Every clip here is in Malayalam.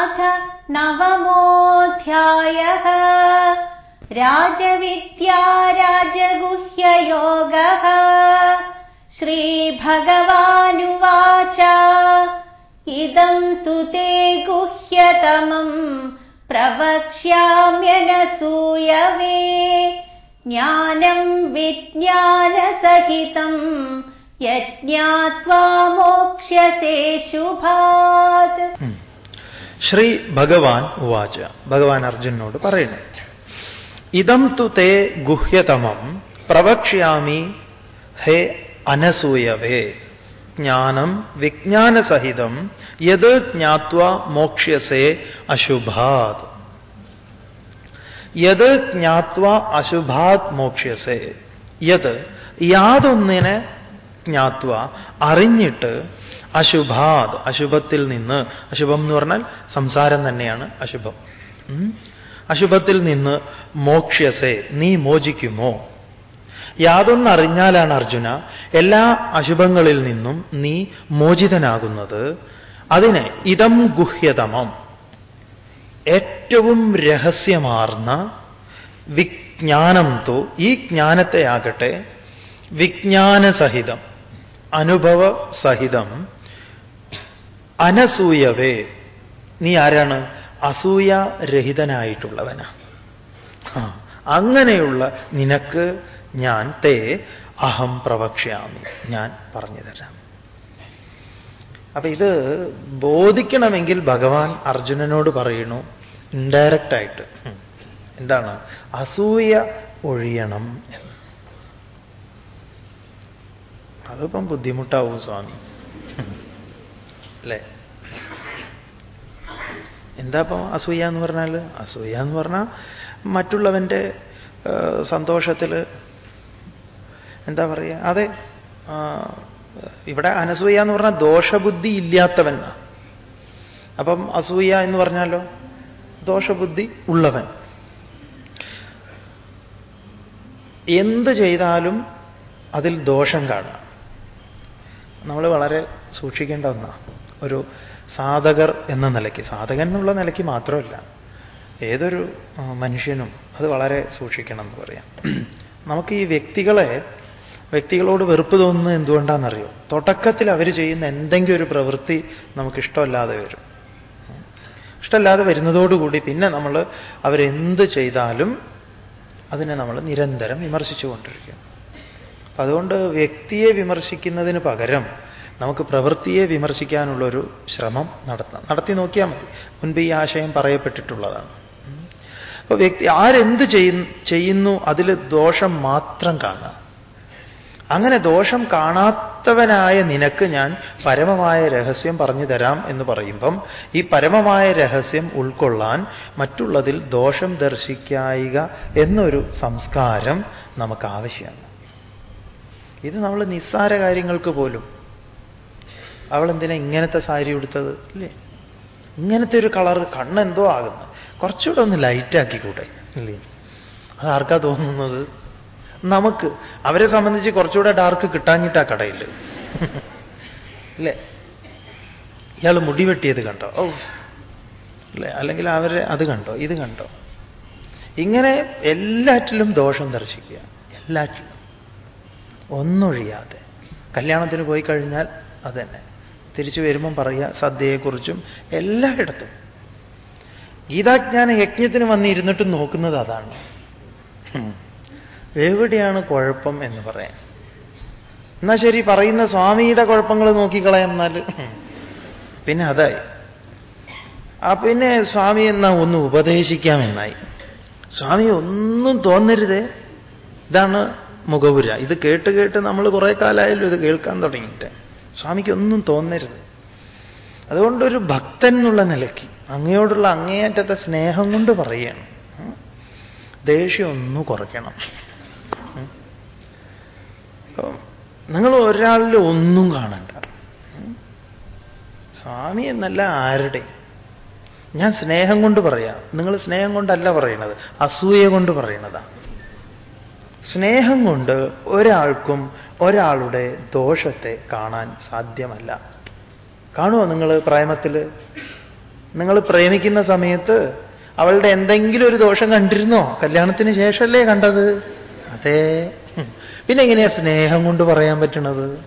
अथ नवमोऽध्यायः राजविद्या राजगुह्ययोगः श्रीभगवानुवाच इदम् तु ते गुह्यतमम् प्रवक्ष्याम्यनसूयवे ज्ञानम् विज्ञानसहितम् यज्ञात्वा मोक्ष्यसे शुभात् ശ്രീ ഭഗവാൻ ഉവാച. ഭഗവാൻ അർജുനോട് പറയുന്നു. ഇതം തു തേ ഗുഹ്യതമം പ്രവക്ഷ്യാമി ഹേ അനസൂയവേ. ജ്ഞാനം വിജ്ഞാനസഹിതം യത് ജ്ഞാത്വ മോക്ഷ്യസേ അശുഭാത്. യത് ജ്ഞാത്വ അശുഭാത് മോക്ഷ്യസേ. യത് യാതൊന്നിനെ ജ്ഞാത്വ അറിഞ്ഞിട്ട് അശുഭാത് അശുഭത്തിൽ നിന്ന്. അശുഭം എന്ന് പറഞ്ഞാൽ സംസാരം തന്നെയാണ് അശുഭം. അശുഭത്തിൽ നിന്ന് മോക്ഷ്യസേ നീ മോചിക്കുമോ? യാതൊന്നറിഞ്ഞാലാണ് അർജുന എല്ലാ അശുഭങ്ങളിൽ നിന്നും നീ മോചിതനാകുന്നത്. അതിനെ ഇതം ഗുഹ്യതമം. ഏറ്റവും രഹസ്യമാർന്ന വിജ്ഞാനം തോ ഈ ജ്ഞാനത്തെയാകട്ടെ വിജ്ഞാനസഹിതം അനുഭവ സഹിതം അനസൂയവേ. നീ ആരാണ്? അസൂയ രഹിതനായിട്ടുള്ളവനാ അങ്ങനെയുള്ള നിനക്ക് ഞാൻ തേ അഹം പ്രവക്ഷ്യാമി. ഞാൻ പറഞ്ഞു തരാം. അപ്പൊ ഇത് ബോധിക്കണമെങ്കിൽ ഭഗവാൻ അർജുനനോട് പറയണു ഇൻഡയറക്റ്റ് ആയിട്ട്. എന്താണ്? അസൂയ ഒഴിയണം അതിപ്പം ബുദ്ധിമുട്ടാവും സ്വാമി. അല്ലേ? എന്താ ഇപ്പം അസൂയ എന്ന് പറഞ്ഞാൽ? അസൂയ എന്ന് പറഞ്ഞാൽ മറ്റുള്ളവന്റെ സന്തോഷത്തിൽ എന്താ പറയുക? അതെ ഇവിടെ അനസൂയ എന്ന് പറഞ്ഞാൽ ദോഷബുദ്ധി ഇല്ലാത്തവൻ. അപ്പം അസൂയ എന്ന് പറഞ്ഞാലോ? ദോഷബുദ്ധി ഉള്ളവൻ. എന്ത് ചെയ്താലും അതിൽ ദോഷം കാണുക നമ്മൾ വളരെ സൂക്ഷിക്കേണ്ട ഒന്നാണ്. ഒരു സാധകർ എന്ന നിലയ്ക്ക് സാധകൻ എന്നുള്ള നിലയ്ക്ക് മാത്രമല്ല ഏതൊരു മനുഷ്യനും അത് വളരെ സൂക്ഷിക്കണം എന്ന് പറയാം. നമുക്ക് ഈ വ്യക്തികളെ വ്യക്തികളോട് വെറുപ്പ് തോന്നുന്നത് എന്തുകൊണ്ടാണെന്നറിയോ? തുടക്കത്തിൽ അവർ ചെയ്യുന്ന എന്തെങ്കിലും ഒരു പ്രവൃത്തി നമുക്ക് ഇഷ്ടമല്ലാതെ വരും. ഇഷ്ടമല്ലാതെ വരുന്നതോടുകൂടി പിന്നെ നമ്മൾ അവരെന്ത് ചെയ്താലും അതിനെ നമ്മൾ നിരന്തരം വിമർശിച്ചുകൊണ്ടിരിക്കും. കൊണ്ടിരിക്കും അതുകൊണ്ട് വ്യക്തിയെ വിമർശിക്കുന്നതിന് പകരം നമുക്ക് പ്രവൃത്തിയെ വിമർശിക്കാനുള്ളൊരു ശ്രമം നടത്താം നടത്തി നോക്കിയാൽ മതി. മുൻപ് ഈ ആശയം പറയപ്പെട്ടിട്ടുള്ളതാണ്. അപ്പൊ വ്യക്തി ആരെന്ത് ചെയ്യുന്നു അതിൽ ദോഷം മാത്രം കാണുക. അങ്ങനെ ദോഷം കാണാത്തവനായ നിനക്ക് ഞാൻ പരമമായ രഹസ്യം പറഞ്ഞു തരാം എന്ന് പറയുമ്പം ഈ പരമമായ രഹസ്യം ഉൾക്കൊള്ളാൻ മറ്റുള്ളതിൽ ദോഷം ദർശിക്കായിക എന്നൊരു സംസ്കാരം നമുക്ക് ആവശ്യമാണ്. ഇത് നമ്മൾ നിസ്സാര കാര്യങ്ങൾക്ക് പോലും അവൾ എന്തിനാ ഇങ്ങനത്തെ സാരി ഉടുത്തത്? ഇല്ലേ? ഇങ്ങനത്തെ ഒരു കളർ കണ്ണെന്തോ ആകുന്നു. കുറച്ചുകൂടെ ഒന്ന് ലൈറ്റാക്കിക്കൂടെ ഇല്ലേ? അത് ആർക്കാ തോന്നുന്നത്? നമുക്ക് അവരെ സംബന്ധിച്ച് കുറച്ചുകൂടെ ഡാർക്ക് കിട്ടാഞ്ഞിട്ടാ കടയിൽ അല്ലേ ഇയാൾ മുടി വെട്ടിയത് കണ്ടോ? ഓ അല്ലേ അല്ലെങ്കിൽ അവരെ അത് കണ്ടോ? ഇത് കണ്ടോ? ഇങ്ങനെ എല്ലാറ്റിലും ദോഷം ദർശിക്കുക. എല്ലാറ്റിലും. ഒന്നൊഴിയാതെ. കല്യാണത്തിന് പോയി കഴിഞ്ഞാൽ അതന്നെ. തിരിച്ചു വരുമ്പം പറയുക സദ്യയെക്കുറിച്ചും എല്ലായിടത്തും. ഗീതാജ്ഞാന യജ്ഞത്തിന് വന്നിരുന്നിട്ട് നോക്കുന്നത് അതാണ്. എവിടെയാണ് കുഴപ്പം എന്ന് പറയാൻ? എന്നാ ശരി പറയുന്ന സ്വാമിയുടെ കുഴപ്പങ്ങൾ നോക്കിക്കളയാം എന്നാൽ പിന്നെ അതായി. ആ പിന്നെ സ്വാമി എന്നാ ഒന്ന് ഉപദേശിക്കാം എന്നായി സ്വാമി ഒന്നും തോന്നരുതേ. ഇതാണ് മുഖപുര. ഇത് കേട്ട് കേട്ട് നമ്മൾ കുറെ കാലമായാലും ഇത് കേൾക്കാൻ തുടങ്ങിയിട്ട്. സ്വാമിക്ക് ഒന്നും തോന്നരുത്. അതുകൊണ്ടൊരു ഭക്തൻ എന്നുള്ള നിലയ്ക്ക് അങ്ങയോടുള്ള അങ്ങേയറ്റത്തെ സ്നേഹം കൊണ്ട് പറയുകയാണ് ദേഷ്യം ഒന്ന് കുറയ്ക്കണം. നിങ്ങൾ ഒരാളിൽ ഒന്നും കാണണ്ട. സ്വാമി എന്നല്ല ആരുടെ? ഞാൻ സ്നേഹം കൊണ്ട് പറയാം. നിങ്ങൾ സ്നേഹം കൊണ്ടല്ല പറയണത് അസൂയ കൊണ്ട് പറയണതാ സ്നേഹം കൊണ്ട് ഒരാൾക്കും ഒരാളുടെ ദോഷത്തെ കാണാൻ സാധ്യമല്ല. കാണുമോ നിങ്ങൾ പ്രേമത്തിൽ നിങ്ങൾ പ്രേമിക്കുന്ന സമയത്ത് അവളുടെ എന്തെങ്കിലും ഒരു ദോഷം കണ്ടിരുന്നോ? കല്യാണത്തിന് ശേഷമല്ലേ കണ്ടത്? അതെ. പിന്നെ എങ്ങനെയാ സ്നേഹം കൊണ്ട് പറയാൻ പറ്റണത്?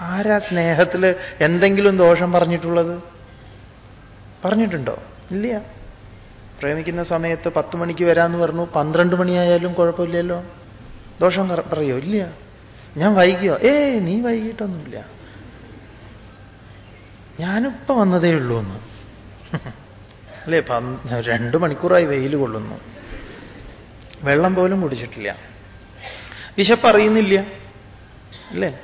ആരാ സ്നേഹത്തിൽ എന്തെങ്കിലും ദോഷം പറഞ്ഞിട്ടുള്ളത്? പറഞ്ഞിട്ടുണ്ടോ? ഇല്ല. പ്രേമിക്കുന്ന സമയത്ത് പത്ത് മണിക്ക് വരാമെന്ന് പറഞ്ഞു. പന്ത്രണ്ട് മണിയായാലും കുഴപ്പമില്ലല്ലോ. ദോഷം പറയോ? ഇല്ല. ഞാൻ വൈകിയോ? ഏ നീ വൈകിട്ടൊന്നുമില്ല. ഞാനിപ്പോ വന്നതേ ഉള്ളൂ എന്ന് അല്ലേ രണ്ടു മണിക്കൂറായി വെയിൽ കൊള്ളുന്നു. വെള്ളം പോലും കുടിച്ചിട്ടില്ല. വിശപ്പറിയുന്നില്ല അല്ലേ?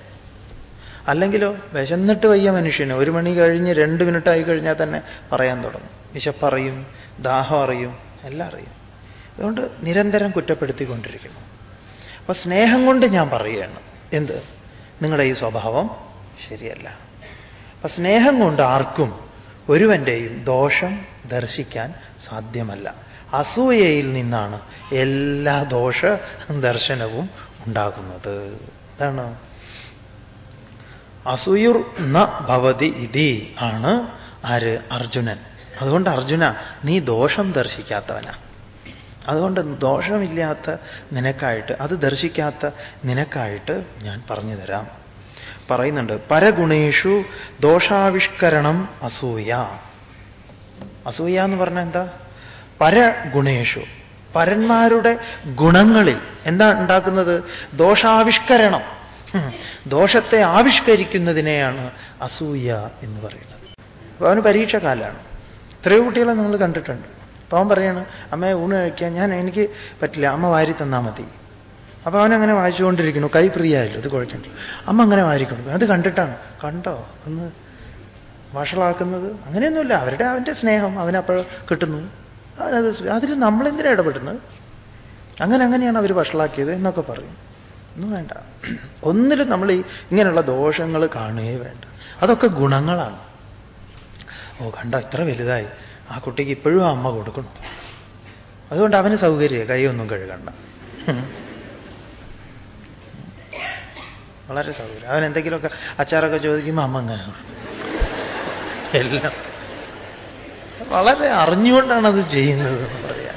അല്ലെങ്കിലോ വിശന്നിട്ട് വയ്യ മനുഷ്യന്. ഒരു മണി കഴിഞ്ഞ് രണ്ട് മിനിറ്റായി കഴിഞ്ഞാൽ തന്നെ പറയാൻ തുടങ്ങും. വിശപ്പറിയും ദാഹം അറിയും എല്ലാം അറിയും. അതുകൊണ്ട് നിരന്തരം കുറ്റപ്പെടുത്തിക്കൊണ്ടിരിക്കുന്നു. അപ്പൊ സ്നേഹം കൊണ്ട് ഞാൻ പറയുകയാണ്. എന്ത്? നിങ്ങളുടെ ഈ സ്വഭാവം ശരിയല്ല. അപ്പൊ സ്നേഹം കൊണ്ട് ആർക്കും ഒരുവന്റെയും ദോഷം ദർശിക്കാൻ സാധ്യമല്ല. അസൂയയിൽ നിന്നാണ് എല്ലാ ദോഷ ദർശനവും ഉണ്ടാകുന്നത്. അതാണ് അസൂയുർ ന ഭവതി ഇതി ആണ് ആര് അർജുനൻ. അതുകൊണ്ട് അർജുന നീ ദോഷം ദർശിക്കാത്തവനാ. അതുകൊണ്ട് ദോഷമില്ലാത്ത നിനക്കായിട്ട് അത് ദർശിക്കാത്ത നിനക്കായിട്ട് ഞാൻ പറഞ്ഞു തരാം. പറയുന്നുണ്ട് പരഗുണേഷു ദോഷാവിഷ്കരണം അസൂയ. അസൂയ എന്ന് പറഞ്ഞാൽ എന്താ? പരഗുണേഷു. പരന്മാരുടെ ഗുണങ്ങളിൽ എന്താ ഉണ്ടാക്കുന്നത്? ദോഷാവിഷ്കരണം. ദോഷത്തെ ആവിഷ്കരിക്കുന്നതിനെയാണ് അസൂയ എന്ന് പറയുന്നത്. അപ്പൊ അവന് പരീക്ഷ കാലാണ് എത്രയോ കുട്ടികളെ നിങ്ങൾ കണ്ടിട്ടുണ്ട്. അപ്പൊ അവൻ പറയാണ് അമ്മയെ ഊണ് കഴിക്കാൻ ഞാൻ എനിക്ക് പറ്റില്ല. അമ്മ വാരി തന്നാൽ മതി. അപ്പൊ അവനങ്ങനെ വായിച്ചുകൊണ്ടിരിക്കുന്നു. കൈ ഫ്രീ ആയല്ലോ ഇത് കുഴക്കണ്ട. അമ്മ അങ്ങനെ വാരിക്കൊടുക്കും അത് കണ്ടിട്ടാണ്. കണ്ടോ? ഒന്ന് വഷളാക്കുന്നത്? അങ്ങനെയൊന്നുമില്ല. അവരുടെ അവന്റെ സ്നേഹം അവനപ്പോൾ കിട്ടുന്നു. അവനത് അതിൽ നമ്മളെന്തിനാണ് ഇടപെടുന്നത്? അങ്ങനെ അങ്ങനെയാണ് അവർ വഷളാക്കിയത് എന്നൊക്കെ പറയും. ഒന്നും വേണ്ട. ഒന്നിലും നമ്മൾ ഇങ്ങനെയുള്ള ദോഷങ്ങൾ കാണുകയേ വേണ്ട. അതൊക്കെ ഗുണങ്ങളാണ്. ഓ കണ്ട ഇത്ര വലുതായി. ആ കുട്ടിക്ക് ഇപ്പോഴും അമ്മ കൊടുക്കണം. അതുകൊണ്ട് അവന് സൗകര്യമാണ് കൈയൊന്നും കഴുകണ്ട. വളരെ സൗകര്യം. അവൻ എന്തെങ്കിലുമൊക്കെ അച്ചാറൊക്കെ ചോദിക്കുമ്പോൾ അമ്മ അങ്ങനെ എല്ലാം. വളരെ അറിഞ്ഞുകൊണ്ടാണ് അത് ചെയ്യുന്നത് എന്ന് പറയാം.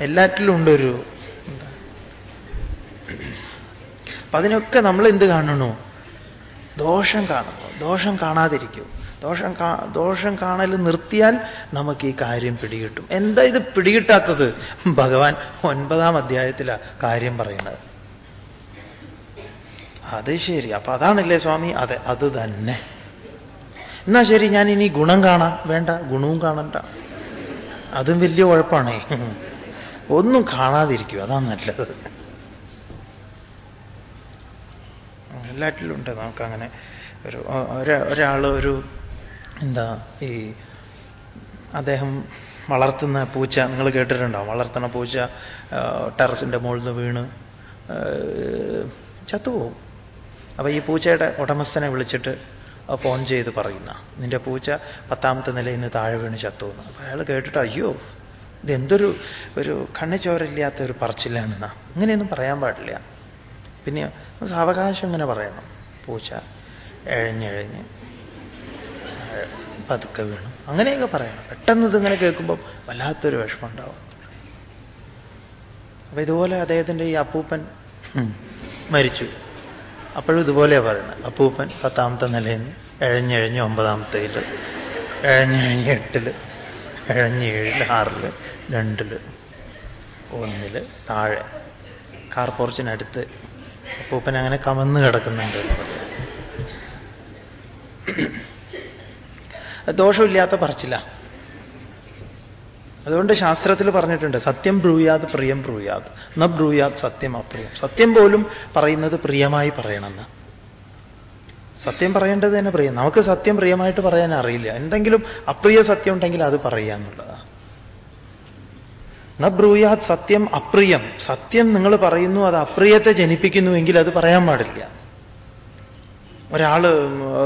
എല്ലാറ്റിലും ഉണ്ടൊരു അപ്പൊ അതിനൊക്കെ നമ്മൾ എന്ത് കാണണു? ദോഷം കാണുന്നു. ദോഷം കാണാതിരിക്കൂ. ദോഷം ദോഷം കാണൽ നിർത്തിയാൽ നമുക്ക് ഈ കാര്യം പിടികിട്ടും. എന്താ ഇത് പിടികിട്ടാത്തത്? ഭഗവാൻ ഒൻപതാം അധ്യായത്തിലാ കാര്യം പറയുന്നത്. അത് ശരി. അപ്പൊ അതാണല്ലേ സ്വാമി? അതെ അത് തന്നെ. എന്നാ ശരി ഞാൻ ഇനി ഗുണം കാണാം. വേണ്ട ഗുണവും കാണണ്ട. അതും വലിയ കുഴപ്പമാണേ ഒന്നും കാണാതിരിക്കും. അതാണ് നല്ലത്. എല്ലാറ്റിലും ഉണ്ട് നമുക്കങ്ങനെ. ഒരു ഒരാൾ ഒരു എന്താ ഈ അദ്ദേഹം വളർത്തുന്ന പൂച്ച നിങ്ങൾ കേട്ടിട്ടുണ്ടാവും വളർത്തുന്ന പൂച്ച ടെറസിന്റെ മുകളിൽ നിന്ന് വീണ് ചത്തുപോകും. അപ്പൊ ഈ പൂച്ചയുടെ ഉടമസ്ഥനെ വിളിച്ചിട്ട് ഫോൺ ചെയ്ത് പറയുന്ന നിന്റെ പൂച്ച പത്താമത്തെ നിലയിൽ നിന്ന് താഴെ വീണ് ചത്തുവെന്ന് അപ്പൊ അയാൾ കേട്ടിട്ട് അയ്യോ ഇതെന്തൊരു ഒരു കണ്ണിച്ചോരില്ലാത്ത ഒരു പറച്ചിലാണെന്നാ. ഇങ്ങനെയൊന്നും പറയാൻ പാടില്ല. പിന്നെ സാവകാശം ഇങ്ങനെ പറയണം. പൂച്ച എഴഞ്ഞെഴഞ്ഞ് പതുക്കെ വീണു. അങ്ങനെയൊക്കെ പറയണം. പെട്ടെന്ന് ഇതിങ്ങനെ കേൾക്കുമ്പോൾ വല്ലാത്തൊരു വിഷമം ഉണ്ടാവും. അപ്പൊ ഇതുപോലെ അദ്ദേഹത്തിന്റെ ഈ അപ്പൂപ്പൻ മരിച്ചു. അപ്പോഴും ഇതുപോലെയാണ് പറയുന്നത്. അപ്പൂപ്പൻ പത്താമത്തെ നിലയിൽ നിന്ന് എഴഞ്ഞെഴഞ്ഞ് ഒമ്പതാമത്തേൽ എഴഞ്ഞെഴഞ്ഞ് എട്ടിൽ എഴഞ്ഞ് ഏഴിൽ ആറിൽ രണ്ടിൽ ഒന്നിൽ താഴെ കാർ കാർപോർച്ചിനടുത്ത് അപ്പൂപ്പൻ അങ്ങനെ കമന്ന് കിടക്കുന്നുണ്ട്. ദോഷമില്ലാത്ത പറച്ചില്ല അതുകൊണ്ട് ശാസ്ത്രത്തിൽ പറഞ്ഞിട്ടുണ്ട് സത്യം ബ്രൂയാത് പ്രിയം ബ്രൂയാത് ന ബ്രൂയാത് സത്യം അപ്രിയം. സത്യം പോലും പറയുന്നത് പ്രിയമായി പറയണമെന്ന്. സത്യം പറയേണ്ടത് തന്നെ പ്രിയം. നമുക്ക് സത്യം പ്രിയമായിട്ട് പറയാൻ അറിയില്ല. എന്തെങ്കിലും അപ്രിയ സത്യം ഉണ്ടെങ്കിൽ അത് പറയുക എന്നുള്ളതാണ്. ന ബ്രൂയാത് സത്യം അപ്രിയം. സത്യം നിങ്ങൾ പറയുന്നു അത് അപ്രിയത്തെ ജനിപ്പിക്കുന്നുവെങ്കിൽ അത് പറയാൻ പാടില്ല. ഒരാൾ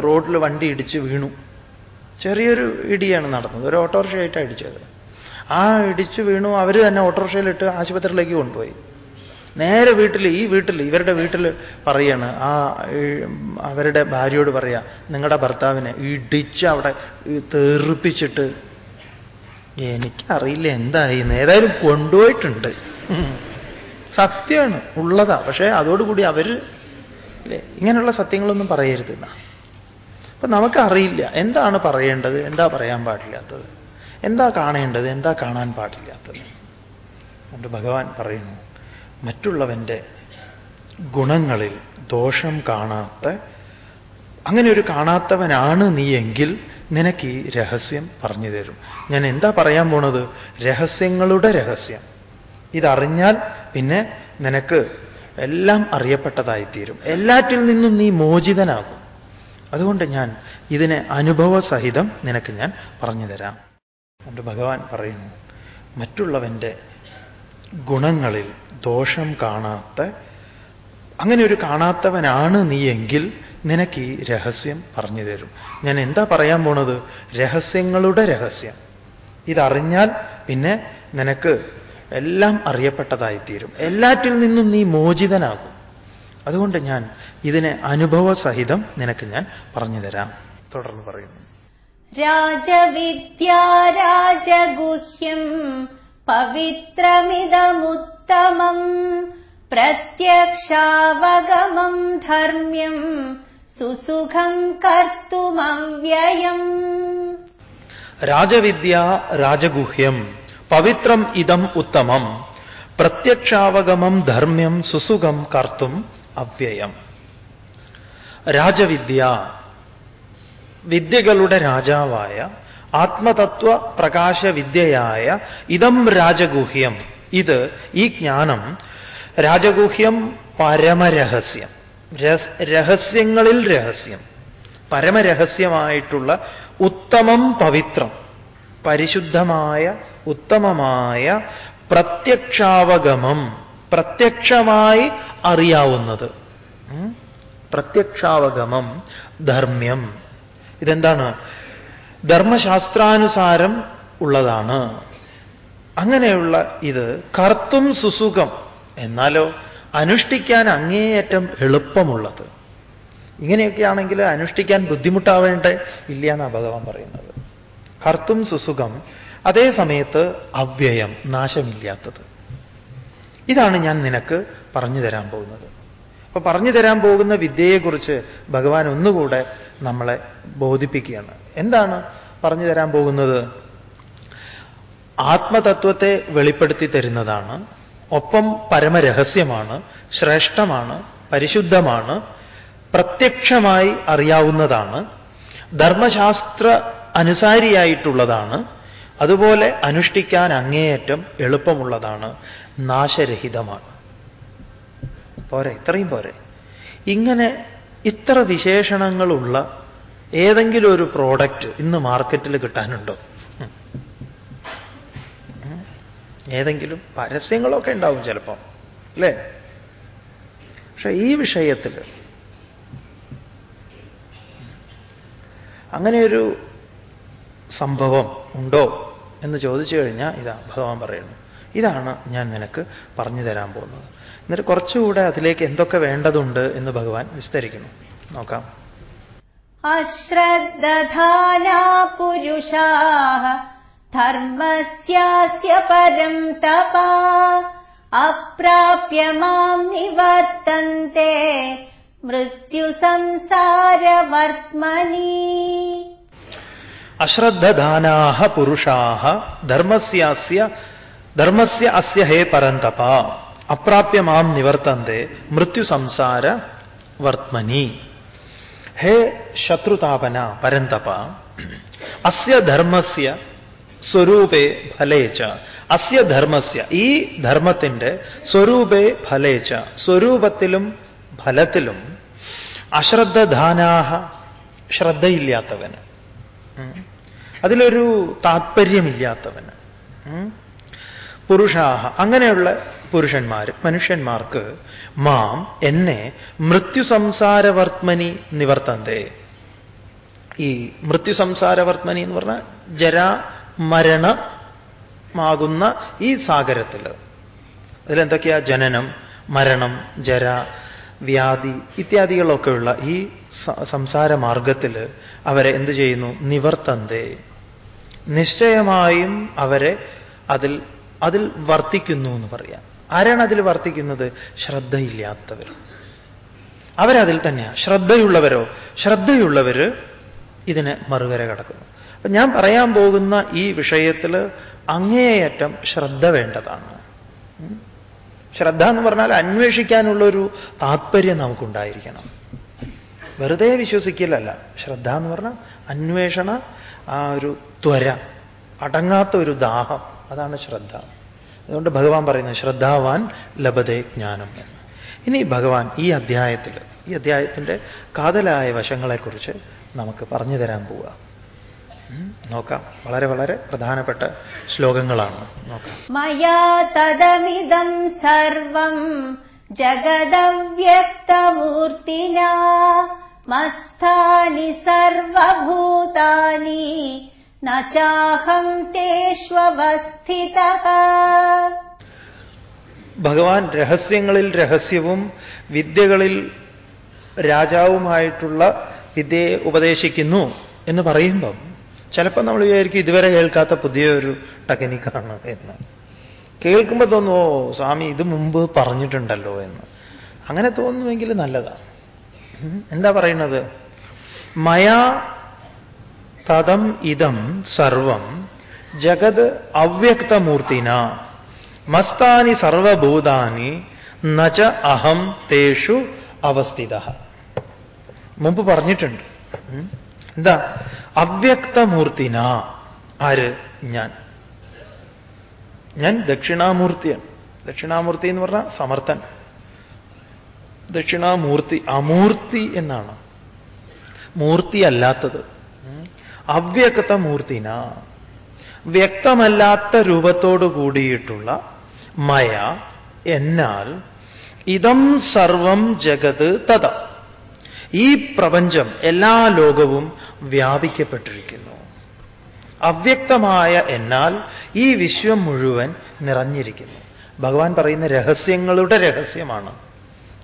റോഡിൽ വണ്ടി ഇടിച്ച് വീണു. ചെറിയൊരു ഇടിയാണ് നടന്നത്. ഒരു ഓട്ടോറിക്ഷയായിട്ടാണ് ഇടിച്ചത്. ആ ഇടിച്ചു വീണു അവർ തന്നെ ഓട്ടോറിക്ഷയിലിട്ട് ആശുപത്രിയിലേക്ക് കൊണ്ടുപോയി. നേരെ വീട്ടിൽ ഈ വീട്ടിൽ ഇവരുടെ വീട്ടിൽ പറയാണ് ആ അവരുടെ ഭാര്യയോട് പറയാ നിങ്ങളുടെ ഭർത്താവിനെ ഇടിച്ച് അവിടെ തെറിപ്പിച്ചിട്ട് എനിക്കറിയില്ല എന്തായി ഏതായാലും കൊണ്ടുപോയിട്ടുണ്ട്. സത്യമാണ് ഉള്ളതാ. പക്ഷേ അതോടുകൂടി അവർ ഇങ്ങനെയുള്ള സത്യങ്ങളൊന്നും പറയരുത് എന്നാ അപ്പൊ നമുക്കറിയില്ല എന്താണ് പറയേണ്ടത്? എന്താ പറയാൻ പാടില്ലാത്തത്? എന്താ കാണേണ്ടത്? എന്താ കാണാൻ പാടില്ലാത്തത്? അതുകൊണ്ട് ഭഗവാൻ പറയുന്നു മറ്റുള്ളവന്റെ ഗുണങ്ങളിൽ ദോഷം കാണാത്ത അങ്ങനെ ഒരു കാണാത്തവനാണ് നീ എങ്കിൽ നിനക്ക് ഈ രഹസ്യം പറഞ്ഞു തരും. ഞാൻ എന്താ പറയാൻ പോണത്? രഹസ്യങ്ങളുടെ രഹസ്യം. ഇതറിഞ്ഞാൽ പിന്നെ നിനക്ക് എല്ലാം അറിയപ്പെട്ടതായിത്തീരും. എല്ലാറ്റിൽ നിന്നും നീ മോചിതനാകും. അതുകൊണ്ട് ഞാൻ ഇതിനെ അനുഭവസഹിതം നിനക്ക് ഞാൻ പറഞ്ഞു തരാം. അതുകൊണ്ട് ഭഗവാൻ പറയുന്നു മറ്റുള്ളവന്റെ ഗുണങ്ങളിൽ ദോഷം കാണാത്ത അങ്ങനെ ഒരു കാണാത്തവനാണ് നീ എങ്കിൽ നിനക്ക് ഈ രഹസ്യം പറഞ്ഞു തരും. ഞാൻ എന്താ പറയാൻ പോണത്? രഹസ്യങ്ങളുടെ രഹസ്യം. ഇതറിഞ്ഞാൽ പിന്നെ നിനക്ക് എല്ലാം അറിയപ്പെട്ടതായിത്തീരും. എല്ലാറ്റിൽ നിന്നും നീ മോചിതനാകും. അതുകൊണ്ട് ഞാൻ ഇതിനെ അനുഭവ സഹിതം നിനക്ക് ഞാൻ പറഞ്ഞു തരാം. തുടർന്ന് പറയുന്നു. രാജവിദ്യ രാജഗുഹ്യം പവിത്രമിതമുത്തമം പ്രത്യക്ഷാവഗമം ധർമ്മ്യം സുസുഖം കർത്തുമവ്യയം രാജവിദ്യ രാജഗുഹ്യം പവിത്രം ഇതം ഉത്തമം പ്രത്യക്ഷാവഗമം ധർമ്മ്യം സുസുഖം കർത്തും അവ്യയം രാജവിദ്യ വിദ്യകളുടെ രാജാവായ ആത്മതത്വ പ്രകാശവിദ്യയായ ഇതം രാജഗുഹ്യം ഇത് ഈ ജ്ഞാനം രാജഗുഹ്യം പരമരഹസ്യം. രഹസ്- രഹസ്യങ്ങളിൽ രഹസ്യം. പരമരഹസ്യമായിട്ടുള്ള ഉത്തമം പവിത്രം. പരിശുദ്ധമായ ഉത്തമമായ പ്രത്യക്ഷാവഗമം. പ്രത്യക്ഷമായി അറിയാവുന്നത്. പ്രത്യക്ഷാവഗമം ധർമ്മ്യം. ഇതെന്താണ്? ധർമ്മശാസ്ത്രാനുസാരം ഉള്ളതാണ്. അങ്ങനെയുള്ള ഇത് കർത്തും സുസുഖം. എന്നാലോ അനുഷ്ഠിക്കാൻ അങ്ങേയറ്റം എളുപ്പമുള്ളത്. ഇങ്ങനെയൊക്കെയാണെങ്കിൽ അനുഷ്ഠിക്കാൻ ബുദ്ധിമുട്ടാവേണ്ട ഇല്ല എന്നാ ഭഗവാൻ പറയുന്നത്. കർത്തും സുസുഖം അതേ സമയത്ത് അവ്യയം നാശമില്ലാത്തത്. ഇതാണ് ഞാൻ നിനക്ക് പറഞ്ഞു തരാൻ പോകുന്നത്. അപ്പൊ പറഞ്ഞു തരാൻ പോകുന്ന വിദ്യയെക്കുറിച്ച് ഭഗവാൻ ഒന്നുകൂടെ നമ്മളെ ബോധിപ്പിക്കുകയാണ്. എന്താണ് പറഞ്ഞു തരാൻ പോകുന്നത്? ആത്മതത്വത്തെ വെളിപ്പെടുത്തി തരുന്നതാണ് ഒപ്പം പരമരഹസ്യമാണ് ശ്രേഷ്ഠമാണ് പരിശുദ്ധമാണ് പ്രത്യക്ഷമായി അറിയാവുന്നതാണ് ധർമ്മശാസ്ത്ര അനുസാരിയായിട്ടുള്ളതാണ് അതുപോലെ അനുഷ്ഠിക്കാൻ അങ്ങേയറ്റം എളുപ്പമുള്ളതാണ് നാശരഹിതമാണ് പോരെ ഇത്രയും പോരെ ഇങ്ങനെ ഇത്ര വിശേഷണങ്ങളുള്ള ഏതെങ്കിലും ഒരു പ്രോഡക്റ്റ് ഇന്ന് മാർക്കറ്റിൽ കിട്ടാനുണ്ടോ. ഏതെങ്കിലും പരസ്യങ്ങളൊക്കെ ഉണ്ടാവും ചിലപ്പം അല്ലേ? പക്ഷെ ഈ വിഷയത്തിൽ അങ്ങനെയൊരു സംഭവം ഉണ്ടോ എന്ന് ചോദിച്ചു കഴിഞ്ഞാൽ ഇതാ ഭഗവാൻ പറയുന്നു. ഇതാണ് ഞാൻ നിനക്ക് പറഞ്ഞു തരാൻ പോകുന്നത്. എന്നിട്ട് കുറച്ചുകൂടെ അതിലേക്ക് എന്തൊക്കെ വേണ്ടതുണ്ട് എന്ന് ഭഗവാൻ വിസ്തരിക്കുന്നു. നോക്കാം. അശ്രദ്ധാനാ പുരുഷാः പരം തപ. അപ്രാപ്യ മാം നിവർത്തന്തെ. മൃത്യു സംസാരവർത്മനി അശ്രദ്ധദാനാഹ പുരുഷാഹ ധർമ്മസ്യാസ്യ ധർമ്മസ്യ അസ്യ ഹേ പരന്തപ അപ്രാപ്യ മാം നിവർത്തന്തെ മൃത്യു സംസാര വർത്മനി ഹേ ശത്രുതാപന പരന്തപ അസ്യ ധർമ്മസ്യ സ്വരൂപേ ഫലേച്ച. അസ്യ ധർമ്മസ്യ. ഈ ധർമ്മത്തിന്റെ സ്വരൂപേ ഫലേച്ച. സ്വരൂപത്തിലും ഫലത്തിലും അശ്രദ്ധധാനാഹ ശ്രദ്ധയില്ലാത്തവന്. അതിലൊരു താത്പര്യമില്ലാത്തവന്. പുരുഷാഹ. അങ്ങനെയുള്ള പുരുഷന്മാർ മനുഷ്യന്മാർക്ക് മാം എന്നെ മൃത്യു സംസാരവർത്മനി നിവർത്തന്തേ. ഈ മൃത്യു സംസാരവർത്മനി എന്ന് പറഞ്ഞാൽ ജരാ മരണമാകുന്ന ഈ സാഗരത്തിൽ അതിലെന്തൊക്കെയാ ജനനം മരണം ജര വ്യാധി ഇത്യാദികളൊക്കെയുള്ള ഈ സംസാര മാർഗത്തിൽ അവരെ എന്ത് ചെയ്യുന്നു? നിവർത്തന്തേ. നിശ്ചയമായും അവരെ അതിൽ അതിൽ വർത്തിക്കുന്നു എന്ന് പറയാം. ആരാണ് അതിൽ വർത്തിക്കുന്നത്? ശ്രദ്ധയില്ലാത്തവർ. അവരതിൽ തന്നെയാണ് ശ്രദ്ധയുള്ളവരോ? ശ്രദ്ധയുള്ളവര് ഇതിനെ മറുകര കടക്കുന്നു. ഞാൻ പറയാൻ പോകുന്ന ഈ വിഷയത്തിൽ അങ്ങേയറ്റം ശ്രദ്ധ വേണ്ടതാണ്. ശ്രദ്ധ എന്ന് പറഞ്ഞാൽ അന്വേഷിക്കാനുള്ളൊരു താത്പര്യം നമുക്കുണ്ടായിരിക്കണം. വെറുതെ വിശ്വസിക്കലല്ല. ശ്രദ്ധ എന്ന് പറഞ്ഞാൽ അന്വേഷണ ആ ഒരു ത്വര അടങ്ങാത്ത ഒരു ദാഹം. അതാണ് ശ്രദ്ധ. അതുകൊണ്ട് ഭഗവാൻ പറയുന്നത് ശ്രദ്ധാവാൻ ലഭതേ ജ്ഞാനം എന്ന്. ഇനി ഭഗവാൻ ഈ അധ്യായത്തിൽ ഈ അധ്യായത്തിന്റെ കാതലായ വശങ്ങളെക്കുറിച്ച് നമുക്ക് പറഞ്ഞു തരാൻ പോവുക. നോക്കാം. വളരെ വളരെ പ്രധാനപ്പെട്ട ശ്ലോകങ്ങളാണ്. നോക്കാം. മയാ തദമിതം സർവം ജഗദവ്യക്തമൂർത്തിന മസ്ഥാനി സർവഭൂതാനി നാഹം തേഷ്വസ്ഥിത ഭഗവാൻ രഹസ്യങ്ങളിൽ രഹസ്യവും വിദ്യകളിൽ രാജാവുമായിട്ടുള്ള വിദ്യയെ ഉപദേശിക്കുന്നു എന്ന് പറയുമ്പം ചിലപ്പോൾ നമ്മൾ വിചാരിക്കും ഇതുവരെ കേൾക്കാത്ത പുതിയൊരു ടെക്നിക്കാണ് എന്ന്. കേൾക്കുമ്പോൾ ഓ സ്വാമി ഇത് മുമ്പ് പറഞ്ഞിട്ടുണ്ടല്ലോ എന്ന്. അങ്ങനെ തോന്നുമെങ്കിൽ നല്ലതാണ് എന്താ പറയുന്നത്? മയാ തതം ഇതം സർവം ജഗത് അവ്യക്തമൂർത്തിന. മസ്താനി സർവഭൂതാനി നച അഹം തേഷു അവസ്ഥിത. മുമ്പ് പറഞ്ഞിട്ടുണ്ട്. എന്താ? അവ്യക്തമൂർത്തിന. ആര്? ഞാൻ. ഞാൻ ദക്ഷിണാമൂർത്തിയാണ്. ദക്ഷിണാമൂർത്തി എന്ന് പറഞ്ഞാൽ സമർത്ഥൻ. ദക്ഷിണാമൂർത്തി അമൂർത്തി എന്നാണ്. മൂർത്തി അല്ലാത്തത് അവ്യക്തമൂർത്തിന. വ്യക്തമല്ലാത്ത രൂപത്തോടു കൂടിയിട്ടുള്ള മയ എന്നാൽ ഇതം സർവം ജഗത് തഥ ഈ പ്രപഞ്ചം എല്ലാ ലോകവും വ്യാപിക്കപ്പെട്ടിരിക്കുന്നു. അവ്യക്തമായ എന്നാൽ ഈ വിശ്വം മുഴുവൻ നിറഞ്ഞിരിക്കുന്നു. ഭഗവാൻ പറയുന്ന രഹസ്യങ്ങളുടെ രഹസ്യമാണ്.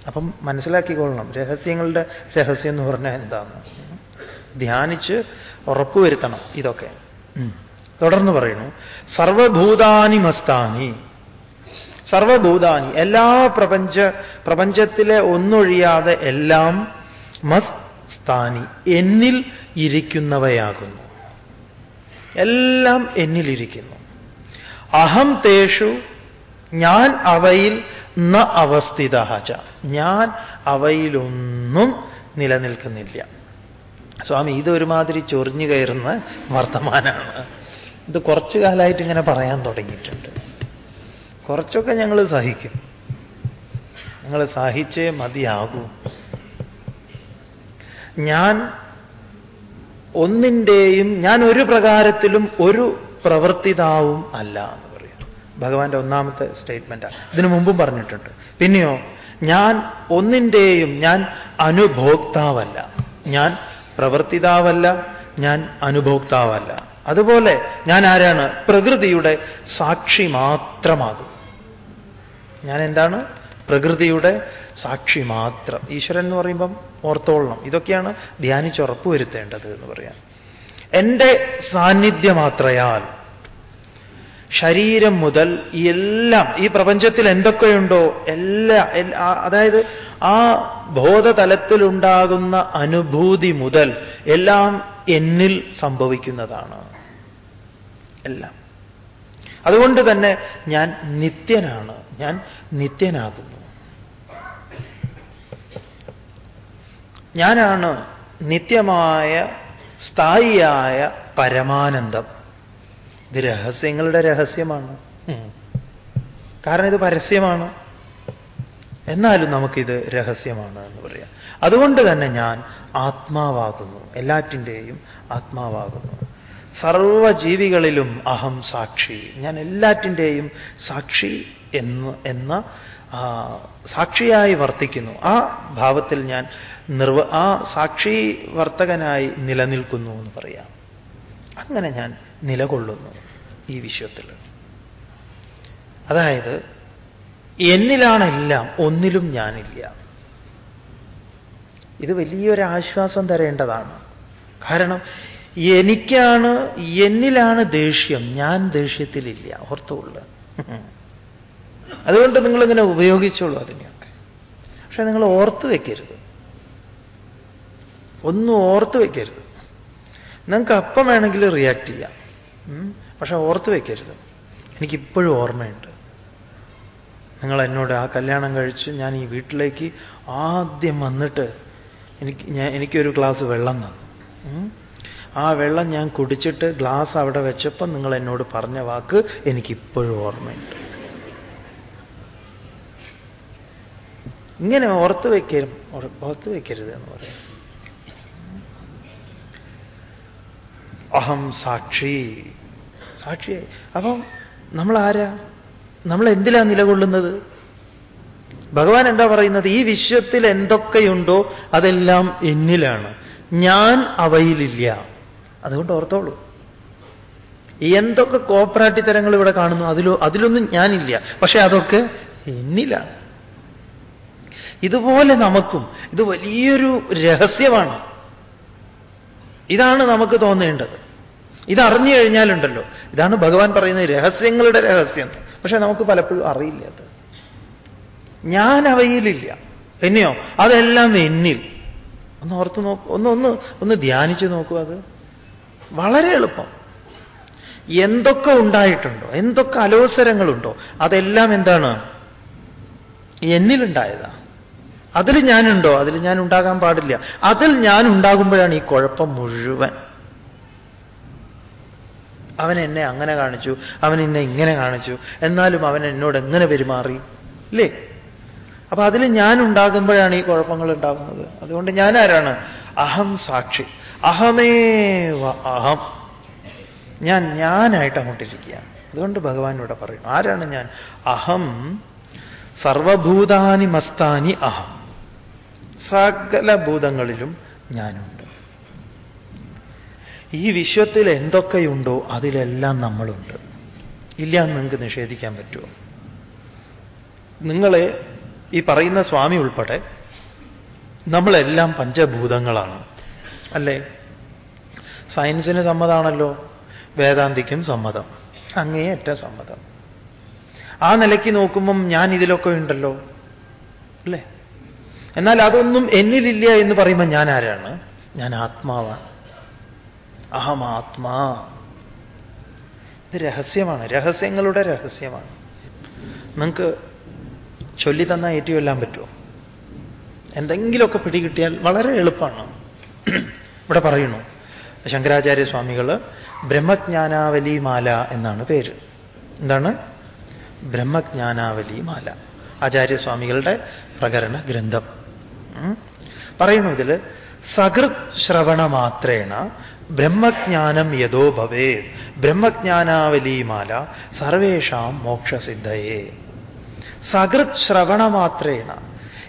അപ്പം മനസ്സിലാക്കിക്കൊള്ളണം രഹസ്യങ്ങളുടെ രഹസ്യം എന്ന് പറഞ്ഞാൽ എന്താണ്? ധ്യാനിച്ച് ഉറപ്പുവരുത്തണം ഇതൊക്കെ. തുടർന്ന് പറയുന്നു സർവഭൂതാനി മസ്താനി. സർവഭൂതാനി എല്ലാ പ്രപഞ്ച പ്രപഞ്ചത്തിലെ ഒന്നൊഴിയാതെ എല്ലാം മസ്താനി എന്നിൽ ഇരിക്കുന്നവയാകുന്നു. എല്ലാം എന്നിലിരിക്കുന്നു. അഹം തേഷു ഞാൻ അവയിൽ ന അവസ്ഥിത ഞാൻ അവയിലൊന്നും നിലനിൽക്കുന്നില്ല. സ്വാമി ഇതൊരുമാതിരി ചൊറിഞ്ഞു കയറുന്ന വർത്തമാനമാണ്. ഇത് കുറച്ചു കാലമായിട്ട് ഇങ്ങനെ പറയാൻ തുടങ്ങിയിട്ടുണ്ട്. കുറച്ചൊക്കെ ഞങ്ങൾ സഹിക്കും. ഞങ്ങൾ സഹിച്ചേ മതിയാകൂ. ഞാൻ ഒന്നിന്റെയും ഞാൻ ഒരു പ്രകാരത്തിലും ഒരു പ്രവർത്തിതാവും അല്ല എന്ന് പറയുന്നു. ഭഗവാന്റെ ഒന്നാമത്തെ സ്റ്റേറ്റ്മെന്റാണ് ഇതിനു മുമ്പും പറഞ്ഞിട്ടുണ്ട്. പിന്നെയോ ഞാൻ ഒന്നിന്റെയും ഞാൻ അനുഭോക്താവല്ല. ഞാൻ പ്രവർത്തിതാവല്ല ഞാൻ അനുഭോക്താവല്ല. അതുപോലെ ഞാൻ ആരാണ്? പ്രകൃതിയുടെ സാക്ഷി മാത്രമാകും. ഞാൻ എന്താണ്? പ്രകൃതിയുടെ സാക്ഷി മാത്രം. ഈശ്വരൻ എന്ന് പറയുമ്പം ഓർത്തോളണം. ഇതൊക്കെയാണ് ധ്യാനിച്ചുറപ്പ് വരുത്തേണ്ടത് എന്ന് പറയാം. എന്റെ സാന്നിധ്യമാത്രയാൽ ശരീരം മുതൽ എല്ലാം ഈ പ്രപഞ്ചത്തിൽ എന്തൊക്കെയുണ്ടോ എല്ലാ അതായത് ആ ബോധതലത്തിലുണ്ടാകുന്ന അനുഭൂതി മുതൽ എല്ലാം എന്നിൽ സംഭവിക്കുന്നതാണ്. എല്ലാം. അതുകൊണ്ട് തന്നെ ഞാൻ നിത്യനാണ്. ഞാൻ നിത്യനാകുന്നു. ഞാനാണ് നിത്യമായ സ്ഥായിയായ പരമാനന്ദം. ഇത് രഹസ്യങ്ങളുടെ രഹസ്യമാണ്. കാരണം ഇത് പരസ്യമാണ്. എന്നാലും നമുക്കിത് രഹസ്യമാണ് എന്ന് പറയാം. അതുകൊണ്ട് തന്നെ ഞാൻ ആത്മാവാകുന്നു. എല്ലാറ്റിന്റെയും ആത്മാവാകുന്നു. സർവജീവികളിലും അഹം സാക്ഷി. ഞാൻ എല്ലാറ്റിന്റെയും സാക്ഷി എന്ന് എന്ന സാക്ഷിയായി വർത്തിക്കുന്നു. ആ ഭാവത്തിൽ ഞാൻ നിർവ ആ സാക്ഷി വർത്തകനായി നിലനിൽക്കുന്നു എന്ന് പറയാം. അങ്ങനെ ഞാൻ നിലകൊള്ളുന്നു ഈ വിഷയത്തിൽ. അതായത് എന്നിലാണെല്ലാം ഒന്നിലും ഞാനില്ല. ഇത് വലിയൊരു ആശ്വാസം തരേണ്ടതാണ്. കാരണം എനിക്കാണ് എന്നിലാണ് ദേഷ്യം. ഞാൻ ദേഷ്യത്തിലില്ല. ഓർത്തുകൊള്ളു അതുകൊണ്ട് നിങ്ങളിങ്ങനെ ഉപയോഗിച്ചോളൂ അതിനെയൊക്കെ. പക്ഷെ നിങ്ങൾ ഓർത്ത് വയ്ക്കരുത് ഒന്നും ഓർത്ത് വയ്ക്കരുത് നിങ്ങൾക്ക് അപ്പം വേണമെങ്കിൽ റിയാക്ട് ചെയ്യാം. പക്ഷെ ഓർത്ത് വയ്ക്കരുത് എനിക്കിപ്പോഴും ഓർമ്മയുണ്ട്. നിങ്ങൾ എന്നോട് ആ കല്യാണം കഴിച്ച് ഞാൻ ഈ വീട്ടിലേക്ക് ആദ്യം വന്നിട്ട് എനിക്ക് ഞാൻ എനിക്കൊരു ഗ്ലാസ് വെള്ളം തന്നു. ആ വെള്ളം ഞാൻ കുടിച്ചിട്ട് ഗ്ലാസ് അവിടെ വെച്ചപ്പോൾ നിങ്ങൾ എന്നോട് പറഞ്ഞ വാക്ക് എനിക്കിപ്പോഴും ഓർമ്മയുണ്ട്. ഇങ്ങനെ ഓർത്ത് വയ്ക്കരും ഓർത്ത് വയ്ക്കരുത് എന്ന് പറയും. അഹം സാക്ഷി. സാക്ഷി. അപ്പം നമ്മൾ ആരാ നമ്മൾ എന്തിലാ നിലകൊള്ളുന്നത്? ഭഗവാൻ എന്താ പറയുന്നത്? ഈ വിശ്വത്തിൽ എന്തൊക്കെയുണ്ടോ അതെല്ലാം എന്നിലാണ്. ഞാൻ അവയിലില്ല. അതുകൊണ്ട് ഓർത്തോളൂ. എന്തൊക്കെ കോപ്പറാട്ടിത്തരങ്ങൾ ഇവിടെ കാണുന്നു? അതിലോ അതിലൊന്നും ഞാനില്ല. പക്ഷെ അതൊക്കെ എന്നിലാണ്. ഇതുപോലെ നമുക്കും ഇത് വലിയൊരു രഹസ്യമാണ്. ഇതാണ് നമുക്ക് തോന്നേണ്ടത്. ഇതറിഞ്ഞു കഴിഞ്ഞാലുണ്ടല്ലോ. ഇതാണ് ഭഗവാൻ പറയുന്നത് രഹസ്യങ്ങളുടെ രഹസ്യം. പക്ഷെ നമുക്ക് പലപ്പോഴും അറിയില്ല അത്. ഞാൻ അവയിലില്ല. എന്നെയോ അതെല്ലാം എന്നിൽ. ഒന്ന് ഓർത്ത് നോക്കൂ ഒന്ന് ഒന്ന് ഒന്ന് ധ്യാനിച്ചു നോക്കൂ അത്. വളരെ എളുപ്പം. എന്തൊക്കെ ഉണ്ടായിട്ടുണ്ടോ? എന്തൊക്കെ അലോസരങ്ങളുണ്ടോ? അതെല്ലാം എന്താണ്? എന്നിലുണ്ടായതാ. അതിൽ ഞാനുണ്ടോ? അതിൽ ഞാൻ ഉണ്ടാകാൻ പാടില്ല. അതിൽ ഞാൻ ഉണ്ടാകുമ്പോഴാണ് ഈ കുഴപ്പം മുഴുവൻ. അവൻ എന്നെ അങ്ങനെ കാണിച്ചു അവൻ എന്നെ ഇങ്ങനെ കാണിച്ചു എന്നാലും അവൻ എന്നോട് എങ്ങനെ പെരുമാറി? ഇല്ലേ? അപ്പൊ അതിൽ ഞാൻ ഉണ്ടാകുമ്പോഴാണ് ഈ കുഴപ്പങ്ങൾ ഉണ്ടാകുന്നത്. അതുകൊണ്ട് ഞാൻ ആരാണ് അഹം സാക്ഷി. അഹമേവ അഹം. ഞാൻ ഞാനായിട്ട് അങ്ങോട്ടിരിക്കുക അതുകൊണ്ട് ഭഗവാൻ ഇവിടെ പറയും ആരാണ് ഞാൻ? അഹം സർവഭൂതാനി മസ്താനി അഹം. സകല ഭൂതങ്ങളിലും ഞാനുണ്ട്. ഈ വിശ്വത്തിൽ എന്തൊക്കെയുണ്ടോ അതിലെല്ലാം നമ്മളുണ്ട്. ഇല്ല എന്ന് നിങ്ങൾക്ക് നിഷേധിക്കാൻ പറ്റുമോ? നിങ്ങളെ ഈ പറയുന്ന സ്വാമി ഉൾപ്പെടെ നമ്മളെല്ലാം പഞ്ചഭൂതങ്ങളാണ്. അല്ലേ? സയൻസിന് സമ്മതാണല്ലോ വേദാന്തിക്കും സമ്മതം അങ്ങേയറ്റ സമ്മതം. ആ നിലയ്ക്ക് നോക്കുമ്പം ഞാൻ ഇതിലൊക്കെ ഉണ്ടല്ലോ അല്ലേ? എന്നാൽ അതൊന്നും എന്നിലില്ല എന്ന് പറയുമ്പോൾ ഞാൻ ആരാണ്? ഞാൻ ആത്മാവാണ്. അഹമാത്മാ ഇത് രഹസ്യമാണ്. രഹസ്യങ്ങളുടെ രഹസ്യമാണ്. നിങ്ങൾക്ക് ചൊല്ലി തന്നാൽ ഏറ്റുകൊല്ലാൻ പറ്റുമോ? എന്തെങ്കിലുമൊക്കെ പിടികിട്ടിയാൽ വളരെ എളുപ്പമാണ്. ഇവിടെ പറയുന്നു ശങ്കരാചാര്യ സ്വാമികൾ ബ്രഹ്മജ്ഞാനാവലി മാല എന്നാണ് പേര്. എന്താണ്? ബ്രഹ്മജ്ഞാനാവലി മാല ആചാര്യസ്വാമികളുടെ പ്രകരണ ഗ്രന്ഥം. പറയുന്നു ഇതിൽ സകൃത് ശ്രവണ മാത്രേണ ബ്രഹ്മജ്ഞാനം യഥോ ഭവേ ബ്രഹ്മജ്ഞാനാവലിമാല സർവേഷാം മോക്ഷസിദ്ധയേ. സകൃത് ശ്രവണ മാത്രേണ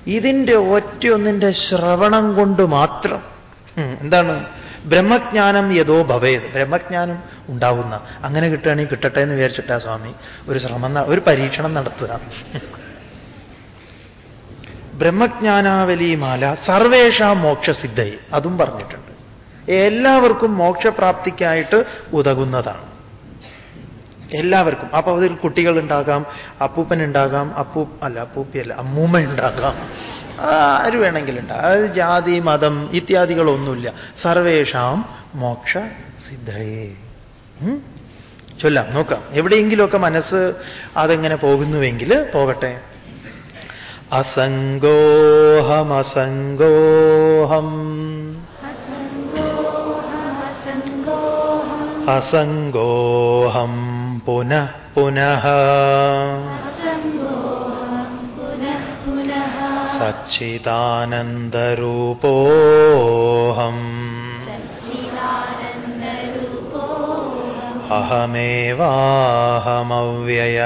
ഇതിന്റെ ഒറ്റയൊന്നിന്റെ ശ്രവണം കൊണ്ട് മാത്രം എന്താണ്? ബ്രഹ്മജ്ഞാനം യഥോ ഭവേത് ബ്രഹ്മജ്ഞാനം ഉണ്ടാവുന്ന അങ്ങനെ കിട്ടുകയാണെങ്കിൽ കിട്ടട്ടെ എന്ന് വിചാരിച്ചിട്ടാ സ്വാമി ഒരു ശ്രമം ഒരു പരീക്ഷണം നടത്തുക. ബ്രഹ്മജ്ഞാനാവലിമാല സർവേഷാം മോക്ഷസിദ്ധയെ. അതും പറഞ്ഞിട്ടുണ്ട്. എല്ലാവർക്കും മോക്ഷപ്രാപ്തിക്കായിട്ട് ഉതകുന്നതാണ്. എല്ലാവർക്കും. അപ്പൊ അതിൽ കുട്ടികൾ ഉണ്ടാകാം അപ്പൂപ്പൻ ഉണ്ടാകാം അപ്പൂ അല്ല അപ്പൂപ്പിയല്ല അമ്മൂമ്മ ഉണ്ടാകാം ആര് വേണമെങ്കിലുണ്ടാകാം അതായത് ജാതി മതം ഇത്യാദികളൊന്നുമില്ല. സർവേഷാം മോക്ഷ സിദ്ധയേ ചൊല്ലാം നോക്കാം. എവിടെയെങ്കിലുമൊക്കെ മനസ്സ് അതെങ്ങനെ പോകുന്നുവെങ്കിൽ പോകട്ടെ. അസംഗോഹമസംഗോഹം. അസംഗോഹം പുനഃ പുനഃ. സച്ചിദാനന്ദരൂപോഹം. അഹമേവാഹമവ്യയ.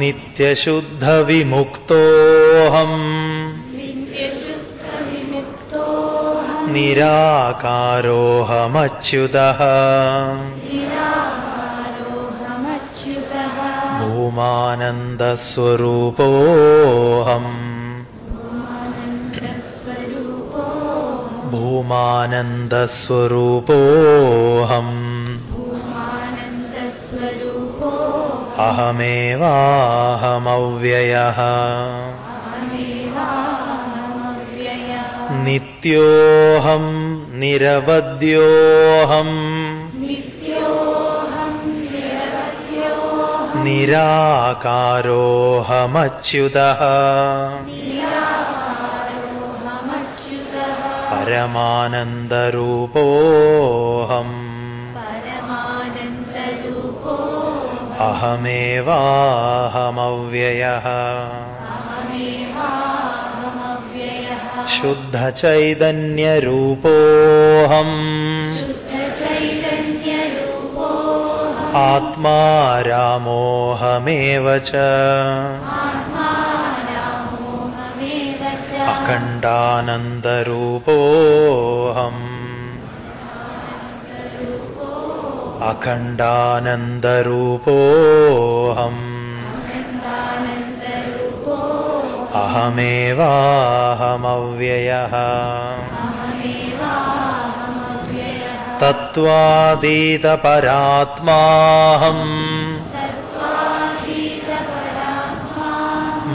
नित्यशुद्धविमुक्तोऽहम्। निराकारोऽहमच्युतः। भूमानन्दस्वरूपोऽहम्। भूमानन्दस्वरूपोऽहम्। അഹമേവാഹമവ്യയഃ നിത്യോഹം നിരവദ്യോഹം നിരാകാരോഹമച്യുത. പരമാനന്ദരൂപോഹം. അഹമേവാഹമവ്യയः ശുദ്ധചൈതന്യരൂപോऽഹम् ആത്മാ രാമോഹമേവ ച अखण्डानन्दरूपोऽहम् अहमेवाहमव्ययः तत्त्वादीतपरात्माहम्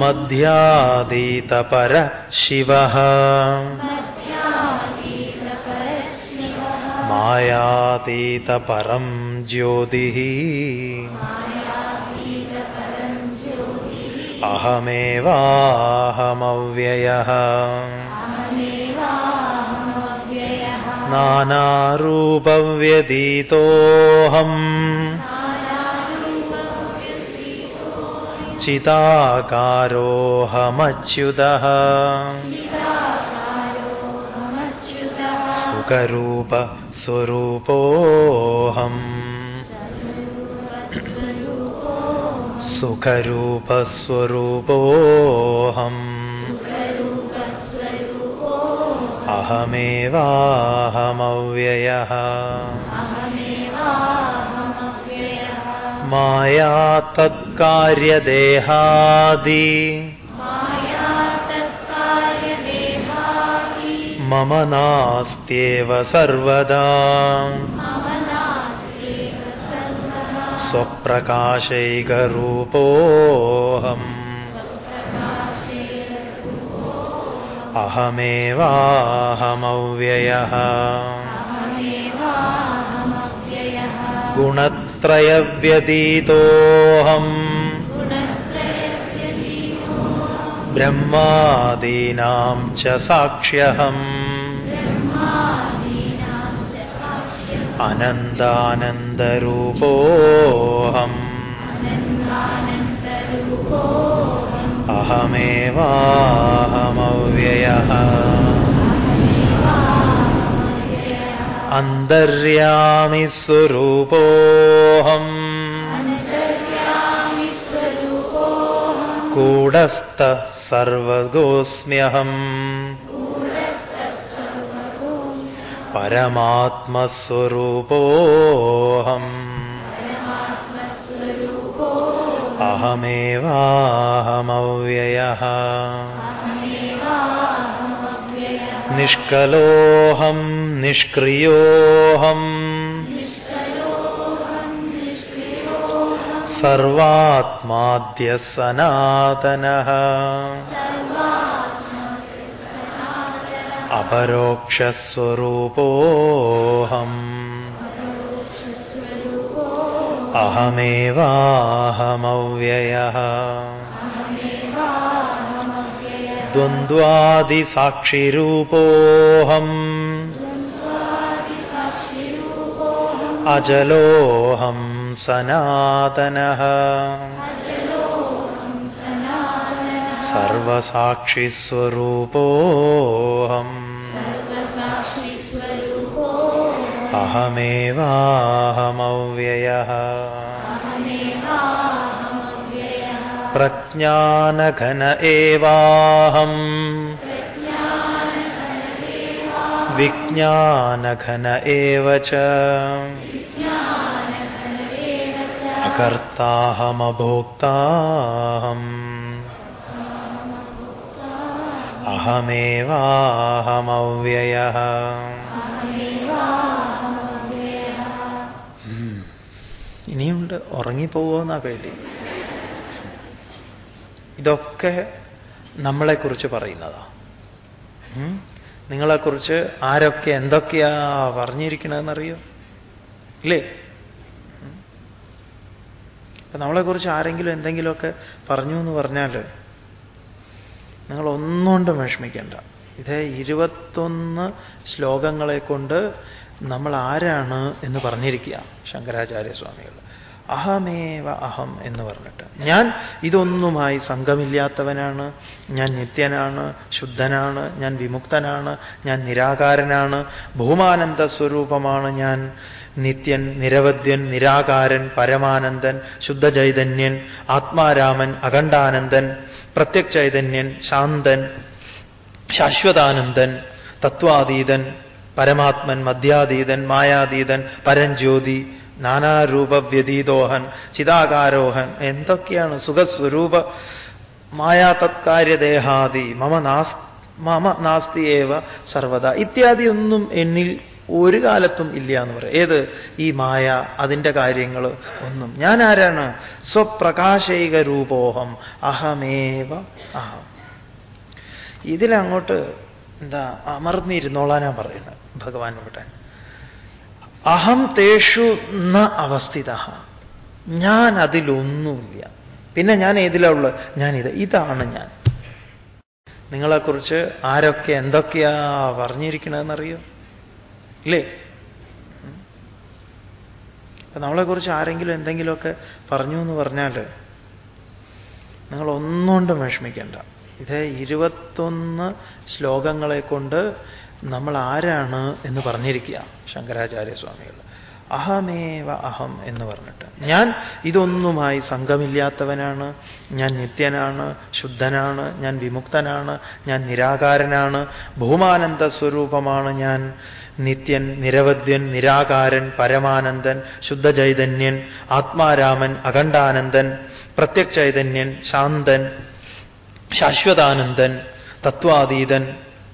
मध्यादीतपर शिवः ശിവः മായാതീതപരം ജ്യോതിः അഹമേവാഹമവ്യയः നാനാരൂപവ്യതീതോऽഹम् വ്യാപകരൂപ സ്വരൂപോഹം സുഖരൂപസ്വരൂപോഹം. അഹമേവാഹമവ്യയ മായാ തത്കാര്യദേഹാദി मम नास्त्येव सर्वदा। स्वप्रकाशैकरूपोऽहम्। अहमेवाहमव्ययः। गुणत्रयव्यतीतोऽहम्। ബ്രഹ്മാദീനാം ച സാക്ഷ്യഹം. അനന്താനന്ദരൂപോഹം. അഹമേവാഹമവ്യയ അന്തര്യാമി സ്വരൂപോഹം. कूडस्थः सर्वगोऽस्म्यहम् परमात्मस्वरूपोऽहम्। अहमेवाहमव्ययः। निष्कलोऽहं निष्क्रियोऽहम्। സർവാത്മാദ്യ സനാതന अपरोक्षस्वरूपोऽहम् अहमेवाहमव्ययः द्वन्द्वादिसाक्षिरूपोऽहम् अजलोऽहम् സനാതനഃ. സർവസാക്ഷിസ്വരൂപോऽഹम् അഹമേവാഹമവ്യയः. പ്രജ്ഞാനഘന ഏവാഹം. വിജ്ഞാനഘന ഏവ ച. കർത്താഹമഭോക്താഹം അഹമേവാഹമവ്യയ ഇനിയുണ്ട് ഉറങ്ങിപ്പോവുമെന്നാ പേടി. ഇതൊക്കെ നമ്മളെക്കുറിച്ച് പറയുന്നതാ? നിങ്ങളെക്കുറിച്ച് ആരൊക്കെ എന്തൊക്കെയാ പറഞ്ഞിരിക്കണമെന്നറിയോ ഇല്ലേ? അപ്പൊ നമ്മളെക്കുറിച്ച് ആരെങ്കിലും എന്തെങ്കിലുമൊക്കെ പറഞ്ഞു എന്ന് പറഞ്ഞാൽ നിങ്ങൾ ഒന്നുകൊണ്ടും വിഷമിക്കേണ്ട. ഇത് ഇരുപത്തൊന്ന് ശ്ലോകങ്ങളെ കൊണ്ട് നമ്മൾ ആരാണ് എന്ന് പറഞ്ഞിരിക്കുക ശങ്കരാചാര്യസ്വാമികൾ. അഹമേവ അഹം എന്ന് പറഞ്ഞിട്ട്. ഞാൻ ഇതൊന്നുമായി സംഘമില്ലാത്തവനാണ്. ഞാൻ നിത്യനാണ് ശുദ്ധനാണ് ഞാൻ വിമുക്തനാണ് ഞാൻ നിരാകാരനാണ് ഭൂമാനന്ദ സ്വരൂപമാണ് ഞാൻ. നിത്യൻ നിരവധ്യൻ നിരാകാരൻ പരമാനന്ദൻ ശുദ്ധചൈതന്യൻ ആത്മാരാമൻ അഖണ്ഡാനന്ദൻ പ്രത്യക്ചൈതന്യൻ ശാന്തൻ ശാശ്വതാനന്ദൻ തത്വാതീതൻ പരമാത്മൻ മധ്യാതീതൻ മായാതീതൻ പരഞ്ജ്യോതി നാനാരൂപവ്യതീതോഹൻ ചിതാകാരോഹൻ എന്തൊക്കെയാണ് സുഖസ്വരൂപ മായാ തത്കാര്യദേഹാദി മമ നാസ് മമ നാസ്തിയേവ സർവത ഇത്യാദി ഒന്നും എന്നിൽ ഒരു കാലത്തും ഇല്ല എന്ന് പറയും. ഏത്? ഈ മായ അതിന്റെ കാര്യങ്ങൾ ഒന്നും. ഞാൻ ആരാണ് സ്വപ്രകാശൈക രൂപോഹം. അഹമേവ അഹം. ഇതിലങ്ങോട്ട് എന്താ അമർന്നിരുന്നോളാനാ പറയുന്നത് ഭഗവാൻ ഇവിടെ. അഹം തേഷു ന അവസ്ഥിത ഞാൻ അതിലൊന്നുമില്ല പിന്നെ ഞാൻ ഏതിലാ ഉള്ളത് ഞാനിത്. ഇതാണ് ഞാൻ. നിങ്ങളെക്കുറിച്ച് ആരൊക്കെ എന്തൊക്കെയാ പറഞ്ഞിരിക്കണമെന്നറിയോ ഇല്ലേ. അപ്പൊ നമ്മളെക്കുറിച്ച് ആരെങ്കിലും എന്തെങ്കിലുമൊക്കെ പറഞ്ഞു എന്ന് പറഞ്ഞാൽ നിങ്ങൾ ഒന്നുകൊണ്ടും വിഷമിക്കേണ്ട. ഇത് ഇരുപത്തൊന്ന് ശ്ലോകങ്ങളെ കൊണ്ട് നമ്മൾ ആരാണ് എന്ന് പറഞ്ഞിരിക്കുക ശങ്കരാചാര്യസ്വാമികൾ. അഹമേവ അഹം എന്ന് പറഞ്ഞിട്ട്. ഞാൻ ഇതൊന്നുമായി സംഘമില്ലാത്തവനാണ്. ഞാൻ നിത്യനാണ് ശുദ്ധനാണ് ഞാൻ വിമുക്തനാണ് ഞാൻ നിരാകാരനാണ് ഭൂമാനന്ദ സ്വരൂപമാണ് ഞാൻ. നിത്യൻ നിരവധ്യൻ നിരാകാരൻ പരമാനന്ദൻ ശുദ്ധചൈതന്യൻ ആത്മാരാമൻ അഖണ്ഡാനന്ദൻ പ്രത്യക്ചൈതന്യൻ ശാന്തൻ ശാശ്വതാനന്ദൻ തത്വാതീതൻ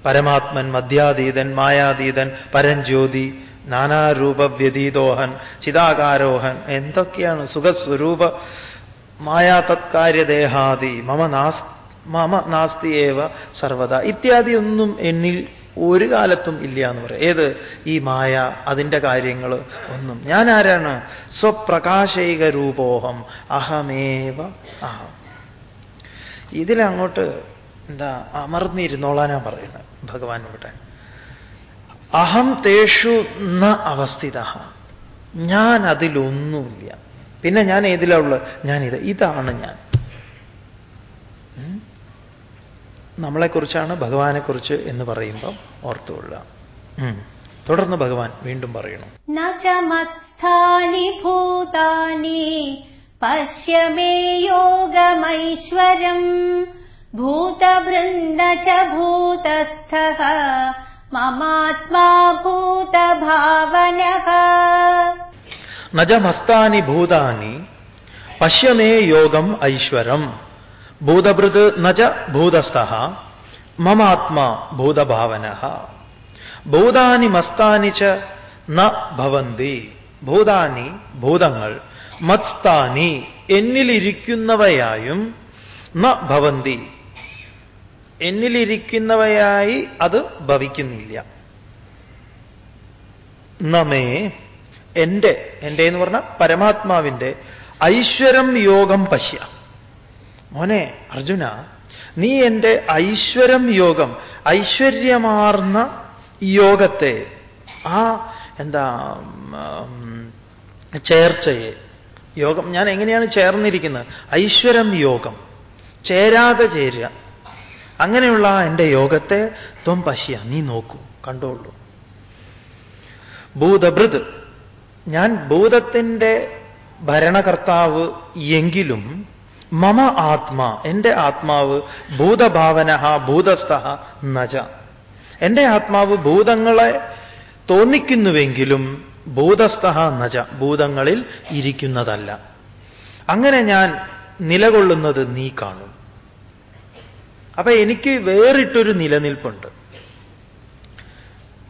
പരമാത്മൻ മധ്യാതീതൻ മായാതീതൻ പരഞ്ജ്യോതി നാനാരൂപവ്യതീതോഹൻ ചിതാകാരോഹൻ എന്തൊക്കെയാണ് സുഖസ്വരൂപ മായാ തത്കാര്യദേഹാദി മമ നാസ് മമ നാസ്തിയേവ സർവത ഇത്യാദി ഒന്നും എന്നിൽ ഒരു കാലത്തും ഇല്ല എന്ന് പറയാം. ഏത്? ഈ മായ അതിന്റെ കാര്യങ്ങൾ ഒന്നും. ഞാൻ ആരാണ്? സ്വപ്രകാശൈക രൂപോഹം. അഹമേവ അഹം. ഇതിലങ്ങോട്ട് എന്താ അമർന്നിരുന്നോളാനാ പറയുന്നത് ഭഗവാൻ ഇവിടെ. അഹം തേഷു ന അവസ്ഥിത ഞാൻ അതിലൊന്നുമില്ല. പിന്നെ ഞാൻ ഏതിലാ ഉള്ളത്? ഞാനിത്. ഇതാണ് ഞാൻ. നമ്മളെക്കുറിച്ചാണ് ഭഗവാനെക്കുറിച്ച് എന്ന് പറയുമ്പോൾ ഓർത്തുകൊള്ളുക. തുടർന്ന് ഭഗവാൻ വീണ്ടും പറയണം. ഭൂതാനി പശ്യ യോഗമൈശ്വരം ഭൂതവൃന്ദ ഭൂതസ്ഥ നജമസ്താനി ഭൂതാനി പശ്യമേ യോഗം ഐശ്വരം ഭൂതഭൃത് നജ ഭൂതസ്ഥ മമാത്മാ ഭൂതഭാവന. ഭൂതാനി മസ്താനി ച ഭവന്തി ഭൂതാനി ഭൂതങ്ങൾ മത്സ്ഥാനി എന്നിലിരിക്കുന്നവയായും ന ഭവന്തി. എന്നിലിരിക്കുന്നവയായി അത് ഭവിക്കുന്നില്ല. നമേ എന്റെ എന്റെ എന്ന് പറഞ്ഞ പരമാത്മാവിന്റെ ഐശ്വരം യോഗം പശ്യ. മോനെ അർജുന നീ എന്റെ ഐശ്വരം യോഗം ഐശ്വര്യമാർന്ന യോഗത്തെ ആ എന്താ ചേർച്ചയെ യോഗം ഞാൻ എങ്ങനെയാണ് ചേർന്നിരിക്കുന്നത്? ഐശ്വരം യോഗം ചേരാതെ ചേരുക. അങ്ങനെയുള്ള എന്റെ യോഗത്തെ ത്വം പശ്യ നീ നോക്കൂ കണ്ടോളൂ. ഭൂതഭൃത് ഞാൻ ഭൂതത്തിന്റെ ഭരണകർത്താവ് എങ്കിലും മമ ആത്മാ എന്റെ ആത്മാവ് ഭൂതഭാവന ഭൂതസ്ഥ നജ. എന്റെ ആത്മാവ് ഭൂതങ്ങളെ തോന്നിക്കുന്നുവെങ്കിലും ഭൂതസ്ഥ നജ ഭൂതങ്ങളിൽ ഇരിക്കുന്നതല്ല. അങ്ങനെ ഞാൻ നിലകൊള്ളുന്നത് നീ കാണും. അപ്പൊ എനിക്ക് വേറിട്ടൊരു നിലനിൽപ്പുണ്ട്.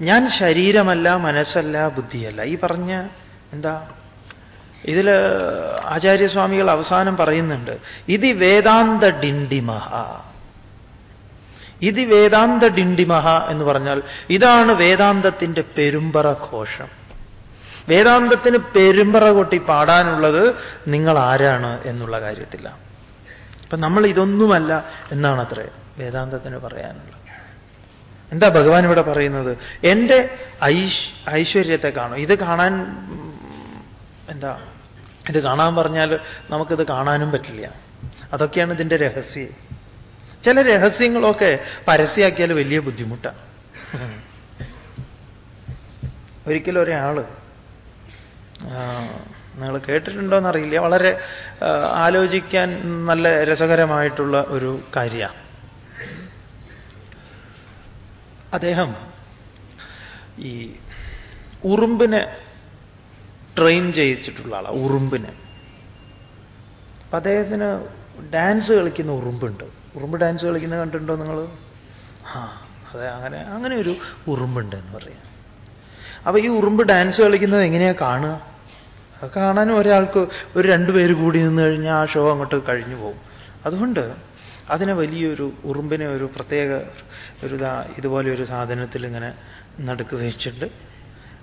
ഞാൻ ശരീരമല്ല മനസ്സല്ല ബുദ്ധിയല്ല. ഈ പറഞ്ഞ എന്താ ഇതിൽ ആചാര്യസ്വാമികൾ അവസാനം പറയുന്നുണ്ട് ഇതി വേദാന്ത ഡിണ്ടിമഹ. ഇതി വേദാന്ത ഡിണ്ടിമഹ എന്ന് പറഞ്ഞാൽ ഇതാണ് വേദാന്തത്തിന്റെ പെരുമ്പറ ഘോഷം. വേദാന്തത്തിന് പെരുമ്പറ കൊട്ടി പാടാനുള്ളത് നിങ്ങൾ ആരാണ് എന്നുള്ള കാര്യത്തിലാണ് അപ്പൊ നമ്മൾ ഇതൊന്നുമല്ല എന്നാണ് അത്രേ വേദാന്തത്തിന് പറയാനുള്ളത്. എന്താ ഭഗവാൻ ഇവിടെ പറയുന്നത്? എന്റെ ഐശ് ഐശ്വര്യത്തെ കാണും. ഇത് കാണാൻ എന്താ? ഇത് കാണാൻ പറഞ്ഞാൽ നമുക്കിത് കാണാനും പറ്റില്ല. അതൊക്കെയാണ് ഇതിന്റെ രഹസ്യം. ചില രഹസ്യങ്ങളൊക്കെ പരസ്യമാക്കിയാൽ വലിയ ബുദ്ധിമുട്ടാണ് ഒരിക്കലും ഒരാൾ നിങ്ങൾ കേട്ടിട്ടുണ്ടോ എന്നറിയില്ല വളരെ ആലോചിക്കാൻ നല്ല രസകരമായിട്ടുള്ള ഒരു കാര്യമാണ് അദ്ദേഹം ഈ ഉറുമ്പിനെ ട്രെയിൻ ചെയ്യിച്ചിട്ടുള്ള ആളാ ഉറുമ്പിനെ. അപ്പൊ അദ്ദേഹത്തിന് ഡാൻസ് കളിക്കുന്ന ഉറുമ്പുണ്ട്. ഉറുമ്പ് ഡാൻസ് കളിക്കുന്ന കണ്ടിട്ടുണ്ടോ നിങ്ങൾ ആ അതെ അങ്ങനെ അങ്ങനെ ഒരു ഉറുമ്പുണ്ട് എന്ന് പറയാം. അപ്പൊ ഈ ഉറുമ്പ് ഡാൻസ് കളിക്കുന്നത് എങ്ങനെയാ കാണുക? കാണാനും ഒരാൾക്ക് ഒരു രണ്ടുപേര് കൂടി നിന്ന് കഴിഞ്ഞാൽ ആ ഷോ അങ്ങോട്ട് കഴിഞ്ഞു പോകും. അതുകൊണ്ട് അതിനെ വലിയൊരു ഉറുമ്പിനെ ഒരു പ്രത്യേക ഒരു ഇതുപോലെ ഒരു സാധനത്തിൽ ഇങ്ങനെ നടുക്ക് വെച്ചിട്ട്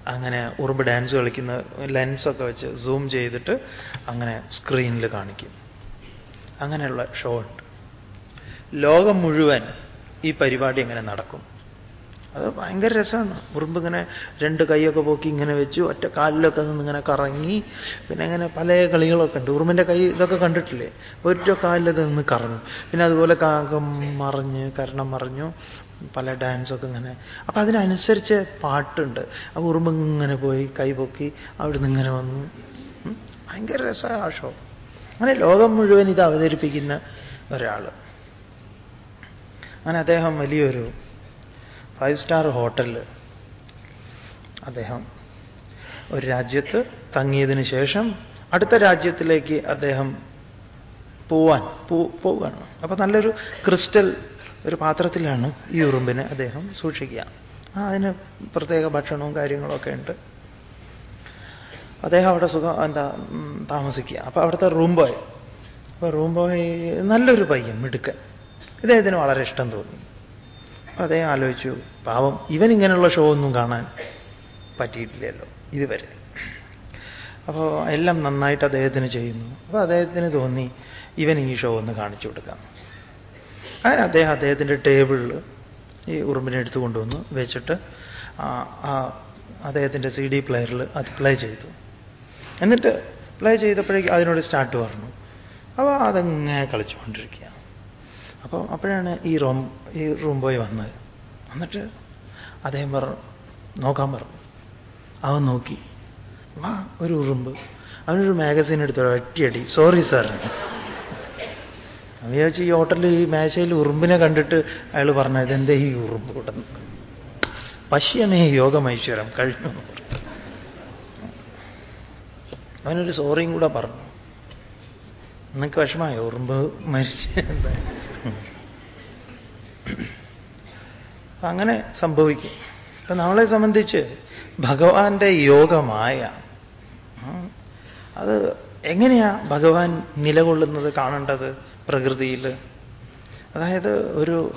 അങ്ങനെ ഉറുമ്പ് ഡാൻസ് കളിക്കുന്ന ലെൻസൊക്കെ വെച്ച് സൂം ചെയ്തിട്ട് അങ്ങനെ സ്ക്രീനിൽ കാണിക്കും. അങ്ങനെയുള്ള ഷോ ഉണ്ട്. ലോകം മുഴുവൻ ഈ പരിപാടി എങ്ങനെ നടക്കും? അത് ഭയങ്കര രസമാണ്. ഉറുമ്പ് ഇങ്ങനെ രണ്ട് കൈയൊക്കെ പോക്കി ഇങ്ങനെ വെച്ചു ഒറ്റ കാലിലൊക്കെ നിന്ന് ഇങ്ങനെ കറങ്ങി പിന്നെ അങ്ങനെ പല കളികളൊക്കെ ഉണ്ട്. ഉറുമ്പിന്റെ കൈ ഇതൊക്കെ കണ്ടിട്ടില്ലേ? ഒറ്റ കാലിലൊക്കെ നിന്ന് കറങ്ങും. പിന്നെ അതുപോലെ കാകം മറിഞ്ഞ് കരണം മറിഞ്ഞു പല ഡാൻസൊക്കെ ഇങ്ങനെ. അപ്പം അതിനനുസരിച്ച് പാട്ടുണ്ട്. ആ ഉറുമ്പ് ഇങ്ങനെ പോയി കൈപൊക്കി അവിടുന്ന് ഇങ്ങനെ വന്നു. ഭയങ്കര രസമാണ് ഷോ അങ്ങനെ ലോകം മുഴുവൻ ഇത് അവതരിപ്പിക്കുന്ന ഒരാൾ അങ്ങനെ അദ്ദേഹം വലിയൊരു ഫൈവ് സ്റ്റാർ ഹോട്ടലിൽ അദ്ദേഹം ഒരു രാജ്യത്ത് തങ്ങിയതിന് ശേഷം അടുത്ത രാജ്യത്തിലേക്ക് അദ്ദേഹം പോവാൻ പോവുകയാണ്. അപ്പൊ നല്ലൊരു ക്രിസ്റ്റൽ ഒരു പാത്രത്തിലാണ് ഈ ഉറുമ്പിനെ അദ്ദേഹം സൂക്ഷിക്കുക. അതിന് പ്രത്യേക ഭക്ഷണവും കാര്യങ്ങളൊക്കെ ഉണ്ട്. അദ്ദേഹം അവിടെ സുഖം എന്താ താമസിക്കുക. അപ്പൊ അവിടുത്തെ റൂം ബോയ് അപ്പൊ റൂം ബോയ് നല്ലൊരു പയ്യൻ മിടുക്കൻ. ഇദ്ദേഹത്തിന് വളരെ ഇഷ്ടം തോന്നി. അപ്പൊ അദ്ദേഹം ആലോചിച്ചു പാവം ഇവൻ ഇങ്ങനെയുള്ള ഷോ ഒന്നും കാണാൻ പറ്റിയിട്ടില്ലല്ലോ ഇതുവരെ. അപ്പോൾ എല്ലാം നന്നായിട്ട് അദ്ദേഹത്തിന് ചെയ്യുന്നു. അപ്പോൾ അദ്ദേഹത്തിന് തോന്നി ഇവൻ ഈ ഷോ ഒന്ന് കാണിച്ചു കൊടുക്കാം. അങ്ങനെ അദ്ദേഹം അദ്ദേഹത്തിന്റെ ടേബിളിൽ ഈ ഉറുമ്പിനെ എടുത്തു കൊണ്ടുവന്ന് വെച്ചിട്ട് ആ അദ്ദേഹത്തിന്റെ സി ഡി പ്ലെയറിൽ അത് പ്ലേ ചെയ്തു. എന്നിട്ട് പ്ലേ ചെയ്തപ്പോഴേക്കും അതിനോട് സ്റ്റാർട്ട് പറഞ്ഞു. അപ്പോൾ അതങ്ങനെ കളിച്ചുകൊണ്ടിരിക്കുക അപ്പോൾ അപ്പോഴാണ് ഈ റോം ഈ റൂം ബോയ് വന്നത്. എന്നിട്ട് അദ്ദേഹം പറഞ്ഞു നോക്കാൻ പറഞ്ഞു. അവൻ നോക്കി. വാ ഒരു ഉറുമ്പ്. അവനൊരു മാഗസീൻ എടുത്തോ ഒറ്റയടി സോറി സാർ. അവൻ ചോദിച്ചു ഈ ഹോട്ടലിൽ ഈ മേശയിൽ ഉറുമ്പിനെ കണ്ടിട്ട് അയാൾ പറഞ്ഞു ഇതെന്തേ ഈ ഉറുമ്പ് കൂട്ടുന്നു പശ്യമേ യോഗമൈശ്വരം കഴിഞ്ഞു. അവനൊരു സോറിയും കൂടെ പറഞ്ഞു. നിനക്ക് വിഷമായോ ഉറുമ്പ് മരിച്ച് അങ്ങനെ സംഭവിക്കും. അപ്പൊ നമ്മളെ സംബന്ധിച്ച് ഭഗവാന്റെ യോഗമായ അത് എങ്ങനെയാ ഭഗവാൻ നിലകൊള്ളുന്നത് കാണേണ്ടത്? പ്രകൃതിയിൽ. അതായത് ഒരു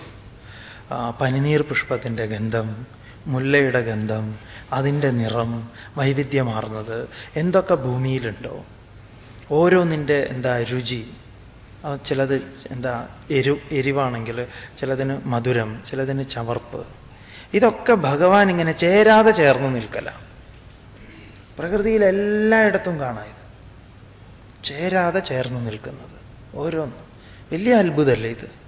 പനിനീർ പുഷ്പത്തിന്റെ ഗന്ധം മുല്ലയുടെ ഗന്ധം അതിന്റെ നിറം വൈവിധ്യമാർന്നത് എന്തൊക്കെ ഭൂമിയിലുണ്ടോ. ഓരോന്നിന്റെ എന്താ രുചി. ചിലത് എന്താ എരു എരിവാണെങ്കിൽ ചിലതിന് മധുരം ചിലതിന് ചവർപ്പ്. ഇതൊക്കെ ഭഗവാൻ ഇങ്ങനെ ചേരാതെ ചേർന്ന് നിൽക്കല. പ്രകൃതിയിൽ എല്ലായിടത്തും കാണാം ഇത്. ചേരാതെ ചേർന്ന് നിൽക്കുന്നത്. ഓരോന്നും. വലിയ അത്ഭുതമല്ലേ ഇത്?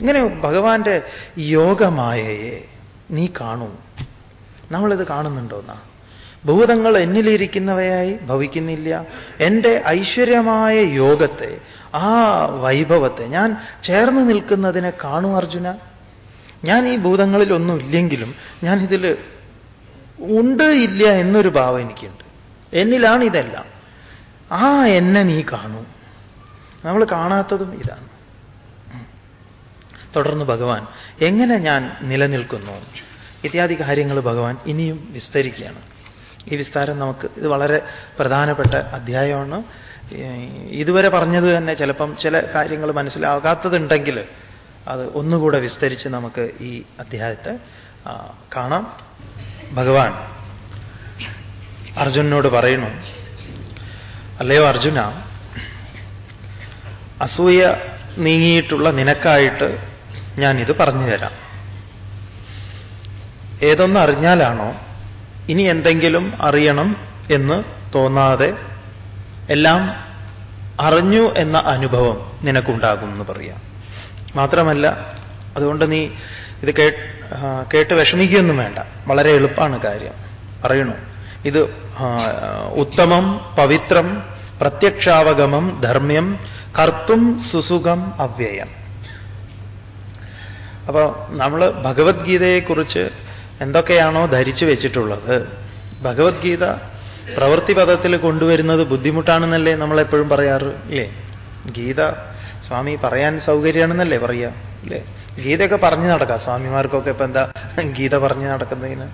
ഇങ്ങനെ ഭഗവാന്റെ യോഗമായയെ നീ കാണൂ. നമ്മളിത് കാണുന്നുണ്ടോന്നാ? ഭൂതങ്ങൾ എന്നിലിരിക്കുന്നവയായി ഭവിക്കുന്നില്ല. എന്റെ ഐശ്വര്യമായ യോഗത്തെ ആ വൈഭവത്തെ ഞാൻ ചേർന്ന് നിൽക്കുന്നതിനെ കാണൂ അർജുന. ഞാൻ ഈ ഭൂതങ്ങളിലൊന്നും ഇല്ലെങ്കിലും ഞാൻ ഇതിൽ ഉണ്ട് ഇല്ല എന്നൊരു ഭാവം എനിക്കുണ്ട്. എന്നിലാണ് ഇതെല്ലാം. ആ എന്നെ നീ കാണൂ. നമ്മൾ കാണാത്തതും ഇതാണ്. തുടർന്ന് ഭഗവാൻ എങ്ങനെ ഞാൻ നിലനിൽക്കുന്നു? ഇത്യാദി കാര്യങ്ങൾ ഭഗവാൻ ഇനിയും വിസ്തരിക്കുകയാണ്. ഈ വിസ്താരം നമുക്ക് ഇത് വളരെ പ്രധാനപ്പെട്ട അധ്യായമാണ്. ഇതുവരെ പറഞ്ഞത് തന്നെ ചിലപ്പം ചില കാര്യങ്ങൾ മനസ്സിലാകാത്തതുണ്ടെങ്കിൽ അത് ഒന്നുകൂടെ വിസ്തരിച്ച് നമുക്ക് ഈ അധ്യായത്തെ കാണാം. ഭഗവാൻ അർജുനോട് പറയുന്നു അല്ലയോ അർജുന അസൂയ നീങ്ങിയിട്ടുള്ള നിനക്കായിട്ട് ഞാനിത് പറഞ്ഞു തരാം ഏതൊന്ന് അറിഞ്ഞാലാണോ ഇനി എന്തെങ്കിലും അറിയണം എന്ന് തോന്നാതെ എല്ലാം അറിഞ്ഞു എന്ന അനുഭവം നിനക്കുണ്ടാകും എന്ന് പറയാം. മാത്രമല്ല അതുകൊണ്ട് നീ ഇത് കേട്ട് വിഷമിക്കുകയൊന്നും വേണ്ട. വളരെ എളുപ്പമാണ് കാര്യം. പറയണു. ഇത് ഉത്തമം പവിത്രം പ്രത്യക്ഷാവഗമം ധർമ്മ്യം കർത്തും സുസുഖം അവ്യയം. അപ്പൊ നമ്മൾ ഭഗവത്ഗീതയെക്കുറിച്ച് എന്തൊക്കെയാണോ ധരിച്ചു വെച്ചിട്ടുള്ളത്. ഭഗവത്ഗീത പ്രവൃത്തിപദത്തിൽ കൊണ്ടുവരുന്നത് ബുദ്ധിമുട്ടാണെന്നല്ലേ നമ്മളെപ്പോഴും പറയാറ് ഇല്ലേ? ഗീത സ്വാമി പറയാൻ സൗകര്യമാണെന്നല്ലേ പറയുക അല്ലേ ഗീതയൊക്കെ പറഞ്ഞു നടക്കാം. സ്വാമിമാർക്കൊക്കെ ഇപ്പൊ എന്താ ഗീത പറഞ്ഞു നടക്കുന്നതിന്?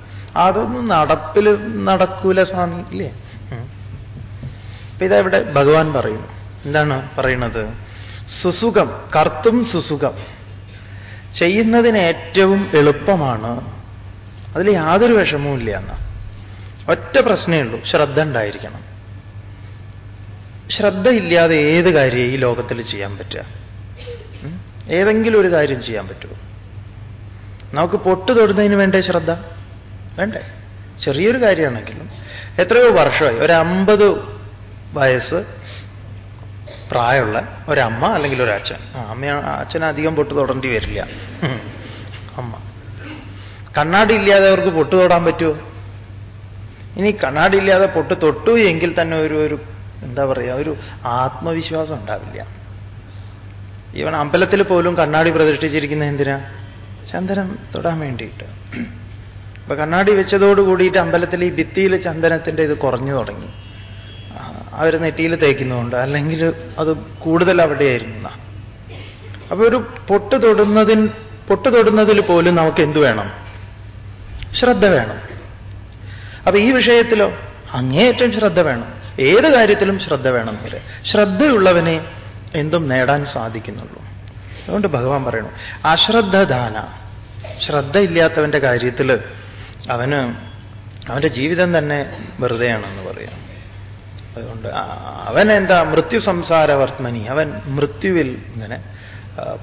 അതൊന്നും നടപ്പിൽ നടക്കൂല സ്വാമി ഇല്ലേ? ഇതാ ഇവിടെ ഭഗവാൻ പറയുന്നു എന്താണ് പറയുന്നത് സുസുഖം കർത്തും സുസുഖം. ചെയ്യുന്നതിന് ഏറ്റവും എളുപ്പമാണ്. അതിൽ യാതൊരു വിഷമവും ഇല്ല എന്നാ. ഒറ്റ പ്രശ്നമേ ഉള്ളൂ ശ്രദ്ധ ഉണ്ടായിരിക്കണം. ശ്രദ്ധയില്ലാതെ ഏത് കാര്യം ഈ ലോകത്തിൽ ചെയ്യാൻ പറ്റുക. ഏതെങ്കിലും ഒരു കാര്യം ചെയ്യാൻ പറ്റുമോ നമുക്ക് പൊട്ട് തൊടുന്നതിന് വേണ്ടേ ശ്രദ്ധ? വേണ്ടേ? ചെറിയൊരു കാര്യമാണെങ്കിലും. എത്രയോ വർഷമായി ഒരു അമ്പത് വയസ്സ് പ്രായമുള്ള ഒരമ്മ അല്ലെങ്കിൽ ഒരച്ഛൻ. അമ്മ അച്ഛൻ അധികം പൊട്ട് തൊടേണ്ടി വരില്ല. അമ്മ. കണ്ണാടി ഇല്ലാതെ അവർക്ക് പൊട്ട് തൊടാൻ പറ്റുമോ ഇനി കണ്ണാടി ഇല്ലാതെ പൊട്ട് തൊട്ടു എങ്കിൽ തന്നെ ഒരു ഒരു എന്താ പറയുക ഒരു ആത്മവിശ്വാസം ഉണ്ടാവില്ല. ഇവൻ അമ്പലത്തിൽ പോലും കണ്ണാടി പ്രതിഷ്ഠിച്ചിരിക്കുന്ന എന്തിനാ? ചന്ദനം തൊടാൻ വേണ്ടിയിട്ട്. അപ്പൊ കണ്ണാടി വെച്ചതോട് കൂടിയിട്ട് അമ്പലത്തിൽ ഈ ഭിത്തിയിൽ ചന്ദനത്തിന്റെ ഇത് കുറഞ്ഞു തുടങ്ങി. അവർ നെറ്റിയിൽ തേക്കുന്നതുകൊണ്ട് അല്ലെങ്കിൽ അത് കൂടുതൽ അവിടെയായിരുന്നു. അപ്പൊ ഒരു പൊട്ട് തൊടുന്നതിന് പൊട്ട് തൊടുന്നതിൽ പോലും നമുക്ക് എന്തു വേണം? ശ്രദ്ധ വേണം. അപ്പൊ ഈ വിഷയത്തിലോ അങ്ങേയറ്റം ശ്രദ്ധ വേണം. ഏത് കാര്യത്തിലും ശ്രദ്ധ വേണം എന്നില്ല ശ്രദ്ധയുള്ളവനെ എന്തും നേടാൻ സാധിക്കുന്നുള്ളൂ. അതുകൊണ്ട് ഭഗവാൻ പറയണു അശ്രദ്ധദാന. ശ്രദ്ധയില്ലാത്തവന്റെ കാര്യത്തിൽ അവന് അവന്റെ ജീവിതം തന്നെ വെറുതെയാണെന്ന് പറയാം. അതുകൊണ്ട് അവൻ എന്താ മൃത്യു സംസാരവർത്മനി അവൻ മൃത്യുവിൽ ഇങ്ങനെ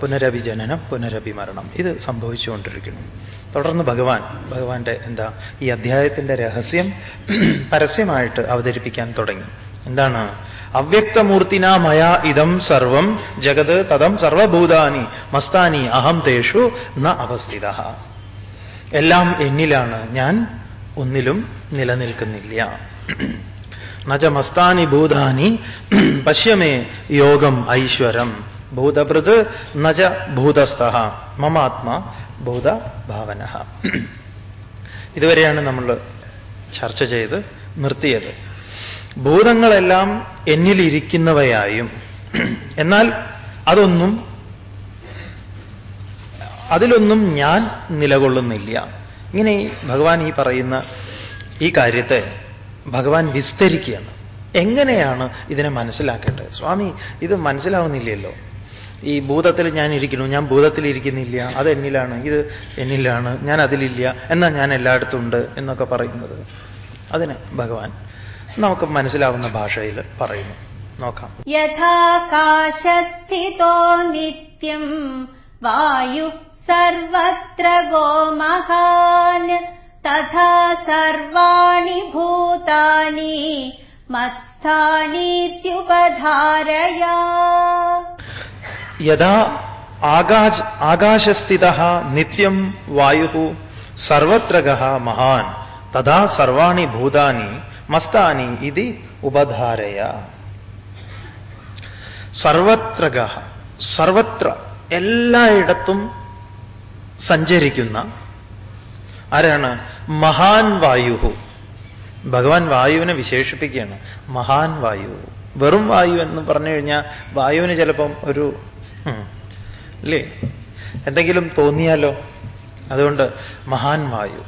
പുനരഭിജനനം പുനരഭിമരണം ഇത് സംഭവിച്ചുകൊണ്ടിരിക്കുന്നു. തുടർന്ന് ഭഗവാൻ ഭഗവാന്റെ എന്താ ഈ അധ്യായത്തിന്റെ രഹസ്യം പരസ്യമായിട്ട് അവതരിപ്പിക്കാൻ തുടങ്ങി. എന്താണ്? അവ്യക്തമൂർത്തിന മയ ഇതം സർവം ജഗത് തദം സർവഭൂതാനി മസ്താനി അഹം തേഷു ന അവസ്ഥിത. എല്ലാം എന്നിലാണ് ഞാൻ ഒന്നിലും നിലനിൽക്കുന്നില്ല. നജ മസ്താനി ഭൂതാനി പശ്യമേ യോഗം ഐശ്വരം. ഭൂതഭൃത് നജ ഭൂതസ്ഥ മമാത്മാ ഭൂത ഭാവന ഇതുവരെയാണ് നമ്മൾ ചർച്ച ചെയ്ത് നിർത്തിയത്. ഭൂതങ്ങളെല്ലാം എന്നിലിരിക്കുന്നവയായും. എന്നാൽ അതൊന്നും അതിലൊന്നും ഞാൻ നിലകൊള്ളുന്നില്ല. ഇങ്ങനെ ഭഗവാൻ ഈ പറയുന്ന ഈ കാര്യത്തെ ഭഗവാൻ വിസ്തരിക്കുകയാണ്. എങ്ങനെയാണ് ഇതിനെ മനസ്സിലാക്കേണ്ടത്? സ്വാമി ഇത് മനസ്സിലാവുന്നില്ലല്ലോ. ഈ ഭൂതത്തിൽ ഞാൻ ഇരിക്കുന്നു ഞാൻ ഭൂതത്തിൽ ഇരിക്കുന്നില്ല അത് എന്നിലാണ് ഇത് എന്നിലാണ് ഞാൻ അതിലില്ല എന്നാൽ ഞാൻ എല്ലായിടത്തും ഉണ്ട് എന്നൊക്കെ പറയുന്നത്. അതിന് ഭഗവാൻ നമുക്ക് മനസ്സിലാവുന്ന ഭാഷയിൽ പറയുന്നു. നോക്കാം. യഥാകാശസ്ഥിതോ നിത്യം വായു സർവത്ര ഗോമഹാൻ തഥാ സർവാണി ഭൂതാനി മത്സ്ഥാനീത്യുപധാരയാ ആകാശസ്ഥിത നിത്യം വായു സർവത്ര മഹാൻ തഥാ സർവാണി ഭൂതാനി മസ്താനി ഇതി ഉപധാരയ സർവത്ര സർവത്ര എല്ലായിടത്തും സഞ്ചരിക്കുന്ന ആരാണ്? മഹാൻ വായു ഭഗവാൻ വായുവിനെ വിശേഷിപ്പിക്കുകയാണ്. മഹാൻ വായു. വെറും വായു എന്ന് പറഞ്ഞു കഴിഞ്ഞാൽ വായുവിന് ചിലപ്പം ഒരു അല്ലേ എന്തെങ്കിലും തോന്നിയാലോ? അതുകൊണ്ട് മഹാൻ വായു.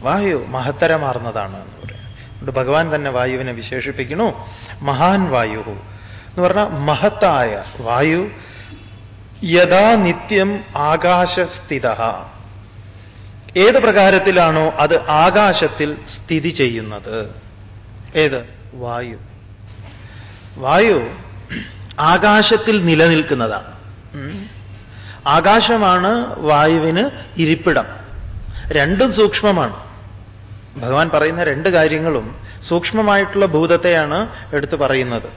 വായു മഹത്തരമാർന്നതാണ് എന്ന് പറയാം. അതുകൊണ്ട് ഭഗവാൻ തന്നെ വായുവിനെ വിശേഷിപ്പിക്കണു മഹാൻ വായു എന്ന് പറഞ്ഞാൽ മഹത്തായ വായു യഥാ നിത്യം ആകാശസ്ഥിത ഏത് പ്രകാരത്തിലാണോ അത് ആകാശത്തിൽ സ്ഥിതി ചെയ്യുന്നത്? ഏത്? വായു. വായു ആകാശത്തിൽ നിലനിൽക്കുന്നതാണ്. ആകാശമാണ് വായുവിന് ഇരിപ്പിടം. രണ്ടും സൂക്ഷ്മമാണ്. ഭഗവാൻ പറയുന്ന രണ്ട് കാര്യങ്ങളും സൂക്ഷ്മമായിട്ടുള്ള ഭൂതത്തെയാണ് എടുത്തു പറയുന്നത്.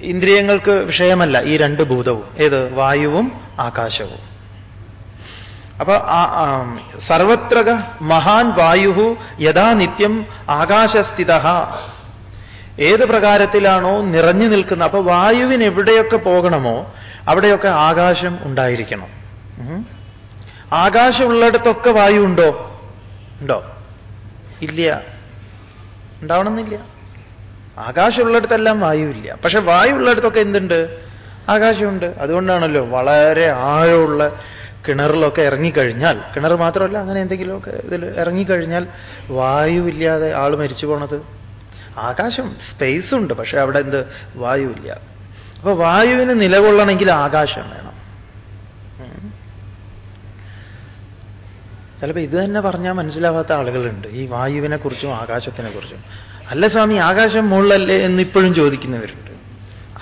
ഇന്ദ്രിയങ്ങൾക്ക് വിഷയമല്ല ഈ രണ്ട് ഭൂതവും. ഏത്? വായുവും ആകാശവും. അപ്പൊ ആ- ആ, സർവത്ര മഹാൻ വായു യഥാ നിത്യം ആകാശസ്ഥിത ഏത് പ്രകാരത്തിലാണോ നിറഞ്ഞു നിൽക്കുന്നത് അപ്പൊ വായുവിന് എവിടെയൊക്കെ പോകണമോ അവിടെയൊക്കെ ആകാശം ഉണ്ടായിരിക്കണം. ആകാശമുള്ളിടത്തൊക്കെ വായു ഉണ്ടോ? ഉണ്ടോ? ഇല്ല. ഉണ്ടാവണമെന്നില്ല. ആകാശമുള്ളിടത്തെല്ലാം വായുവില്ല പക്ഷെ വായു ഉള്ളിടത്തൊക്കെ എന്തുണ്ട്? ആകാശമുണ്ട്. അതുകൊണ്ടാണല്ലോ വളരെ ആഴമുള്ള കിണറിലൊക്കെ ഇറങ്ങിക്കഴിഞ്ഞാൽ കിണർ മാത്രമല്ല അങ്ങനെ എന്തെങ്കിലുമൊക്കെ ഇതിൽ ഇറങ്ങിക്കഴിഞ്ഞാൽ വായുവില്ലാതെ ആൾ മരിച്ചു പോണത്? ആകാശം സ്പേസ് ഉണ്ട് പക്ഷേ അവിടെ എന്ത്? വായുവില്ല. അപ്പൊ വായുവിന് നിലകൊള്ളണമെങ്കിൽ ആകാശം വേണം. ചിലപ്പോൾ ഇത് തന്നെ പറഞ്ഞാൽ മനസ്സിലാവാത്ത ആളുകളുണ്ട്. ഈ വായുവിനെ കുറിച്ചും ആകാശത്തിനെ കുറിച്ചും. അല്ല സ്വാമി ആകാശം മുകളിലല്ലേ എന്ന് ഇപ്പോഴും ചോദിക്കുന്നവരുണ്ട്.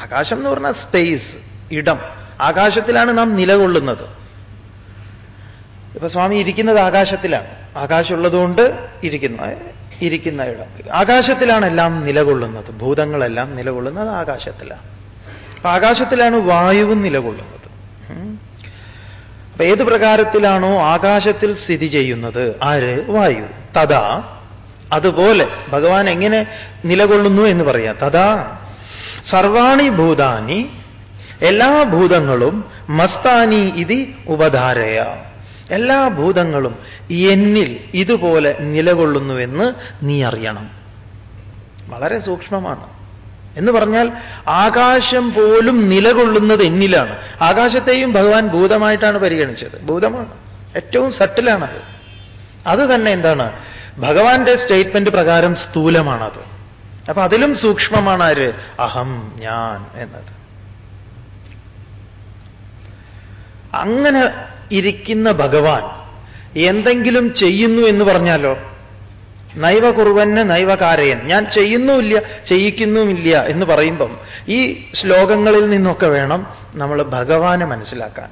ആകാശം എന്ന് പറഞ്ഞാൽ സ്പേസ് ഇടം. ആകാശത്തിലാണ് നാം നിലകൊള്ളുന്നത്. ഇപ്പൊ സ്വാമി ഇരിക്കുന്നത് ആകാശത്തിലാണ്. ആകാശമുള്ളതുകൊണ്ട് ഇരിക്കുന്നു. ഇരിക്കുന്ന ഇടം. ആകാശത്തിലാണ് എല്ലാം നിലകൊള്ളുന്നത്. ഭൂതങ്ങളെല്ലാം നിലകൊള്ളുന്നത് ആകാശത്തിലാണ്. അപ്പൊ ആകാശത്തിലാണ് വായുവും നിലകൊള്ളുന്നത്. അപ്പൊ ഏത് പ്രകാരത്തിലാണോ ആകാശത്തിൽ സ്ഥിതി ചെയ്യുന്നത്? ആര്? വായു. തഥാ. അതുപോലെ ഭഗവാൻ എങ്ങനെ നിലകൊള്ളുന്നു എന്ന് പറയാം. തഥാ. സർവാണി ഭൂതാനി എല്ലാ ഭൂതങ്ങളും മസ്താനി ഇതി ഉപധാരയ. എല്ലാ ഭൂതങ്ങളും എന്നിൽ ഇതുപോലെ നിലകൊള്ളുന്നുവെന്ന് നീ അറിയണം. വളരെ സൂക്ഷ്മമാണ്. എന്ന് പറഞ്ഞാൽ ആകാശം പോലും നിലകൊള്ളുന്നത് എന്നിലാണ്. ആകാശത്തെയും ഭഗവാൻ ഭൂതമായിട്ടാണ് പരിഗണിച്ചത്. ഭൂതമാണ്. ഏറ്റവും സട്ടിലാണത്. അത് തന്നെ എന്താണ്? ഭഗവാന്റെ സ്റ്റേറ്റ്മെന്റ് പ്രകാരം സ്ഥൂലമാണത്. അപ്പൊ അതിലും സൂക്ഷ്മമാണ് ആര്? അഹം ഞാൻ എന്നത്. അങ്ങനെ ഇരിക്കുന്ന ഭഗവാൻ എന്തെങ്കിലും ചെയ്യുന്നു എന്ന് പറഞ്ഞാലോ? നൈവ നൈവകാരയൻ. ഞാൻ ചെയ്യുന്നുമില്ല ചെയ്യിക്കുന്നുമില്ല എന്ന് പറയുമ്പം ഈ ശ്ലോകങ്ങളിൽ നിന്നൊക്കെ വേണം നമ്മൾ ഭഗവാനെ മനസ്സിലാക്കാൻ.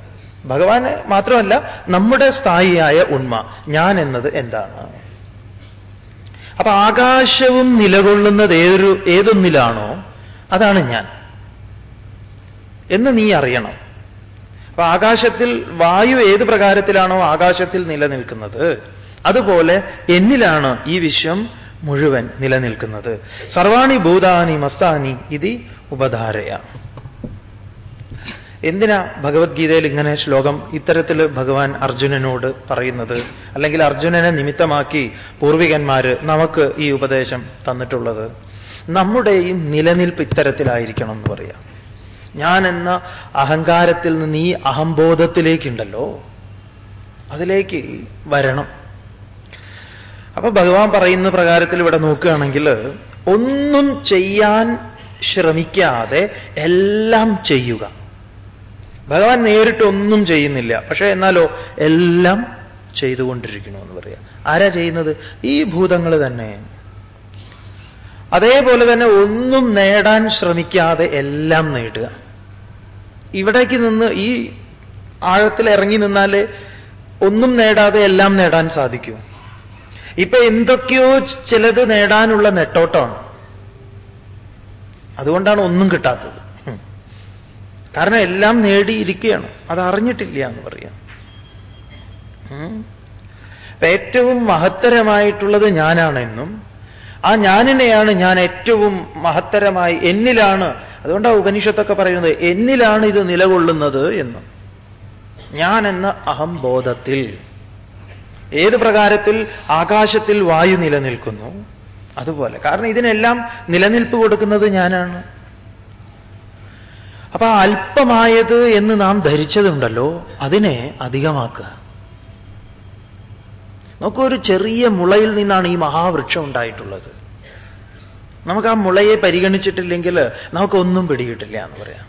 ഭഗവാന് മാത്രമല്ല നമ്മുടെ സ്ഥായിയായ ഉണ്മ ഞാൻ എന്നത് എന്താണ്? അപ്പൊ ആകാശവും നിലകൊള്ളുന്നത് ഏതൊരു ഏതൊന്നിലാണോ അതാണ് ഞാൻ. എന്ന് നീ അറിയണം. അപ്പൊ ആകാശത്തിൽ വായു ഏത് പ്രകാരത്തിലാണോ ആകാശത്തിൽ നിലനിൽക്കുന്നത്. അതുപോലെ എന്നിലാണ് ഈ വിശ്വം മുഴുവൻ നിലനിൽക്കുന്നത്. സർവാണി ഭൂതാനി മസ്താനി ഇതി ഉപധാരയ. എന്തിനാ ഭഗവത്ഗീതയിൽ ഇങ്ങനെ ശ്ലോകം ഇത്തരത്തിൽ ഭഗവാൻ അർജുനനോട് പറയുന്നത്? അല്ലെങ്കിൽ അർജുനനെ നിമിത്തമാക്കി പൂർവികന്മാര് നമുക്ക് ഈ ഉപദേശം തന്നിട്ടുള്ളത്? നമ്മുടെ നമ്മുടെയും നിലനിൽപ്പ് ഇത്തരത്തിലായിരിക്കണം എന്ന് പറയാം. ഞാൻ എന്ന അഹങ്കാരത്തിൽ നിന്ന് ഈ അഹംബോധത്തിലേക്കുണ്ടല്ലോ. അതിലേക്ക് വരണം. അപ്പൊ ഭഗവാൻ പറയുന്ന പ്രകാരത്തിൽ ഇവിടെ നോക്കുകയാണെങ്കിൽ ഒന്നും ചെയ്യാൻ ശ്രമിക്കാതെ എല്ലാം ചെയ്യുക. ഭഗവാൻ നേരിട്ട് ഒന്നും ചെയ്യുന്നില്ല. പക്ഷേ എന്നാലോ എല്ലാം ചെയ്തുകൊണ്ടിരിക്കണു എന്ന് പറയാം ആരാ ചെയ്യുന്നത്? ഈ ഭൂതങ്ങൾ തന്നെ. അതേപോലെ തന്നെ ഒന്നും നേടാൻ ശ്രമിക്കാതെ എല്ലാം നേടുക. ഇവിടേക്ക് നിന്ന് ഈ ആഴത്തിൽ ഇറങ്ങി നിന്നാലേ ഒന്നും നേടാതെ എല്ലാം നേടാൻ സാധിക്കൂ. ഇപ്പൊ എന്തൊക്കെയോ ചിലത് നേടാനുള്ള നെട്ടോട്ടമാണ്. അതുകൊണ്ടാണ് ഒന്നും കിട്ടാത്തത്. കാരണം എല്ലാം നേടിയിരിക്കുകയാണ്. അത് അറിഞ്ഞിട്ടില്ല എന്ന് പറയാം. ഏറ്റവും മഹത്തരമായിട്ടുള്ളത് ഞാനാണെന്നും ആ ഞാനിനെയാണ് ഞാൻ ഏറ്റവും മഹത്തരമായി എന്നിലാണ് അതുകൊണ്ടാണ് ഉപനിഷത്തൊക്കെ പറയുന്നത് എന്നിലാണ് ഇത് നിലകൊള്ളുന്നത് എന്ന്. ഞാൻ എന്ന അഹംബോധത്തിൽ ഏത് പ്രകാരത്തിൽ ആകാശത്തിൽ വായു നിലനിൽക്കുന്നു? അതുപോലെ. കാരണം ഇതിനെല്ലാം നിലനിൽപ്പ് കൊടുക്കുന്നത് ഞാനാണ്. അപ്പൊ അല്പമായത് എന്ന് നാം ധരിച്ചതുണ്ടല്ലോ അതിനെ അധികമാക്കുക. നോക്കൂ ഒരു ചെറിയ മുളയിൽ നിന്നാണ് ഈ മഹാവൃക്ഷം ഉണ്ടായിട്ടുള്ളത്. നമുക്ക് ആ മുളയെ പരിഗണിച്ചിട്ടില്ലെങ്കിൽ നമുക്കൊന്നും പിടികിട്ടില്ല എന്ന് പറയാം.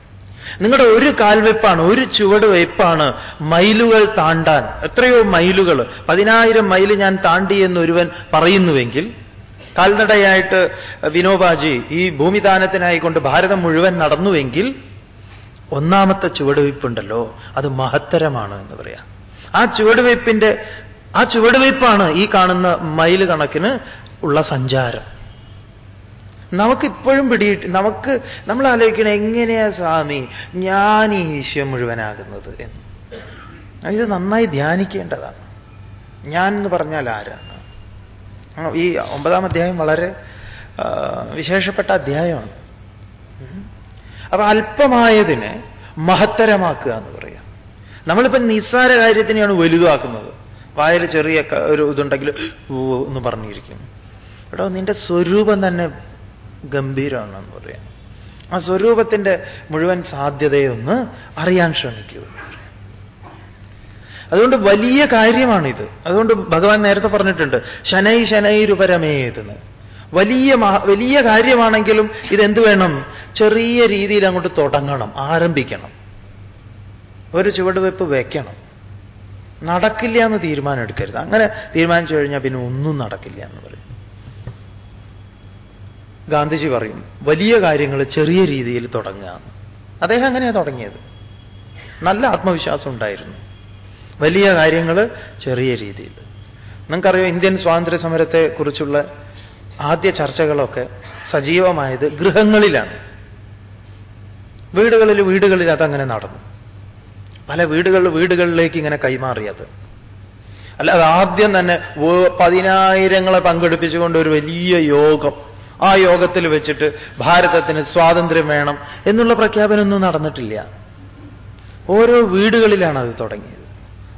നിങ്ങളുടെ ഒരു കാൽവെപ്പാണ് ഒരു ചുവട് വെപ്പാണ് മൈലുകൾ താണ്ടാൻ. എത്രയോ മൈലുകൾ പതിനായിരം മൈൽ ഞാൻ താണ്ടി എന്ന് ഒരുവൻ പറയുന്നുവെങ്കിൽ കാൽനടയായിട്ട് വിനോബാജി ഈ ഭൂമിദാനത്തിനായിക്കൊണ്ട് ഭാരതം മുഴുവൻ നടന്നുവെങ്കിൽ ഒന്നാമത്തെ ചുവടുവയ്പ്പുണ്ടല്ലോ അത് മഹത്തരമാണ് എന്ന് പറയാം. ആ ചുവടുവയ്പ്പിന്റെ ആ ചുവടുവയ്പ്പാണ് ഈ കാണുന്ന മൈൽ കണക്കിന് ഉള്ള സഞ്ചാരം. നമുക്കിപ്പോഴും പിടിയിട്ട് നമുക്ക് നമ്മൾ ആലോചിക്കണം എങ്ങനെയാ സ്വാമി ഞാൻ ഈ ഈശ്വം മുഴുവനാകുന്നത് എന്ന്. ഇത് നന്നായി ധ്യാനിക്കേണ്ടതാണ്. ഞാൻ എന്ന് പറഞ്ഞാൽ ആരാണ്? ഈ ഒമ്പതാം അധ്യായം വളരെ വിശേഷപ്പെട്ട അധ്യായമാണ്. അപ്പൊ അല്പമായതിനെ മഹത്തരമാക്കുക എന്ന് പറയാം. നമ്മളിപ്പോ നിസ്സാര കാര്യത്തിനെയാണ് വലുതാക്കുന്നത്. വായിൽ ചെറിയ ഒരു ഇതുണ്ടെങ്കിൽ എന്ന് പറഞ്ഞിരിക്കും. എടോ നിന്റെ സ്വരൂപം തന്നെ ഗംഭീരമാണെന്ന് പറയാം. ആ സ്വരൂപത്തിന്റെ മുഴുവൻ സാധ്യതയൊന്ന് അറിയാൻ ശ്രമിക്കൂ. അതുകൊണ്ട് വലിയ കാര്യമാണിത്. അതുകൊണ്ട് ഭഗവാൻ നേരത്തെ പറഞ്ഞിട്ടുണ്ട് ശനൈ ശനൈരുപരമേതെന്ന് വലിയ വലിയ കാര്യമാണെങ്കിലും ഇതെന്ത് വേണം? ചെറിയ രീതിയിൽ അങ്ങോട്ട് തുടങ്ങണം ആരംഭിക്കണം. ഒരു ചുവടുവെപ്പ് വെക്കണം. നടക്കില്ല എന്ന് തീരുമാനം എടുക്കരുത്. അങ്ങനെ തീരുമാനിച്ചു കഴിഞ്ഞാൽ പിന്നെ ഒന്നും നടക്കില്ല എന്ന് പറയും. ഗാന്ധിജി പറയും വലിയ കാര്യങ്ങൾ ചെറിയ രീതിയിൽ തുടങ്ങുക അദ്ദേഹം അങ്ങനെയാണ് തുടങ്ങിയത്. നല്ല ആത്മവിശ്വാസം ഉണ്ടായിരുന്നു. വലിയ കാര്യങ്ങൾ ചെറിയ രീതിയിൽ. നിങ്ങൾക്കറിയോ ഇന്ത്യൻ സ്വാതന്ത്ര്യ സമരത്തെ കുറിച്ചുള്ള ആദ്യ ചർച്ചകളൊക്കെ സജീവമായത് ഗൃഹങ്ങളിലാണ്. വീടുകളിൽ വീടുകളിൽ അതങ്ങനെ നടന്നു. പല വീടുകൾ വീടുകളിലേക്ക് ഇങ്ങനെ കൈമാറിയത്. അല്ലാതെ ആദ്യം തന്നെ പതിനായിരങ്ങളെ പങ്കെടുപ്പിച്ചുകൊണ്ട് ഒരു വലിയ യോഗം. ആ യോഗത്തിൽ വെച്ചിട്ട് ഭാരതത്തിന് സ്വാതന്ത്ര്യം വേണം എന്നുള്ള പ്രഖ്യാപനമൊന്നും നടന്നിട്ടില്ല. ഓരോ വീടുകളിലാണ് അത് തുടങ്ങിയത്.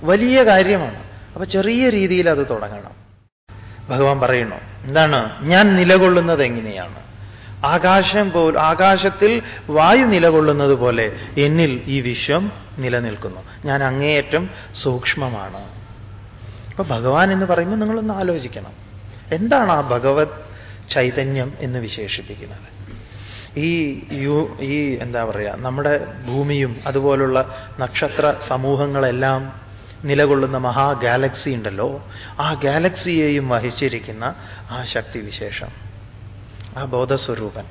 വലിയ കാര്യമാണ്. അപ്പൊ ചെറിയ രീതിയിൽ അത് തുടങ്ങണം. ഭഗവാൻ പറയുന്നു എന്താണ്? ഞാൻ നിലകൊള്ളുന്നത് എങ്ങനെയാണ്? ആകാശം പോ ആകാശത്തിൽ വായു നിലകൊള്ളുന്നത് പോലെ എന്നിൽ ഈ വിശ്വം നിലനിൽക്കുന്നു. ഞാൻ അങ്ങേയറ്റം സൂക്ഷ്മമാണ്. അപ്പൊ ഭഗവാൻ എന്ന് പറയുമ്പോൾ നിങ്ങളൊന്ന് ആലോചിക്കണം. എന്താണ് ആ ഭഗവത് ചൈതന്യം എന്ന് വിശേഷിപ്പിക്കുന്നത്? ഈ യു ഈ എന്താ പറയുക നമ്മുടെ ഭൂമിയും അതുപോലുള്ള നക്ഷത്ര സമൂഹങ്ങളെല്ലാം നിലകൊള്ളുന്ന മഹാ ഗാലക്സി ഉണ്ടല്ലോ. ആ ഗാലക്സിയെയും വഹിച്ചിരിക്കുന്ന ആ ശക്തി വിശേഷം ആ ബോധസ്വരൂപൻ.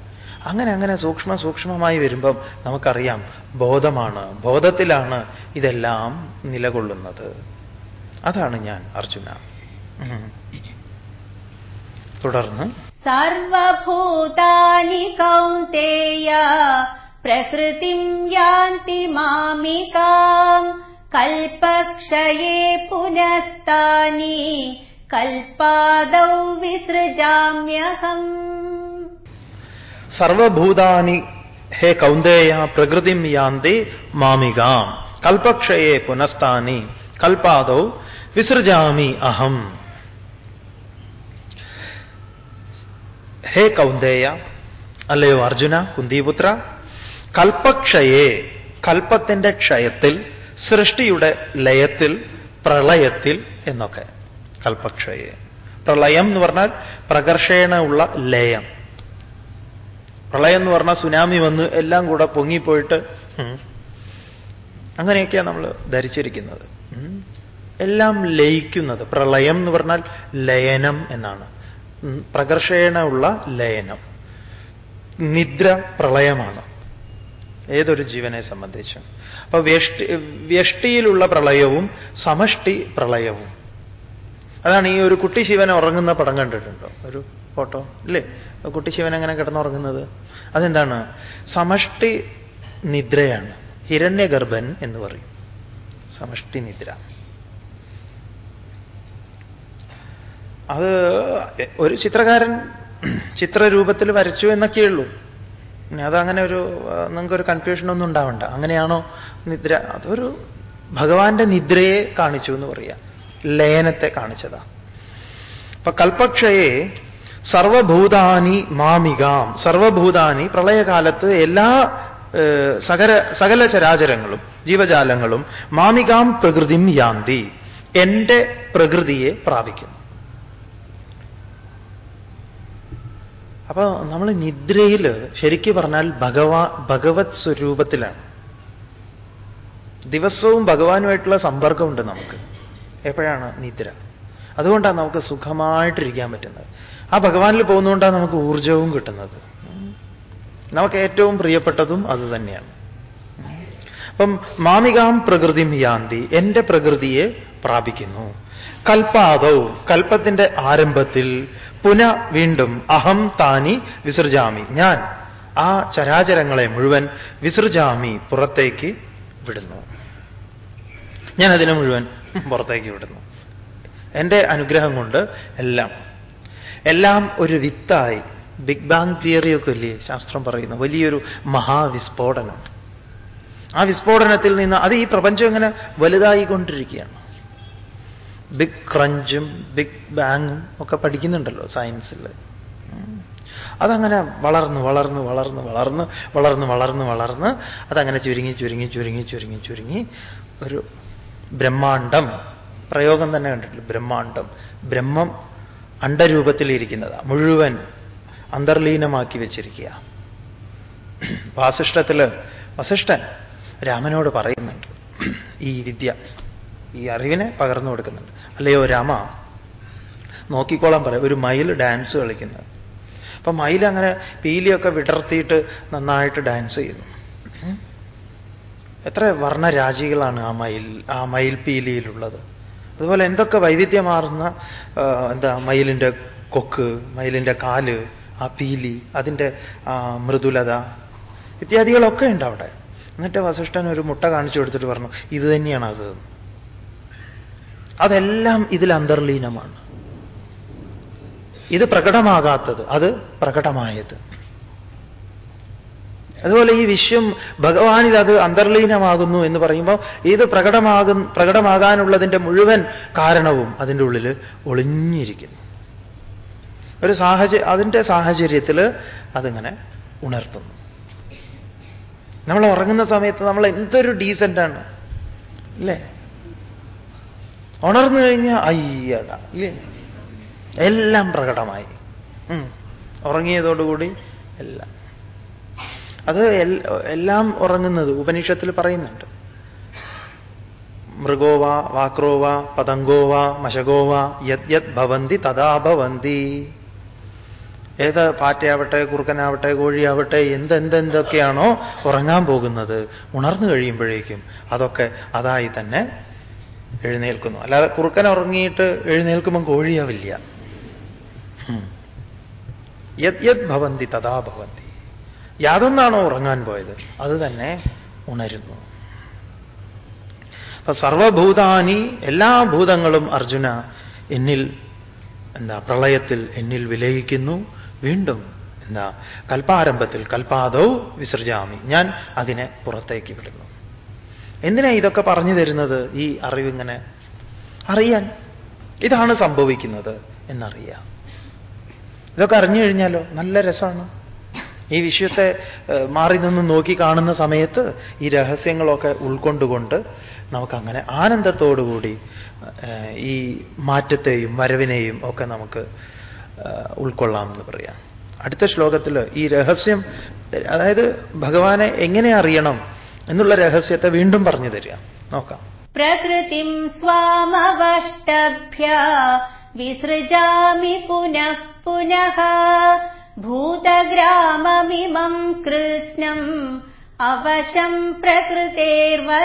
അങ്ങനെ അങ്ങനെ സൂക്ഷ്മ സൂക്ഷ്മമായി വരുമ്പം നമുക്കറിയാം ബോധമാണ്. ബോധത്തിലാണ് ഇതെല്ലാം നിലകൊള്ളുന്നത്. അതാണ് ഞാൻ അർജുന. തുടർന്ന്. സർവഭൂതാനി കൗന്ദേയ പ്രകൃതിം യാന്തി മാമികാം കൽപക്ഷയേ പുനസ്താനി കൽപാദൗ വിസൃജാമ്യഹം. സർവഭൂതാനി ഹേ കൗന്ദേയ പ്രകൃതിം യാന്തി മാമികാം. കൽപക്ഷയേ പുനസ്ഥാനി കൽപാദൗ വിസൃജാമി അഹം. ഹേ കൗന്ദേയ അല്ലയോ അർജുന കുന്തിപുത്ര കൽപ്പക്ഷയെ കൽപ്പത്തിന്റെ ക്ഷയത്തിൽ സൃഷ്ടിയുടെ ലയത്തിൽ പ്രളയത്തിൽ എന്നൊക്കെ. കൽപ്പക്ഷയെ പ്രളയം എന്ന് പറഞ്ഞാൽ പ്രകർഷേണ ഉള്ള ലയം. പ്രളയം എന്ന് പറഞ്ഞാൽ സുനാമി വന്ന് എല്ലാം കൂടെ പൊങ്ങിപ്പോയിട്ട് അങ്ങനെയൊക്കെയാണ് നമ്മൾ ധരിച്ചിരിക്കുന്നത്. എല്ലാം ലയിക്കുന്നത്. പ്രളയം എന്ന് പറഞ്ഞാൽ ലയനം എന്നാണ്. പ്രകർഷേണമുള്ള ലയനം. നിദ്ര പ്രളയമാണ്. ഏതൊരു ജീവനെ സംബന്ധിച്ചും. അപ്പൊ വ്യഷ്ടി വ്യഷ്ടിയിലുള്ള പ്രളയവും സമഷ്ടി പ്രളയവും. അതാണ് ഈ ഒരു കുട്ടി ശിവൻ ഉറങ്ങുന്ന പടം കണ്ടിട്ടുണ്ടോ? ഒരു ഫോട്ടോ അല്ലേ കുട്ടി ശിവൻ എങ്ങനെ കിടന്നുറങ്ങുന്നത്? അതെന്താണ്? സമഷ്ടി നിദ്രയാണ്. ഹിരണ്യഗർഭൻ എന്ന് പറയും. സമഷ്ടി നിദ്ര. അത് ഒരു ചിത്രകാരൻ ചിത്രരൂപത്തിൽ വരച്ചു എന്നൊക്കെയുള്ളൂ അതങ്ങനെ ഒരു നിങ്ങൾക്കൊരു കൺഫ്യൂഷനൊന്നും ഉണ്ടാവണ്ട. അങ്ങനെയാണോ നിദ്ര? അതൊരു ഭഗവാന്റെ നിദ്രയെ കാണിച്ചു എന്ന് പറയാം. ലയനത്തെ കാണിച്ചതാ. അപ്പൊ കൽപ്പക്ഷയെ സർവഭൂതാനി മാമികാം. സർവഭൂതാനി പ്രളയകാലത്ത് എല്ലാ സകല സകല ചരാചരങ്ങളും ജീവജാലങ്ങളും മാമികാം പ്രകൃതിം യാന്തി. എന്റെ പ്രകൃതിയെ പ്രാപിക്കും. അപ്പൊ നമ്മൾ നിദ്രയിൽ ശരിക്കു പറഞ്ഞാൽ ഭഗവാ ഭഗവത് സ്വരൂപത്തിലാണ്. ദിവസവും ഭഗവാനുമായിട്ടുള്ള സമ്പർക്കമുണ്ട് നമുക്ക്. എപ്പോഴാണ്? നിദ്ര. അതുകൊണ്ടാണ് നമുക്ക് സുഖമായിട്ടിരിക്കാൻ പറ്റുന്നത്. ആ ഭഗവാനിൽ പോകുന്നതുകൊണ്ടാണ് നമുക്ക് ഊർജവും കിട്ടുന്നത്. നമുക്ക് ഏറ്റവും പ്രിയപ്പെട്ടതും അത് തന്നെയാണ്. അപ്പം മാമികാം പ്രകൃതിം യാന്തി എന്റെ പ്രകൃതിയെ പ്രാപിക്കുന്നു. കൽപ്പാതൗ കൽപ്പത്തിന്റെ ആരംഭത്തിൽ പുന വീണ്ടും അഹം താനി വിസൃജാമി. ഞാൻ ആ ചരാചരങ്ങളെ മുഴുവൻ വിസൃജാമി പുറത്തേക്ക് വിടുന്നു. ഞാൻ അതിനെ മുഴുവൻ പുറത്തേക്ക് വിടുന്നു. എന്റെ അനുഗ്രഹം കൊണ്ട് എല്ലാം. എല്ലാം ഒരു വിത്തായി. ബിഗ് ബാങ് തിയറിയൊക്കെ ഇല്ലേ? ശാസ്ത്രം പറയുന്നു വലിയൊരു മഹാവിസ്ഫോടനം. ആ വിസ്ഫോടനത്തിൽ നിന്ന് അത് ഈ പ്രപഞ്ചം ഇങ്ങനെ വലുതായിക്കൊണ്ടിരിക്കുകയാണ് ബിഗ് ക്രഞ്ചും ബിഗ് ബാങ്ങും ഒക്കെ പഠിക്കുന്നുണ്ടല്ലോ സയൻസിൽ അതങ്ങനെ വളർന്ന് വളർന്ന് വളർന്ന് വളർന്ന് വളർന്ന് വളർന്ന് വളർന്ന് അതങ്ങനെ ചുരുങ്ങി ചുരുങ്ങി ചുരുങ്ങി ചുരുങ്ങി ചുരുങ്ങി ഒരു ബ്രഹ്മാണ്ടം. പ്രയോഗം തന്നെ കണ്ടിട്ടില്ല? ബ്രഹ്മാണ്ടം. ബ്രഹ്മം അണ്ടരൂപത്തിലിരിക്കുന്നതാ മുഴുവൻ അന്തർലീനമാക്കി വെച്ചിരിക്കുക. വാസിഷ്ഠത്തിൽ വസിഷ്ഠൻ രാമനോട് പറയുന്നുണ്ട്. ഈ വിദ്യ ഈ അറിവിനെ പകർന്നു കൊടുക്കുന്നുണ്ട്. അല്ലയോ രാമ നോക്കിക്കോളാൻ പറയാം ഒരു മയിൽ ഡാൻസ് കളിക്കുന്നത് അപ്പൊ മയിൽ അങ്ങനെ പീലിയൊക്കെ വിടർത്തിയിട്ട് നന്നായിട്ട് ഡാൻസ് ചെയ്യുന്നു. എത്ര വർണരാജികളാണ് ആ മയിൽ ആ മയിൽ പീലിയിലുള്ളത്. അതുപോലെ എന്തൊക്കെ വൈവിധ്യമാർന്ന എന്താ മയിലിന്റെ കൊക്ക് മയിലിന്റെ കാൽ ആ പീലി അതിന്റെ മൃദുലത ഇത്യാദികളൊക്കെ ഉണ്ട് അവിടെ എന്നിട്ട് വസിഷ്ഠൻ ഒരു മുട്ട കാണിച്ചു കൊടുത്തിട്ട് പറഞ്ഞു ഇത് തന്നെയാണ് അത്. അതെല്ലാം ഇതിൽ അന്തർലീനമാണ്. ഇത് പ്രകടമാകാത്തത് അത് പ്രകടമായത്. അതുപോലെ ഈ വിശ്വം ഭഗവാനിൽ അത് അന്തർലീനമാകുന്നു എന്ന് പറയുമ്പോൾ ഇത് പ്രകടമാകും പ്രകടമാകാനുള്ളതിന്റെ മുഴുവൻ കാരണവും അതിന്റെ ഉള്ളിൽ ഒളിഞ്ഞിരിക്കുന്നു. ഒരു സാഹചര്യം അതിന്റെ സാഹചര്യത്തിൽ അതിങ്ങനെ ഉണർത്തുന്നു. നമ്മൾ ഉറങ്ങുന്ന സമയത്ത് നമ്മൾ എന്തൊരു ഡീസന്റാണ് അല്ലേ ഉണർന്നു കഴിഞ്ഞാൽ അയ്യട ഇല്ലേ? എല്ലാം പ്രകടമായി. ഉറങ്ങിയതോടുകൂടി എല്ലാം. അത് എല്ലാം ഉറങ്ങുന്നത് ഉപനിഷത്തിൽ പറയുന്നുണ്ട്. മൃഗോവ വാക്രോവ പതങ്കോവ മശകോവ യത് യത് ഭവന്തി തഥാ ഭവന്തി. ഏത് പാറ്റയാവട്ടെ കുറുക്കനാവട്ടെ കോഴിയാവട്ടെ എന്തെന്തെന്തൊക്കെയാണോ ഉറങ്ങാൻ പോകുന്നത് ഉണർന്നു കഴിയുമ്പോഴേക്കും അതൊക്കെ അതായി തന്നെ എഴുന്നേൽക്കുന്നു. അല്ലാതെ കുറുക്കൻ ഉറങ്ങിയിട്ട് എഴുന്നേൽക്കുമ്പം കോഴിയാവില്ല. യത് യത് ഭവന്തി തഥാ ഭവന്തി. യാതൊന്നാണോ ഉറങ്ങാൻ പോയത്? അത് തന്നെ ഉണരുന്നു. അപ്പൊ സർവഭൂതാനി എല്ലാ ഭൂതങ്ങളും അർജുന എന്നിൽ എന്താ പ്രളയത്തിൽ എന്നിൽ വിലയിക്കുന്നു. വീണ്ടും എന്താ കൽപ്പാരംഭത്തിൽ കൽപ്പാദൗ വിസർജാമി ഞാൻ അതിനെ പുറത്തേക്ക് വിടുന്നു. എന്തിനാ ഇതൊക്കെ പറഞ്ഞു തരുന്നത് ഈ അറിവിങ്ങനെ? അറിയാൻ. ഇതാണ് സംഭവിക്കുന്നത് എന്നറിയാം. ഇതൊക്കെ അറിഞ്ഞു കഴിഞ്ഞാലോ? നല്ല രസമാണ്. ഈ വിഷയത്തെ മാറി നിന്ന് നോക്കി കാണുന്ന സമയത്ത് ഈ രഹസ്യങ്ങളൊക്കെ ഉൾക്കൊണ്ടുകൊണ്ട് നമുക്കങ്ങനെ ആനന്ദത്തോടുകൂടി ഈ മാറ്റത്തെയും വരവിനെയും ഒക്കെ നമുക്ക് ഉൾക്കൊള്ളാം എന്ന് പറയാം. അടുത്ത ശ്ലോകത്തിൽ ഈ രഹസ്യം അതായത് ഭഗവാനെ എങ്ങനെ അറിയണം എന്നുള്ള രഹസ്യത്തെ വീണ്ടും പറഞ്ഞു തരിക. നോക്കാം. പ്രകൃതിം സ്വാമവഷ്ടഭ്യ വിസൃജാമി പുനഃ പുനഃ. ഭൂതഗ്രാമമിമം കൃത്സ്നം അവശം പ്രകൃതേർവശാത്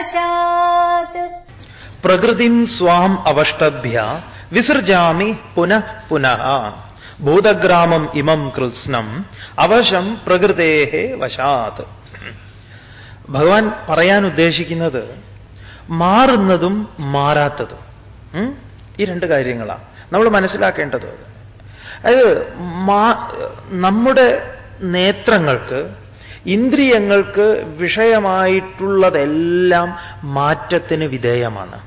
പ്രകൃതിം സ്വാം അവഷ്ടഭ്യ വിസർജാമി പുനഃ പുനഃ ഭൂതഗ്രാമം ഇമം കൃത്സ്നം അവശം പ്രകൃതേഹേ വശാത് ഭഗവാൻ പറയാൻ ഉദ്ദേശിക്കുന്നത് മാറുന്നതും മാറാത്തതും ഈ രണ്ട് കാര്യങ്ങളാണ് നമ്മൾ മനസ്സിലാക്കേണ്ടത്. അത് നമ്മുടെ നേത്രങ്ങൾക്ക് ഇന്ദ്രിയങ്ങൾക്ക് വിഷയമായിട്ടുള്ളതെല്ലാം മാറ്റത്തിന് വിധേയമാണ്.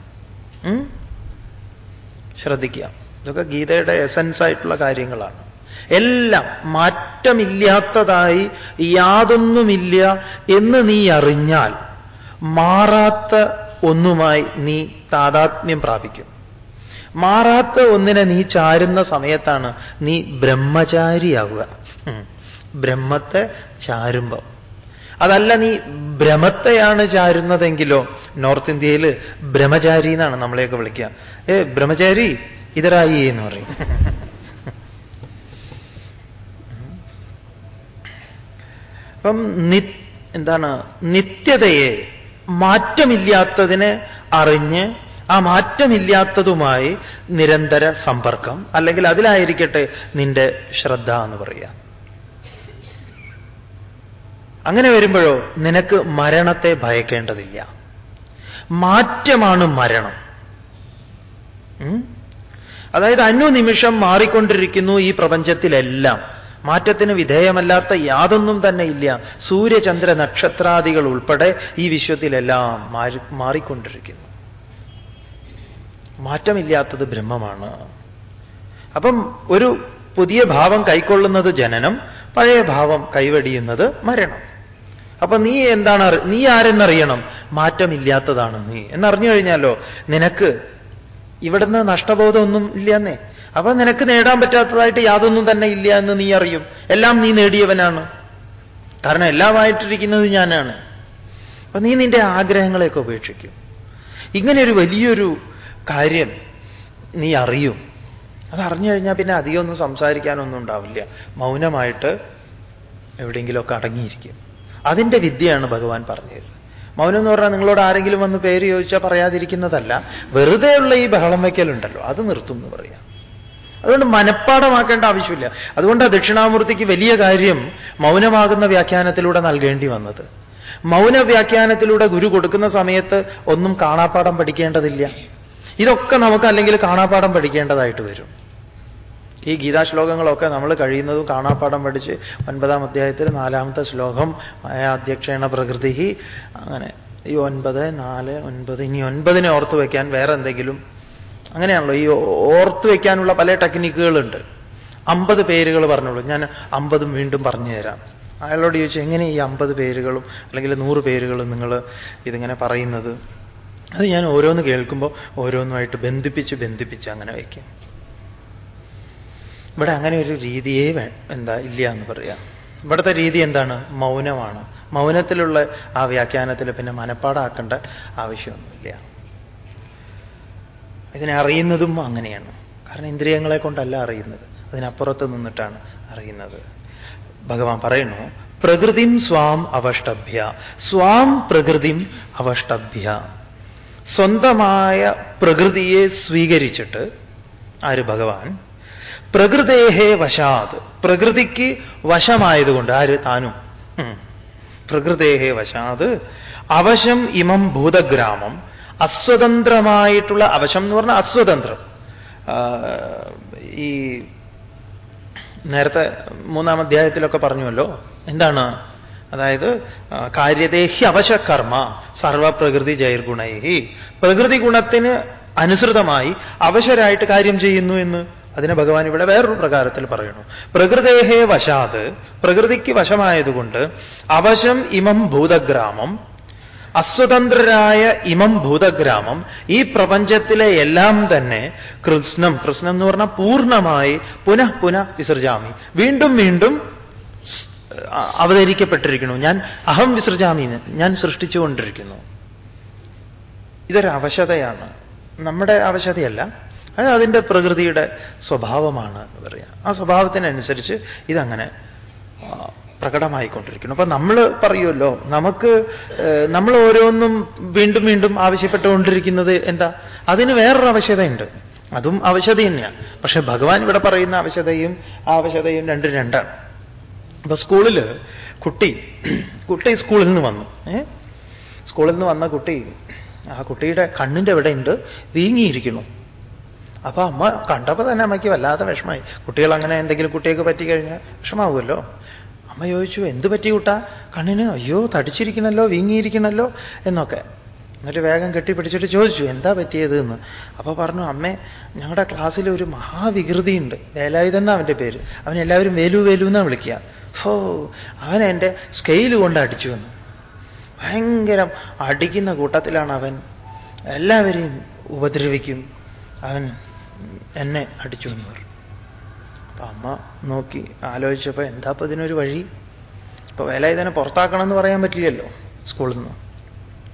ശ്രദ്ധിക്കുക. ഇതൊക്കെ ഗീതയുടെ എസൻസ് ആയിട്ടുള്ള കാര്യങ്ങളാണ്. എല്ലാം മാറ്റമില്ലാത്തതായി യാതൊന്നുമില്ല എന്ന് നീ അറിഞ്ഞാൽ മാറാത്ത ഒന്നുമായി നീ താതാത്മ്യം പ്രാപിക്കും. മാറാത്ത ഒന്നിനെ നീ ചാരുന്ന സമയത്താണ് നീ ബ്രഹ്മചാരിയാവുക. ബ്രഹ്മത്തെ ചാരുമ്പം. അതല്ല നീ ഭ്രമത്തെയാണ് ചാരുന്നതെങ്കിലോ നോർത്ത് ഇന്ത്യയിൽ ബ്രഹ്മചാരി എന്നാണ് നമ്മളെയൊക്കെ വിളിക്കുക. ഏ ബ്രഹ്മചാരി ഇതരായി എന്ന് പറയും. അപ്പം നി എന്താണ് നിത്യതയെ മാറ്റമില്ലാത്തതിനെ അറിഞ്ഞ് ആ മാറ്റമില്ലാത്തതുമായി നിരന്തര സമ്പർക്കം അല്ലെങ്കിൽ അതിലായിരിക്കട്ടെ നിന്റെ ശ്രദ്ധ എന്ന് പറയാം അങ്ങനെ വരുമ്പോഴോ നിനക്ക് മരണത്തെ ഭയക്കേണ്ടതില്ല. മാറ്റമാണ് മരണം. അതായത് അനുനിമിഷം മാറിക്കൊണ്ടിരിക്കുന്നു ഈ പ്രപഞ്ചത്തിലെല്ലാം. മാറ്റത്തിന് വിധേയമല്ലാത്ത യാതൊന്നും തന്നെ ഇല്ല. സൂര്യചന്ദ്ര നക്ഷത്രാദികൾ ഉൾപ്പെടെ ഈ വിശ്വത്തിലെല്ലാം മാറി മാറിക്കൊണ്ടിരിക്കുന്നു. മാറ്റമില്ലാത്തത് ബ്രഹ്മമാണ്. അപ്പം ഒരു പുതിയ ഭാവം കൈക്കൊള്ളുന്നത് ജനനം പഴയ ഭാവം കൈവടിയുന്നത് മരണം. അപ്പൊ നീ എന്താണ് നീ ആരെന്നറിയണം? മാറ്റമില്ലാത്തതാണ് നീ. എന്നറിഞ്ഞു കഴിഞ്ഞാലോ നിനക്ക് ഇവിടുന്ന് നഷ്ടബോധമൊന്നും ഇല്ലെന്നേ. അപ്പൊ നിനക്ക് നേടാൻ പറ്റാത്തതായിട്ട് യാതൊന്നും തന്നെ ഇല്ല എന്ന് നീ അറിയും. എല്ലാം നീ നേടിയവനാണ്. കാരണം എല്ലാമായിട്ടിരിക്കുന്നത് ഞാനാണ്. അപ്പൊ നീ നിന്റെ ആഗ്രഹങ്ങളെയൊക്കെ ഉപേക്ഷിക്കും. ഇങ്ങനെ ഒരു വലിയൊരു കാര്യം നീ അറിയും. അതറിഞ്ഞു കഴിഞ്ഞാൽ പിന്നെ അധികമൊന്നും സംസാരിക്കാനൊന്നും ഉണ്ടാവില്ല. മൗനമായിട്ട് എവിടെയെങ്കിലുമൊക്കെ അടങ്ങിയിരിക്കും. അതിന്റെ വിദ്യയാണ് ഭഗവാൻ പറഞ്ഞത്. മൗനം എന്ന് പറഞ്ഞാൽ നിങ്ങളോട് ആരെങ്കിലും വന്ന് പേര് ചോദിച്ചാൽ പറയാതിരിക്കുന്നതല്ല. വെറുതെയുള്ള ഈ ബഹളം വയ്ക്കലുണ്ടല്ലോ. അത് നിർത്തും എന്ന് പറയാം. അതുകൊണ്ട് മനഃപ്പാടമാക്കേണ്ട ആവശ്യമില്ല. അതുകൊണ്ട് ദക്ഷിണാമൂർത്തിക്ക് വലിയ കാര്യം മൗനമാകുന്ന വ്യാഖ്യാനത്തിലൂടെ നൽകേണ്ടി വന്നത്. മൗന വ്യാഖ്യാനത്തിലൂടെ ഗുരു കൊടുക്കുന്ന സമയത്ത് ഒന്നും കാണാപ്പാടം പഠിക്കേണ്ടതില്ല. ഇതൊക്കെ നമുക്ക് അല്ലെങ്കിൽ കാണാപ്പാടം പഠിക്കേണ്ടതായിട്ട് വരും. ഈ ഗീതാശ്ലോകങ്ങളൊക്കെ നമ്മൾ കഴിയുന്നതും കാണാപ്പാടം പഠിച്ച് ഒൻപതാം അധ്യായത്തിൽ നാലാമത്തെ ശ്ലോകം അധ്യക്ഷേണ പ്രകൃതി അങ്ങനെ ഈ ഒൻപത് നാല് ഒൻപത് ഇനി ഒൻപതിനെ ഓർത്ത് വയ്ക്കാൻ വേറെ എന്തെങ്കിലും അങ്ങനെയാണല്ലോ ഈ ഓർത്ത് വയ്ക്കാനുള്ള പല ടെക്നിക്കുകളുണ്ട്. അമ്പത് പേരുകൾ പറഞ്ഞോളൂ ഞാൻ അമ്പതും വീണ്ടും പറഞ്ഞു തരാം അയാളോട് ചോദിച്ചു എങ്ങനെ ഈ അമ്പത് പേരുകളും അല്ലെങ്കിൽ നൂറ് പേരുകളും നിങ്ങൾ ഇതിങ്ങനെ പറയുന്നത്? അത് ഞാൻ ഓരോന്ന് കേൾക്കുമ്പോൾ ഓരോന്നുമായിട്ട് ബന്ധിപ്പിച്ച് ബന്ധിപ്പിച്ച് അങ്ങനെ വയ്ക്കും. ഇവിടെ അങ്ങനെ ഒരു രീതിയേ എന്താ ഇല്ല എന്ന് പറയാം. ഇവിടുത്തെ രീതി എന്താണ്? മൗനമാണ്. മൗനത്തിലുള്ള ആ വ്യാഖ്യാനത്തിൽ പിന്നെ മനപ്പാടാക്കേണ്ട ആവശ്യമൊന്നുമില്ല. ഇതിനെ അറിയുന്നതും അങ്ങനെയാണ്. കാരണം ഇന്ദ്രിയങ്ങളെ കൊണ്ടല്ല അറിയുന്നത്. അതിനപ്പുറത്ത് നിന്നിട്ടാണ് അറിയുന്നത്. ഭഗവാൻ പറയുന്നു പ്രകൃതിം സ്വാം അവഷ്ടഭ്യ സ്വാം പ്രകൃതിം അവഷ്ടഭ്യ സ്വന്തമായ പ്രകൃതിയെ സ്വീകരിച്ചിട്ട് ആര് ഭഗവാൻ? പ്രകൃതേഹേ വശാത്. പ്രകൃതിക്ക് വശമായതുകൊണ്ട് ആര്? താനും. പ്രകൃതേഹേ വശാത്. അവശം ഇമം ഭൂതഗ്രാമം. അസ്വതന്ത്രമായിട്ടുള്ള അവശം എന്ന് പറഞ്ഞാൽ അസ്വതന്ത്രം. ഈ നേരത്തെ മൂന്നാം അധ്യായത്തിലൊക്കെ പറഞ്ഞുവല്ലോ. എന്താണ്? അതായത് കാര്യദേഹി അവശകർമ്മ സർവപ്രകൃതി ജൈർഗുണൈഹി. പ്രകൃതി ഗുണത്തിന് അനുസൃതമായി അവശരായിട്ട് കാര്യം ചെയ്യുന്നു എന്ന് അതിനെ ഭഗവാൻ ഇവിടെ വേറൊരു പ്രകാരത്തിൽ പറയുന്നു. പ്രകൃതേഹേ വശാത് പ്രകൃതിക്ക് വശമായതുകൊണ്ട് അവശം ഇമം ഭൂതഗ്രാമം അസ്വതന്ത്രരായ ഇമം ഭൂതഗ്രാമം ഈ പ്രപഞ്ചത്തിലെ എല്ലാം തന്നെ കൃത്സ്നം. കൃത്സ്നം എന്ന് പറഞ്ഞാൽ പൂർണമായി പുനഃ പുനഃ വിസർജാമി. വീണ്ടും വീണ്ടും അവതരിക്കപ്പെട്ടിരിക്കുന്നു. ഞാൻ അഹം വിസൃജാമി ഞാൻ സൃഷ്ടിച്ചുകൊണ്ടിരിക്കുന്നു. ഇതൊരവശതയാണ് നമ്മുടെ അവശതയല്ല അത് അതിന്റെ പ്രകൃതിയുടെ സ്വഭാവമാണ് എന്ന് പറയാം. ആ സ്വഭാവത്തിനനുസരിച്ച് ഇതങ്ങനെ പ്രകടമായിക്കൊണ്ടിരിക്കുന്നു. അപ്പൊ നമ്മൾ പറയുമല്ലോ നമുക്ക് നമ്മൾ ഓരോന്നും വീണ്ടും വീണ്ടും ആവശ്യപ്പെട്ടുകൊണ്ടിരിക്കുന്നത് എന്താ? അതിന് വേറൊരു ആവശ്യതയുണ്ട് അതും ആവശ്യത തന്നെയാണ്. പക്ഷെ ഭഗവാൻ ഇവിടെ പറയുന്ന ആവശ്യതയും ആവശ്യതയും രണ്ടും രണ്ടാണ്. അപ്പൊ സ്കൂളിൽ കുട്ടി കുട്ടി സ്കൂളിൽ നിന്ന് വന്നു. സ്കൂളിൽ നിന്ന് വന്ന കുട്ടി ആ കുട്ടിയുടെ കണ്ണിന്റെ ഇവിടെ ഉണ്ട് വീങ്ങിയിരിക്കുന്നു. അപ്പൊ അമ്മ കണ്ടപ്പോൾ തന്നെ അമ്മയ്ക്ക് വല്ലാതെ വിഷമായി കുട്ടികൾ അങ്ങനെ എന്തെങ്കിലും കുട്ടിയൊക്കെ പറ്റിക്കഴിഞ്ഞാൽ വിഷമാവുമല്ലോ. അമ്മ ചോദിച്ചു എന്ത് പറ്റി കുട്ടാ? കണ്ണിന് അയ്യോ തടിച്ചിരിക്കണല്ലോ വീങ്ങിയിരിക്കണല്ലോ എന്നൊക്കെ. എന്നിട്ട് വേഗം കെട്ടിപ്പിടിച്ചിട്ട് ചോദിച്ചു എന്താ പറ്റിയത്? എന്ന്. അപ്പൊ പറഞ്ഞു അമ്മേ ഞങ്ങളുടെ ക്ലാസ്സിൽ ഒരു മഹാവികൃതിയുണ്ട്. വേലായുധെന്ന അവന്റെ പേര്. അവൻ എല്ലാവരും വേലു വേലു എന്നാണ് വിളിക്കുക ഹോ അവൻ എന്റെ സ്കെയിൽ കൊണ്ട് അടിച്ചു വന്നു. ഭയങ്കരം അടിക്കുന്ന കൂട്ടത്തിലാണ് അവൻ. എല്ലാവരെയും ഉപദ്രവിക്കും. അവൻ എന്നെ അടിച്ചു എന്ന് അപ്പൊ അമ്മ നോക്കി ആലോചിച്ചപ്പോ എന്താ ഇപ്പൊ ഇതിനൊരു വഴി? ഇപ്പൊ ഇതിനെ പുറത്താക്കണം എന്ന് പറയാൻ പറ്റില്ലല്ലോ സ്കൂളിൽ നിന്ന്.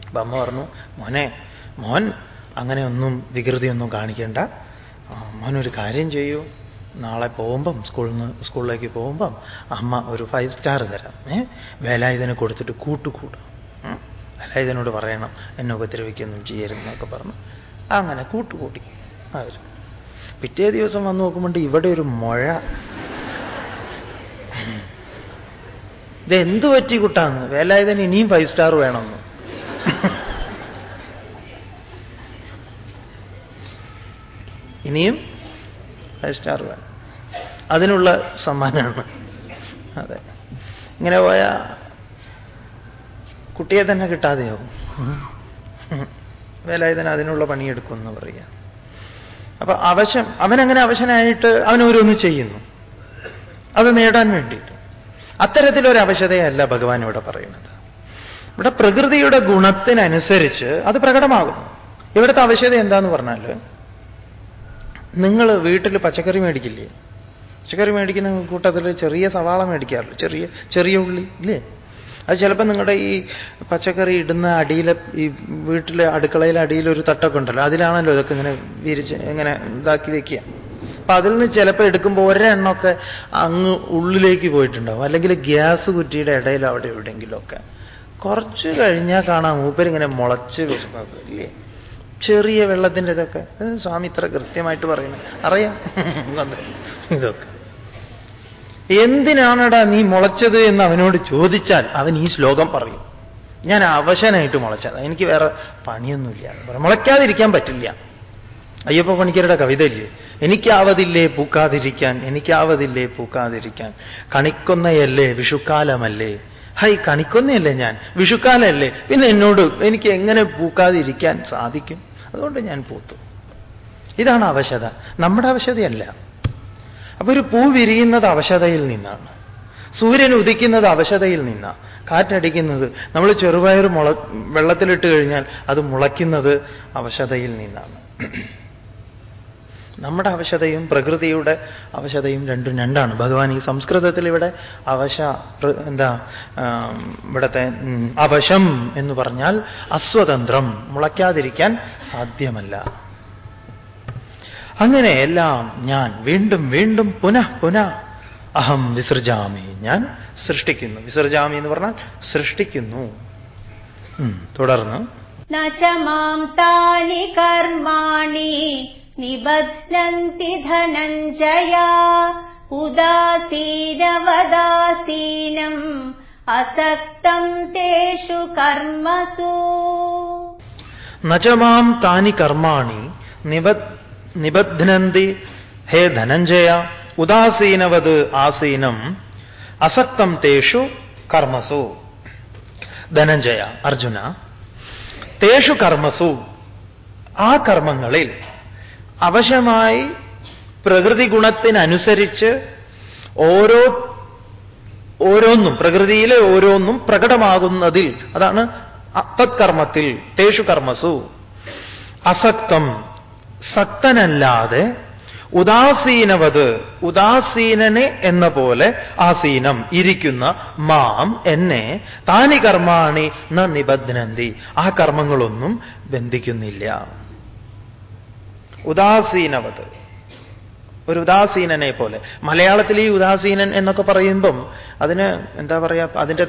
അപ്പൊ അമ്മ പറഞ്ഞു മോനെ മോൻ അങ്ങനെയൊന്നും വികൃതിയൊന്നും കാണിക്കേണ്ട. മോനൊരു കാര്യം ചെയ്യൂ. നാളെ പോകുമ്പം സ്കൂളിൽ നിന്ന് സ്കൂളിലേക്ക് പോകുമ്പം അമ്മ ഒരു ഫൈവ് സ്റ്റാർ തരാം. ഏ? വേലായുധനെ കൊടുത്തിട്ട് കൂട്ടുകൂടും. വേലായുധനോട് പറയണം എന്നെ ഉപദ്രവിക്കൊന്നും ചെയ്യരുതെന്നൊക്കെ പറഞ്ഞു. അങ്ങനെ കൂട്ടുകൂട്ടി. അവർ പിറ്റേ ദിവസം വന്ന് നോക്കുമ്പോൾ ഇവിടെ ഒരു മുഴ. ഇതെന്ത് പറ്റി കുട്ടാന്ന്? വേലായുധന് ഇനിയും ഫൈവ് സ്റ്റാർ വേണമെന്ന്. ഇനിയും ഫൈവ് സ്റ്റാർ വേണം അതിനുള്ള സമ്മാനമാണ്. അതെ. ഇങ്ങനെ പോയ കുട്ടിയെ തന്നെ കിട്ടാതെയാവും. വേലായുധൻ അതിനുള്ള പണിയെടുക്കും എന്ന് പറയുക അപ്പൊ അവശം അവനങ്ങനെ അവശനായിട്ട് അവനോരോന്ന് ചെയ്യുന്നു. അത് നേടാൻ വേണ്ടിയിട്ട്. അത്തരത്തിലൊരു അവശതയല്ല ഭഗവാൻ ഇവിടെ പറയുന്നത്. ഇവിടെ പ്രകൃതിയുടെ ഗുണത്തിനനുസരിച്ച് അത് പ്രകടമാകുന്നു. ഇവിടുത്തെ അവശത എന്താന്ന് പറഞ്ഞാൽ നിങ്ങൾ വീട്ടിൽ പച്ചക്കറി മേടിക്കില്ലേ? പച്ചക്കറി മേടിക്കുന്ന കൂട്ടത്തിൽ ചെറിയ സവാള മേടിക്കാറില്ല? ചെറിയ ചെറിയ ഉള്ളി ഇല്ലേ? അത് ചിലപ്പോൾ നിങ്ങളുടെ ഈ പച്ചക്കറി ഇടുന്ന അടിയിലെ ഈ വീട്ടിലെ അടുക്കളയിലെ അടിയിൽ ഒരു തട്ടൊക്കെ ഉണ്ടല്ലോ അതിലാണല്ലോ ഇതൊക്കെ ഇങ്ങനെ വിരിച്ച് ഇങ്ങനെ ഇതാക്കി വെക്കുക. അപ്പൊ അതിൽ നിന്ന് ചിലപ്പോൾ എടുക്കുമ്പോൾ ഒരെണ്ണമൊക്കെ അങ്ങ് ഉള്ളിലേക്ക് പോയിട്ടുണ്ടാവും. അല്ലെങ്കിൽ ഗ്യാസ് കുറ്റിയുടെ ഇടയിൽ അവിടെ എവിടെയെങ്കിലുമൊക്കെ. കുറച്ച് കഴിഞ്ഞാൽ കാണാം മൂപ്പരിങ്ങനെ മുളച്ച് വരുന്നത് ഇല്ലേ? ചെറിയ വെള്ളത്തിന്റെ ഇതൊക്കെ. സ്വാമി ഇത്ര കൃത്യമായിട്ട് പറയുന്നത് അറിയാം. ഇതൊക്കെ. എന്തിനാണടാ നീ മുളച്ചത് എന്ന് അവനോട് ചോദിച്ചാൽ അവൻ ഈ ശ്ലോകം പറയും. ഞാൻ അവശനായിട്ട് മുളച്ചത്. എനിക്ക് വേറെ പണിയൊന്നുമില്ല. മുളയ്ക്കാതിരിക്കാൻ പറ്റില്ല. അയ്യപ്പ പണിക്കരുടെ കവിത ഇല്ലേ? എനിക്കാവതില്ലേ പൂക്കാതിരിക്കാൻ? എനിക്കാവതില്ലേ പൂക്കാതിരിക്കാൻ? കണിക്കൊന്നയല്ലേ വിഷുക്കാലമല്ലേ? ഹൈ കണിക്കൊന്നയല്ലേ ഞാൻ? വിഷുക്കാലമല്ലേ? പിന്നെ എന്നോട് എനിക്ക് എങ്ങനെ പൂക്കാതിരിക്കാൻ സാധിക്കും? അതുകൊണ്ട് ഞാൻ പൂത്തു. ഇതാണ് അവശത. നമ്മുടെ അവശതയല്ല. അപ്പൊ ഒരു പൂ വിരിയുന്നത് അവശതയിൽ നിന്നാണ്. സൂര്യൻ ഉദിക്കുന്നത് അവശതയിൽ നിന്നാണ് കാറ്റടിക്കുന്നത് നമ്മൾ ചെറുപയർ മുള വെള്ളത്തിലിട്ട് കഴിഞ്ഞാൽ അത് മുളയ്ക്കുന്നത് അവശതയിൽ നിന്നാണ്. നമ്മുടെ അവശതയും പ്രകൃതിയുടെ അവശതയും രണ്ടും രണ്ടാണ്. ഭഗവാൻ ഈ സംസ്കൃതത്തിൽ ഇവിടെ അവശ എന്താ ഇവിടത്തെ അവശം എന്ന് പറഞ്ഞാൽ അസ്വതന്ത്രം മുളയ്ക്കാതിരിക്കാൻ സാധ്യമല്ല. അങ്ങനെ എല്ലാം ഞാൻ വീണ്ടും വീണ്ടും പുനഃ പുനഃ അഹം വിസൃജാമി. ഞാൻ സൃഷ്ടിക്കുന്നു. വിസൃജാമി എന്ന് പറഞ്ഞാൽ സൃഷ്ടിക്കുന്നു. തുടർന്ന്. കർമാണി നിബധ്നന്തി ധനഞ്ജയ ഉദാസീനവദാസീനം അസക്തം തേഷു കർമ്മസു നചമാം താനി കർമാണി നിബധ്നന്തി ഹേ ധനഞ്ജയ ഉദാസീനവത് ആസീനം അസക്തം തേഷു കർമ്മസു ധനഞ്ജയ അർജുന തേഷു കർമ്മസു ആ കർമ്മങ്ങളിൽ അവശമായി പ്രകൃതി ഗുണത്തിനനുസരിച്ച് ഓരോ ഓരോന്നും പ്രകൃതിയിലെ ഓരോന്നും പ്രകടമാകുന്നതിൽ അതാണ് തത്കർമ്മത്തിൽ തേഷു കർമ്മസു. അസക്തം സക്തനല്ലാതെ ഉദാസീനവത് ഉദാസീനനെ എന്ന പോലെ ആസീനം ഇരിക്കുന്ന മാം എന്നെ താനി കർമാണി ന നിബന്ധനന്തി ആ കർമ്മങ്ങളൊന്നും ബന്ധിക്കുന്നില്ല. ഉദാസീനവത്. ഒരു ഉദാസീനനെ പോലെ. മലയാളത്തിൽ ഈ ഉദാസീനൻ എന്നൊക്കെ പറയുമ്പം അതിന് എന്താ പറയുക അതിന്റെ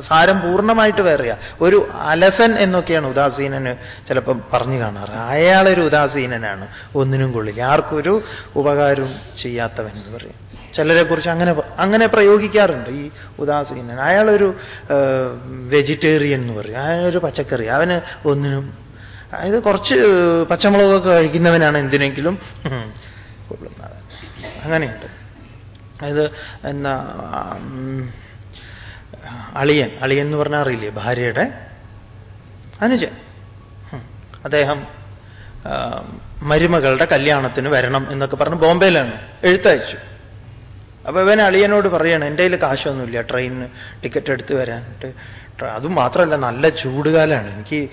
സാരം പൂർണമായിട്ട് വേറെയാ. ഒരു അലസൻ എന്നൊക്കെയാണ് ഉദാസീനന് ചിലപ്പം പറഞ്ഞു കാണാറ്. അയാളൊരു ഉദാസീനനാണ്. ഒന്നിനും കൊള്ളില്ല. ആർക്കൊരു ഉപകാരവും ചെയ്യാത്തവൻ എന്ന് പറയും. ചിലരെ കുറിച്ച് അങ്ങനെ അങ്ങനെ പ്രയോഗിക്കാറുണ്ട് ഈ ഉദാസീനൻ. അയാളൊരു വെജിറ്റേറിയൻ എന്ന് പറയും. അയാളൊരു പച്ചക്കറി. അവന് ഒന്നിനും അതായത് കുറച്ച് പച്ചമുളകൊക്കെ കഴിക്കുന്നവനാണ് എന്തിനെങ്കിലും കൊള്ളുന്നത്. അങ്ങനെയുണ്ട്. അതായത് എന്നാ അളിയൻ അളിയൻ എന്ന് പറഞ്ഞാൽ അറിയില്ലേ ഭാര്യയുടെ അനുജൻ. അദ്ദേഹം മരുമകളുടെ കല്യാണത്തിന് വരണം എന്നൊക്കെ പറഞ്ഞ് ബോംബെയിലാണ്. എഴുത്തയച്ചു. അപ്പൊ ഇവൻ അളിയനോട് പറയാണ് എന്റെ കയ്യിൽ കാശൊന്നുമില്ല ട്രെയിനിന് ടിക്കറ്റ് എടുത്ത് വരാനായിട്ട്. അതും മാത്രമല്ല നല്ല ചൂടുകാലാണ്. എനിക്ക്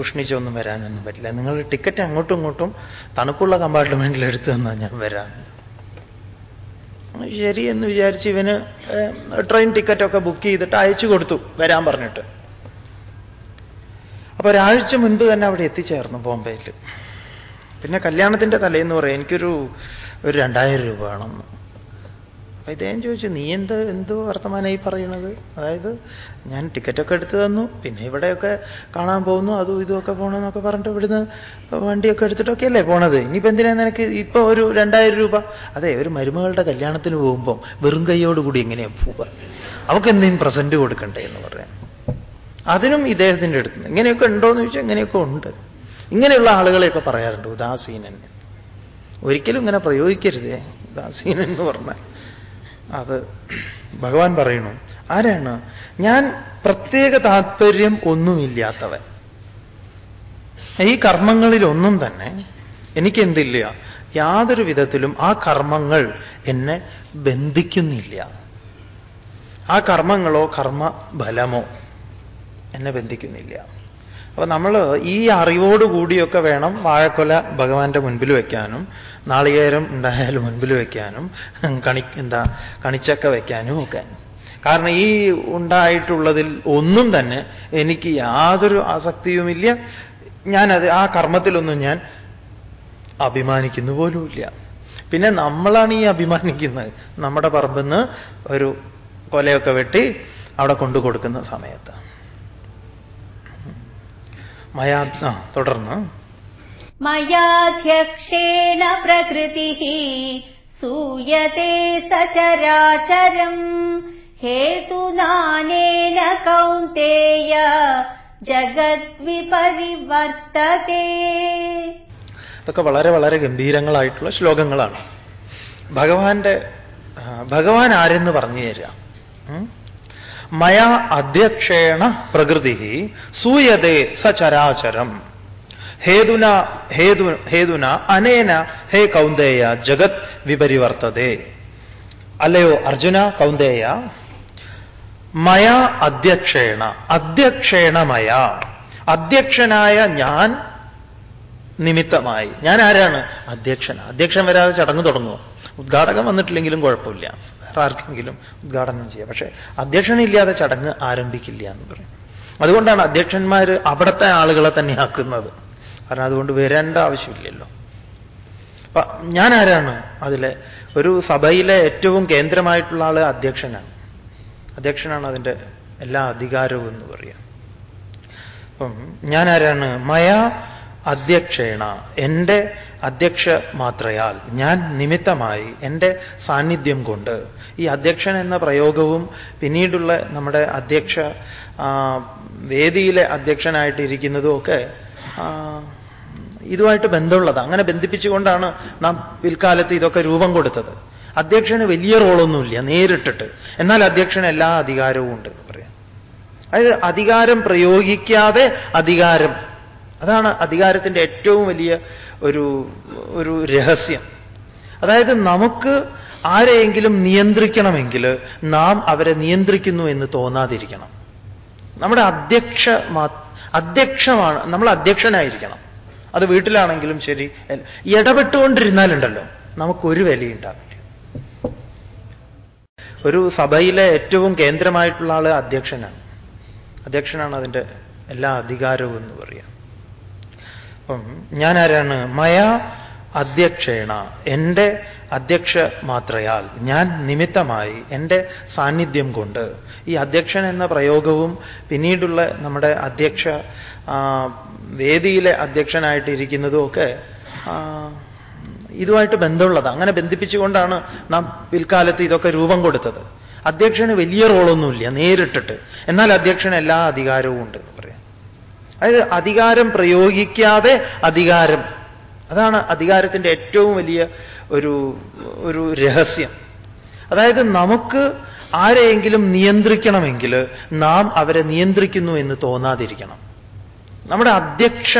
ഉഷ്ണിച്ചൊന്നും വരാനൊന്നും പറ്റില്ല. നിങ്ങൾ ടിക്കറ്റ് അങ്ങോട്ടും ഇങ്ങോട്ടും തണുപ്പുള്ള കമ്പാർട്ട്മെന്റിൽ എടുത്തു തന്നാൽ ഞാൻ വരാം ശരി എന്ന് വിചാരിച്ച് ഇവന് ട്രെയിൻ ടിക്കറ്റൊക്കെ ബുക്ക് ചെയ്തിട്ട് അയച്ചു കൊടുത്തു വരാൻ പറഞ്ഞിട്ട്. അപ്പൊ ഒരാഴ്ച മുൻപ് തന്നെ അവിടെ എത്തിച്ചേർന്നു ബോംബെയിൽ. പിന്നെ കല്യാണത്തിന്റെ തലേന്ന് പറയാം എനിക്കൊരു ഒരു രണ്ടായിരം രൂപ വേണമെന്ന് അപ്പൊ ഇദ്ദേഹം ചോദിച്ചു നീ എന്ത് എന്തോ വർത്തമാനമായി പറയണത് അതായത് ഞാൻ ടിക്കറ്റൊക്കെ എടുത്തു തന്നു പിന്നെ ഇവിടെയൊക്കെ കാണാൻ പോകുന്നു അതും ഇതുമൊക്കെ പോകണമെന്നൊക്കെ പറഞ്ഞിട്ട് ഇവിടുന്ന് വണ്ടിയൊക്കെ എടുത്തിട്ടൊക്കെയല്ലേ പോണത്? ഇനിയിപ്പോ എന്തിനാ നിനക്ക് ഇപ്പൊ ഒരു രണ്ടായിരം രൂപ? അതെ ഒരു മരുമകളുടെ കല്യാണത്തിന് പോകുമ്പോൾ വെറും കൈയോടുകൂടി എങ്ങനെയാ പോവുക? അവക്ക് എന്തെങ്കിലും പ്രസന്റ് കൊടുക്കണ്ടേ എന്ന് പറയാം അതിനും ഇദ്ദേഹത്തിന്റെ അടുത്ത് ഇങ്ങനെയൊക്കെ ഉണ്ടോ എന്ന് ചോദിച്ചാൽ ഇങ്ങനെയൊക്കെ ഉണ്ട്. ഇങ്ങനെയുള്ള ആളുകളെയൊക്കെ പറയാറുണ്ട് ഉദാസീനൻ. ഒരിക്കലും ഇങ്ങനെ പ്രയോഗിക്കരുതേ ഉദാസീനൻ എന്ന് പറഞ്ഞാൽ. അത് ഭഗവാൻ പറയുന്നു. ആരാണ്? ഞാൻ പ്രത്യേക താത്പര്യം ഒന്നുമില്ലാത്തവൻ. ഈ കർമ്മങ്ങളിലൊന്നും തന്നെ എനിക്കെന്തില്ല? യാതൊരു വിധത്തിലും ആ കർമ്മങ്ങൾ എന്നെ ബന്ധിക്കുന്നില്ല. ആ കർമ്മങ്ങളോ കർമ്മ കർമ്മഫലമോ എന്നെ ബന്ധിക്കുന്നില്ല. അപ്പൊ നമ്മൾ ഈ അറിവോടുകൂടിയൊക്കെ വേണം വാഴക്കൊല ഭഗവാന്റെ മുൻപിൽ വയ്ക്കാനും നാളികേരം ഉണ്ടായാലും മുൻപിൽ വയ്ക്കാനും കണി എന്താ കണിച്ചക്ക വയ്ക്കാനും ഒക്കെ. കാരണം ഈ ഉണ്ടായിട്ടുള്ളതിൽ ഒന്നും തന്നെ എനിക്ക് യാതൊരു ആസക്തിയുമില്ല. ഞാനത് ആ കർമ്മത്തിലൊന്നും ഞാൻ അഭിമാനിക്കുന്നു പോലുമില്ല. പിന്നെ നമ്മളാണ് ഈ അഭിമാനിക്കുന്നത്. നമ്മുടെ പറമ്പെന്ന് ഒരു കൊലയൊക്കെ വെട്ടി അവിടെ കൊണ്ടു കൊടുക്കുന്ന സമയത്ത്. മയാ തുടർന്ന്. മയാധ്യക്ഷേണ പ്രകൃതി സൂയത്തെ സചരാചരം. ഹേതുനാനേന ജഗത് ജഗദ്വിപരിവർത്തത്തെ ഇതൊക്കെ വളരെ വളരെ ഗംഭീരങ്ങളായിട്ടുള്ള ശ്ലോകങ്ങളാണ്. ഭഗവാന്റെ ഭഗവാൻ ആരെന്ന് പറഞ്ഞു തരാം മയാ അധ്യക്ഷേണ പ്രകൃതി സൂയതേ സചരാചരം. ഹേതുന ഹേതു ഹേതുന അനേന ഹേ കൗന്ദേയ ജഗത് വിപരിവർത്തതേ. അല്ലയോ അർജുന കൗന്ദേയ? മയാ അധ്യക്ഷേണ അധ്യക്ഷേണ മയാ അധ്യക്ഷനായ ഞാൻ നിമിത്തമായി. ഞാൻ ആരാണ്? അധ്യക്ഷൻ അധ്യക്ഷൻ വരാതെ ചടങ്ങ് തുടങ്ങുക ഉദ്ഘാടകം വന്നിട്ടില്ലെങ്കിലും കുഴപ്പമില്ല. ആർക്കെങ്കിലും ഉദ്ഘാടനം ചെയ്യാം പക്ഷേ അധ്യക്ഷനില്ലാതെ ചടങ്ങ് ആരംഭിക്കില്ല എന്ന് പറയും. അതുകൊണ്ടാണ് അധ്യക്ഷന്മാർ അവിടുത്തെ ആളുകളെ തന്നെ ആക്കുന്നത്. കാരണം അതുകൊണ്ട് വരേണ്ട ആവശ്യമില്ലല്ലോ. അപ്പൊ ഞാൻ ആരാണ്? അതിലെ ഒരു സഭയിലെ ഏറ്റവും കേന്ദ്രമായിട്ടുള്ള ആൾ അധ്യക്ഷനാണ്. അധ്യക്ഷനാണ് അതിന്റെ എല്ലാ അധികാരവും എന്ന് പറയാം. അപ്പം ഞാൻ ആരാണ്? മയ അധ്യക്ഷേണ. എന്റെ അധ്യക്ഷ മാത്രയാൽ ഞാൻ നിമിത്തമായി എന്റെ സാന്നിധ്യം കൊണ്ട് ഈ അധ്യക്ഷൻ എന്ന പ്രയോഗവും പിന്നീടുള്ള നമ്മുടെ അധ്യക്ഷ വേദിയിലെ അധ്യക്ഷനായിട്ടിരിക്കുന്നതും ഒക്കെ ഇതുമായിട്ട് ബന്ധമുള്ളത് അങ്ങനെ ബന്ധിപ്പിച്ചുകൊണ്ടാണ് നാം പിൽക്കാലത്ത് ഇതൊക്കെ രൂപം കൊടുത്തത്. അധ്യക്ഷന് വലിയ റോളൊന്നുമില്ല നേരിട്ടിട്ട്. എന്നാൽ അധ്യക്ഷന് എല്ലാ അധികാരവും ഉണ്ട് എന്ന് പറയാം. അതായത് അധികാരം പ്രയോഗിക്കാതെ അധികാരം അതാണ് അധികാരത്തിന്റെ ഏറ്റവും വലിയ ഒരു ഒരു രഹസ്യം. അതായത് നമുക്ക് ആരെയെങ്കിലും നിയന്ത്രിക്കണമെങ്കിൽ നാം അവരെ നിയന്ത്രിക്കുന്നു എന്ന് തോന്നാതിരിക്കണം. നമ്മുടെ അധ്യക്ഷ അധ്യക്ഷമാണ് നമ്മൾ അധ്യക്ഷനായിരിക്കണം. അത് വീട്ടിലാണെങ്കിലും ശരി ഇടപെട്ടുകൊണ്ടിരുന്നാലുണ്ടല്ലോ നമുക്കൊരു വിലയുണ്ടാവില്ല. ഒരു സഭയിലെ ഏറ്റവും കേന്ദ്രമായിട്ടുള്ള ആൾ അധ്യക്ഷനാണ്. അധ്യക്ഷനാണ് അതിന്റെ എല്ലാ അധികാരവും എന്ന് പറയാം. അപ്പം ഞാൻ ആരാണ് മയ അധ്യക്ഷേണ. എന്റെ അധ്യക്ഷ മാത്രയാൽ. ഞാൻ നിമിത്തമായി എന്റെ സാന്നിധ്യം കൊണ്ട്. ഈ അധ്യക്ഷൻ എന്ന പ്രയോഗവും പിന്നീടുള്ള നമ്മുടെ അധ്യക്ഷ വേദിയിലെ അധ്യക്ഷനായിട്ടിരിക്കുന്നതും ഒക്കെ ഇതുമായിട്ട് ബന്ധമുള്ളത് അങ്ങനെ ബന്ധിപ്പിച്ചുകൊണ്ടാണ് നാം പിൽക്കാലത്ത് ഇതൊക്കെ രൂപം കൊടുത്തത്. അധ്യക്ഷന് വലിയ റോളൊന്നുമില്ല നേരിട്ടിട്ട്. എന്നാൽ അധ്യക്ഷന് എല്ലാ അധികാരവും ഉണ്ട് അതായത് അധികാരം പ്രയോഗിക്കാതെ അധികാരം. അതാണ് അധികാരത്തിന്റെ ഏറ്റവും വലിയ ഒരു ഒരു രഹസ്യം. അതായത് നമുക്ക് ആരെയെങ്കിലും നിയന്ത്രിക്കണമെങ്കിൽ നാം അവരെ നിയന്ത്രിക്കുന്നു എന്ന് തോന്നാതിരിക്കണം. നമ്മുടെ അധ്യക്ഷ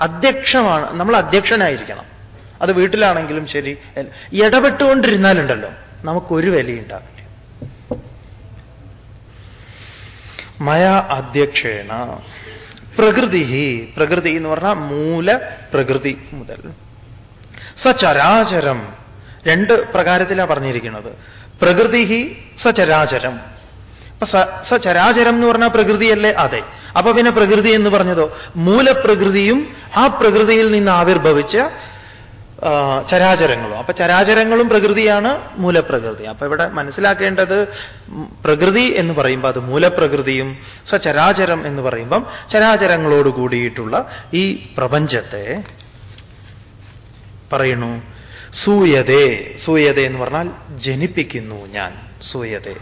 അധ്യക്ഷമാണ് നമ്മൾ അധ്യക്ഷനായിരിക്കണം. അത് വീട്ടിലാണെങ്കിലും ശരി ഇടപെട്ടുകൊണ്ടിരുന്നാലുണ്ടല്ലോ നമുക്കൊരു വിലയുണ്ടാവില്ല. മയ അധ്യക്ഷേണ. പ്രകൃതി. പ്രകൃതി എന്ന് പറഞ്ഞാൽ മൂല പ്രകൃതി മുതൽ. സചരാചരം രണ്ട് പ്രകാരത്തിലാണ് പറഞ്ഞിരിക്കുന്നത്. പ്രകൃതി സചരാചരം സചരാചരം എന്ന് പറഞ്ഞാൽ പ്രകൃതിയല്ലേ? അതെ. അപ്പൊ പിന്നെ പ്രകൃതി എന്ന് പറഞ്ഞതോ? മൂലപ്രകൃതിയും ആ പ്രകൃതിയിൽ നിന്ന് ആവിർഭവിച്ച ചരാചരങ്ങളും. അപ്പൊ ചരാചരങ്ങളും പ്രകൃതിയാണ് മൂലപ്രകൃതി. അപ്പൊ ഇവിടെ മനസ്സിലാക്കേണ്ടത് പ്രകൃതി എന്ന് പറയുമ്പോൾ അത് മൂലപ്രകൃതിയും സചരാചരം എന്ന് പറയുമ്പം ചരാചരങ്ങളോട് കൂടിയിട്ടുള്ള ഈ പ്രപഞ്ചത്തെ പറയുന്നു സൂയതേ. സൂയത എന്ന് പറഞ്ഞാൽ ജനിപ്പിക്കുന്നു ഞാൻ. സൂയതേ.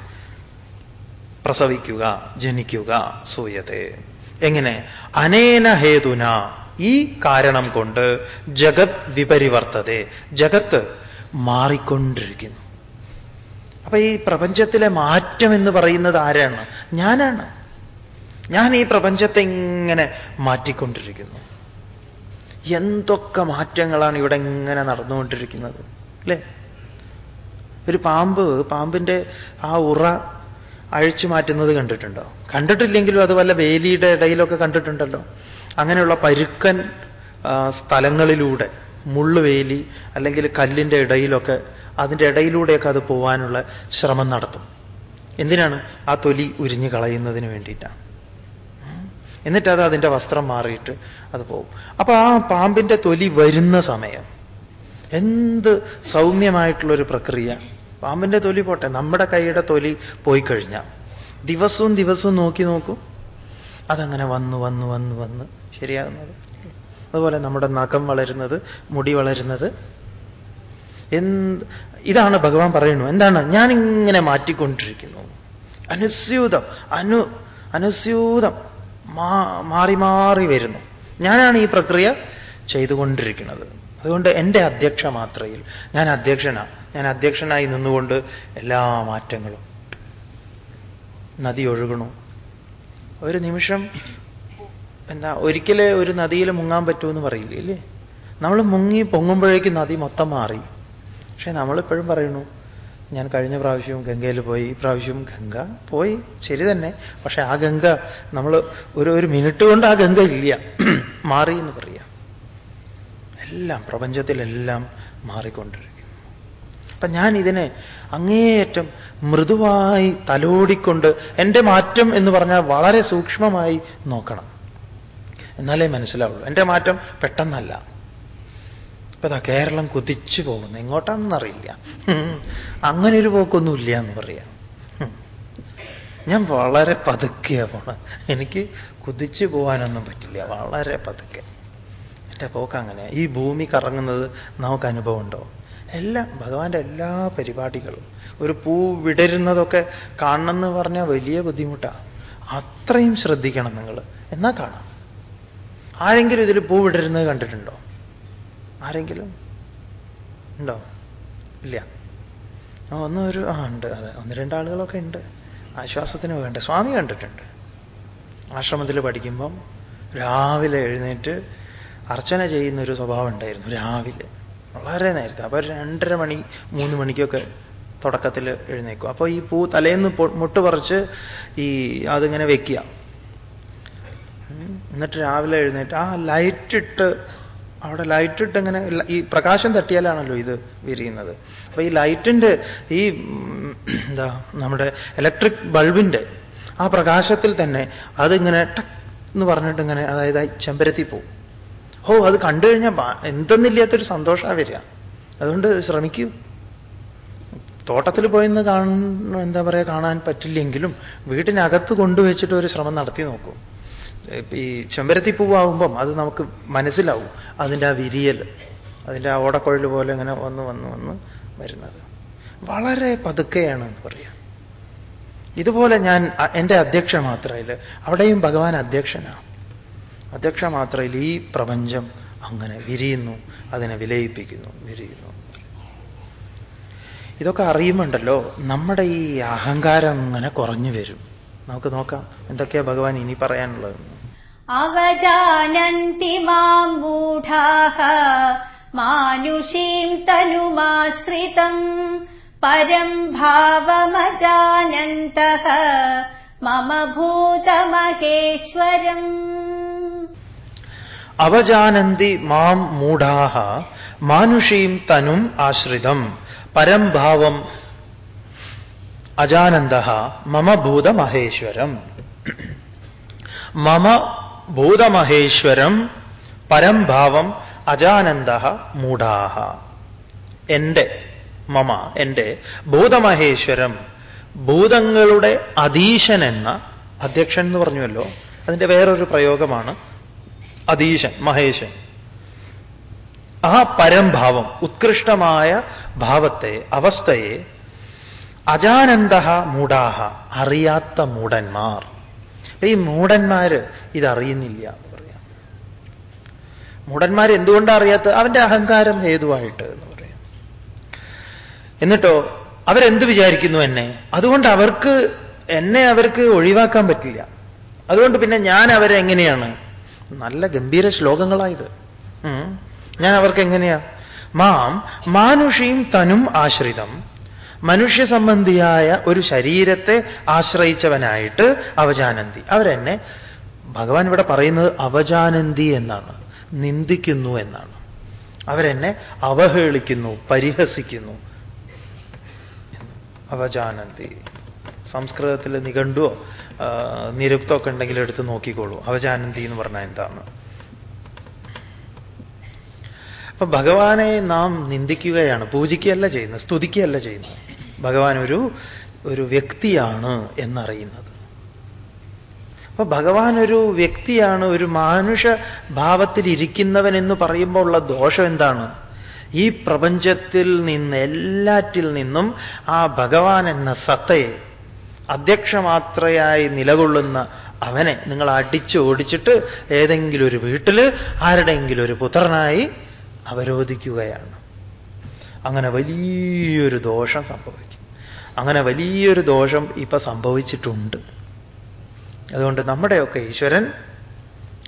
പ്രസവിക്കുക ജനിക്കുക സൂയതേ. എങ്ങനെ? അനേന ഹേതുന. ഈ കാരണം കൊണ്ട് ജഗത് വിപരിവർത്തതെ. ജഗത്ത് മാറിക്കൊണ്ടിരിക്കുന്നു. അപ്പൊ ഈ പ്രപഞ്ചത്തിലെ മാറ്റം എന്ന് പറയുന്നത് ആരാണ്? ഞാനാണ്. ഞാൻ ഈ പ്രപഞ്ചത്തെ ഇങ്ങനെ മാറ്റിക്കൊണ്ടിരിക്കുന്നു. എന്തൊക്കെ മാറ്റങ്ങളാണ് ഇവിടെ ഇങ്ങനെ നടന്നുകൊണ്ടിരിക്കുന്നത്? അല്ലേ? ഒരു പാമ്പ് പാമ്പിന്റെ ആ ഉറ അഴിച്ചു മാറ്റുന്നത് കണ്ടിട്ടുണ്ടോ? കണ്ടിട്ടില്ലെങ്കിലും അത് വല്ല വേലിയുടെ ഇടയിലൊക്കെ കണ്ടിട്ടുണ്ടല്ലോ. അങ്ങനെയുള്ള പരുക്കൻ സ്ഥലങ്ങളിലൂടെ മുള്ളുവേലി അല്ലെങ്കിൽ കല്ലിന്റെ ഇടയിലൊക്കെ അതിന്റെ ഇടയിലൂടെയൊക്കെ അത് പോവാനുള്ള ശ്രമം നടത്തും. എന്തിനാണ്? ആ തൊലി ഉരിഞ്ഞു കളയുന്നതിന് വേണ്ടിയിട്ടാണ്. എന്നിട്ട് അത് അതിന്റെ വസ്ത്രം മാറിയിട്ട് അത് പോകും അപ്പൊ ആ പാമ്പിന്റെ തൊലി വരുന്ന സമയം എന്ത് സൗമ്യമായിട്ടുള്ളൊരു പ്രക്രിയ? പാമ്പിന്റെ തൊലി പോട്ടെ. നമ്മുടെ കൈയുടെ തൊലി പോയി കഴിഞ്ഞാൽ ദിവസവും ദിവസവും നോക്കി നോക്കൂ. അതങ്ങനെ വന്നു വന്നു വന്നു വന്ന് ശരിയാകുന്നത്. അതുപോലെ നമ്മുടെ നഖം വളരുന്നത് മുടി വളരുന്നത്. എന്ത് ഇതാണ് ഭഗവാൻ പറയുന്നു. എന്താണ്? ഞാനിങ്ങനെ മാറ്റിക്കൊണ്ടിരിക്കുന്നു. അനുസ്യൂതം അനു അനുസ്യൂതം മാറി മാറി വരുന്നു. ഞാനാണ് ഈ പ്രക്രിയ ചെയ്തുകൊണ്ടിരിക്കുന്നത്. അതുകൊണ്ട് എന്റെ അധ്യക്ഷ മാത്രയിൽ ഞാൻ അധ്യക്ഷനാ. ഞാൻ അധ്യക്ഷനായി നിന്നുകൊണ്ട് എല്ലാ മാറ്റങ്ങളും നദി ഒഴുകണു. ഒരു നിമിഷം എന്താ ഒരിക്കലേ ഒരു നദിയിൽ മുങ്ങാൻ പറ്റുമെന്ന് പറയില്ലേ? ഇല്ലേ? നമ്മൾ മുങ്ങി പൊങ്ങുമ്പോഴേക്ക് നദി മൊത്തം മാറി. പക്ഷെ നമ്മളിപ്പോഴും പറയുന്നു ഞാൻ കഴിഞ്ഞ പ്രാവശ്യവും ഗംഗയിൽ പോയി ഈ പ്രാവശ്യവും ഗംഗ പോയി ശരി തന്നെ. പക്ഷെ ആ ഗംഗ നമ്മൾ ഒരു ഒരു മിനിറ്റ് കൊണ്ട് ആ ഗംഗ ഇല്ല. മാറി എന്ന് പറയാം. എല്ലാം പ്രപഞ്ചത്തിലെല്ലാം മാറിക്കൊണ്ടിരിക്കും അപ്പൊ ഞാൻ ഇതിനെ അങ്ങേയറ്റം മൃദുവായി തലോടിക്കൊണ്ട് എന്റെ മാറ്റം എന്ന് പറഞ്ഞാൽ വളരെ സൂക്ഷ്മമായി നോക്കണം. എന്നാലേ മനസ്സിലാവുള്ളൂ. എന്റെ മാറ്റം പെട്ടെന്നല്ല. ഇപ്പൊ അതാ കേരളം കുതിച്ചു പോകുന്നു. എങ്ങോട്ടാണെന്നറിയില്ല. അങ്ങനെ ഒരു പോക്കൊന്നുമില്ല എന്ന് പറയാം. ഞാൻ വളരെ പതുക്കെയാണ് എനിക്ക് കുതിച്ചു പോകാനൊന്നും പറ്റില്ല. വളരെ പതുക്കെ. എന്റെ പോക്ക് അങ്ങനെ ഈ ഭൂമി കറങ്ങുന്നത് നമുക്ക് അനുഭവമുണ്ടോ എല്ലാം ഭഗവാന്റെ എല്ലാ പരിപാടികളും. ഒരു പൂ വിടരുന്നതൊക്കെ കാണണം എന്ന് പറഞ്ഞാൽ വലിയ ബുദ്ധിമുട്ടാണ് അത്രയും ശ്രദ്ധിക്കണം നിങ്ങൾ എന്നാ കാണാം. ആരെങ്കിലും ഇതിൽ പൂ വിടരുന്നത് കണ്ടിട്ടുണ്ടോ? ആരെങ്കിലും? ഉണ്ടോ? ഇല്ല. ഒന്ന് ഒരു ആ ഉണ്ട്. അതെ ഒന്ന് രണ്ടാളുകളൊക്കെ ഉണ്ട്. ആശ്വാസത്തിന് വേണ്ട. സ്വാമി കണ്ടിട്ടുണ്ട്. ആശ്രമത്തിൽ പഠിക്കുമ്പം രാവിലെ എഴുന്നേറ്റ് അർച്ചന ചെയ്യുന്ന ഒരു സ്വഭാവം ഉണ്ടായിരുന്നു രാവിലെ. വളരെ നേരത്തെ. അപ്പൊ രണ്ടര മണി മൂന്ന് മണിക്കൊക്കെ തുടക്കത്തിൽ എഴുന്നേക്കും അപ്പോൾ ഈ പൂ തലേന്ന് മുട്ട് പറിച്ച് ഈ അതിങ്ങനെ വെക്കുക. എന്നിട്ട് രാവിലെ എഴുന്നേറ്റ് ആ ലൈറ്റിട്ട് അവിടെ ലൈറ്റിട്ട് ഇങ്ങനെ ഈ പ്രകാശം തട്ടിയാലാണല്ലോ ഇത് വിരിയുന്നത്. അപ്പൊ ഈ ലൈറ്റിന്റെ ഈ എന്താ നമ്മുടെ ഇലക്ട്രിക് ബൾബിന്റെ ആ പ്രകാശത്തിൽ തന്നെ അതിങ്ങനെ ടക് എന്ന് പറഞ്ഞിട്ട് ഇങ്ങനെ അതായത് ചെമ്പരത്തി പോവും ഓ അത് കണ്ടു കഴിഞ്ഞാൽ എന്തെന്നില്ലാത്തൊരു സന്തോഷമാണ് വരിക. അതുകൊണ്ട് ശ്രമിക്കൂ. തോട്ടത്തിൽ പോയിന്ന് കാണുന്ന എന്താ പറയുക കാണാൻ പറ്റില്ലെങ്കിലും വീട്ടിനകത്ത് കൊണ്ടുവച്ചിട്ട് ഒരു ശ്രമം നടത്തി നോക്കൂ. ഈ ചെമ്പരത്തി പൂവാകുമ്പം അത് നമുക്ക് മനസ്സിലാവും. അതിന്റെ ആ വിരിയൽ അതിന്റെ ആ ഓടക്കൊഴിൽ പോലെ ഇങ്ങനെ വന്ന് വന്ന് വന്ന് വരുന്നത്. വളരെ പതുക്കെയാണ് എന്ന് പറയാം. ഇതുപോലെ ഞാൻ എന്റെ അധ്യക്ഷ മാത്രമല്ല അവിടെയും ഭഗവാൻ അധ്യക്ഷനാണ് അധ്യക്ഷ മാത്രയിൽ ഈ പ്രപഞ്ചം അങ്ങനെ വിരിയുന്നു അതിനെ വിലയിപ്പിക്കുന്നു വിരിയുന്നു. ഇതൊക്കെ അറിയുമുണ്ടല്ലോ നമ്മുടെ ഈ അഹങ്കാരം അങ്ങനെ കുറഞ്ഞു വരും. നമുക്ക് നോക്കാം എന്തൊക്കെയാ ഭഗവാൻ ഇനി പറയാനുള്ളത്. അവജാനന്തി മാം മാനുഷീം തനുമാശ്രിതം പരം ഭാവമജാനന്ത മമ ഭൂതമഹേശ്വരം അവജാനന്തി മാം മൂഢാഹ മാനുഷീം തനും ആശ്രിതം പരംഭാവം അജാനന്ദ മമ ഭൂതമഹേശ്വരം. മമ ഭൂതമഹേശ്വരം പരംഭാവം അജാനന്ദ മൂഢാഹ. എന്റെ മമ എന്റെ ഭൂതമഹേശ്വരം ഭൂതങ്ങളുടെ അധീശൻ എന്ന അധ്യക്ഷൻ എന്ന് പറഞ്ഞുവല്ലോ അതിന്റെ വേറൊരു പ്രയോഗമാണ് അധീശൻ മഹേശൻ. ആ പരംഭാവം ഉത്കൃഷ്ടമായ ഭാവത്തെ അവസ്ഥയെ അജാനന്ദ മൂടാഹ അറിയാത്ത മൂടന്മാർ ഈ മൂടന്മാര് ഇതറിയുന്നില്ല എന്ന് പറയാം. മൂടന്മാർ എന്തുകൊണ്ടാണ് അറിയാത്ത അവന്റെ അഹങ്കാരം ഹേതുവായിട്ട് എന്ന് പറയാം. എന്നിട്ടോ അവരെന്ത് വിചാരിക്കുന്നു എന്നെ? അതുകൊണ്ട് അവർക്ക് എന്നെ അവർക്ക് ഒഴിവാക്കാൻ പറ്റില്ല. അതുകൊണ്ട് പിന്നെ ഞാൻ അവരെ എങ്ങനെയാണ് നല്ല ഗംഭീര ശ്ലോകങ്ങളായത്. ഞാൻ അവർക്ക് എങ്ങനെയാ മാം മാനുഷീം തനും ആശ്രിതം. മനുഷ്യ സംബന്ധിയായ ഒരു ശരീരത്തെ ആശ്രയിച്ചവനായിട്ട് അവജാനന്തി. അവരെന്നെ ഭഗവാൻ ഇവിടെ പറയുന്നത് അവജാനന്തി എന്നാണ്. നിന്ദിക്കുന്നു എന്നാണ്. അവരെന്നെ അവഹേളിക്കുന്നു പരിഹസിക്കുന്നു. അവജാനന്തി. സംസ്കൃതത്തിൽ നിഘണ്ടുവോ? നിരുക്തമൊക്കെ ഉണ്ടെങ്കിൽ എടുത്ത് നോക്കിക്കോളൂ. അവജാനന്തി എന്ന് പറഞ്ഞാൽ എന്താണ്? അപ്പൊ ഭഗവാനെ നാം നിന്ദിക്കുകയാണ്. പൂജിക്കുകയല്ല ചെയ്യുന്നത് സ്തുതിക്കുകയല്ല ചെയ്യുന്നത്. ഭഗവാൻ ഒരു ഒരു വ്യക്തിയാണ് എന്നറിയുന്നത്. അപ്പൊ ഭഗവാൻ ഒരു വ്യക്തിയാണ് ഒരു മാനുഷ ഭാവത്തിൽ ഇരിക്കുന്നവൻ എന്ന് പറയുമ്പോൾ ഉള്ള ദോഷം എന്താണ്? ഈ പ്രപഞ്ചത്തിൽ നിന്ന് എല്ലാറ്റിൽ നിന്നും ആ ഭഗവാൻ എന്ന സത്തയെ അധ്യക്ഷമാത്രയായി നിലകൊള്ളുന്ന അവനെ നിങ്ങൾ അടിച്ചു ഓടിച്ചിട്ട് ഏതെങ്കിലും ഒരു വീട്ടിൽ ആരുടെയെങ്കിലും ഒരു പുത്രനായി അവരോധിക്കുകയാണ്. അങ്ങനെ വലിയൊരു ദോഷം സംഭവിക്കും. അങ്ങനെ വലിയൊരു ദോഷം ഇപ്പൊ സംഭവിച്ചിട്ടുണ്ട്. അതുകൊണ്ട് നമ്മുടെയൊക്കെ ഈശ്വരൻ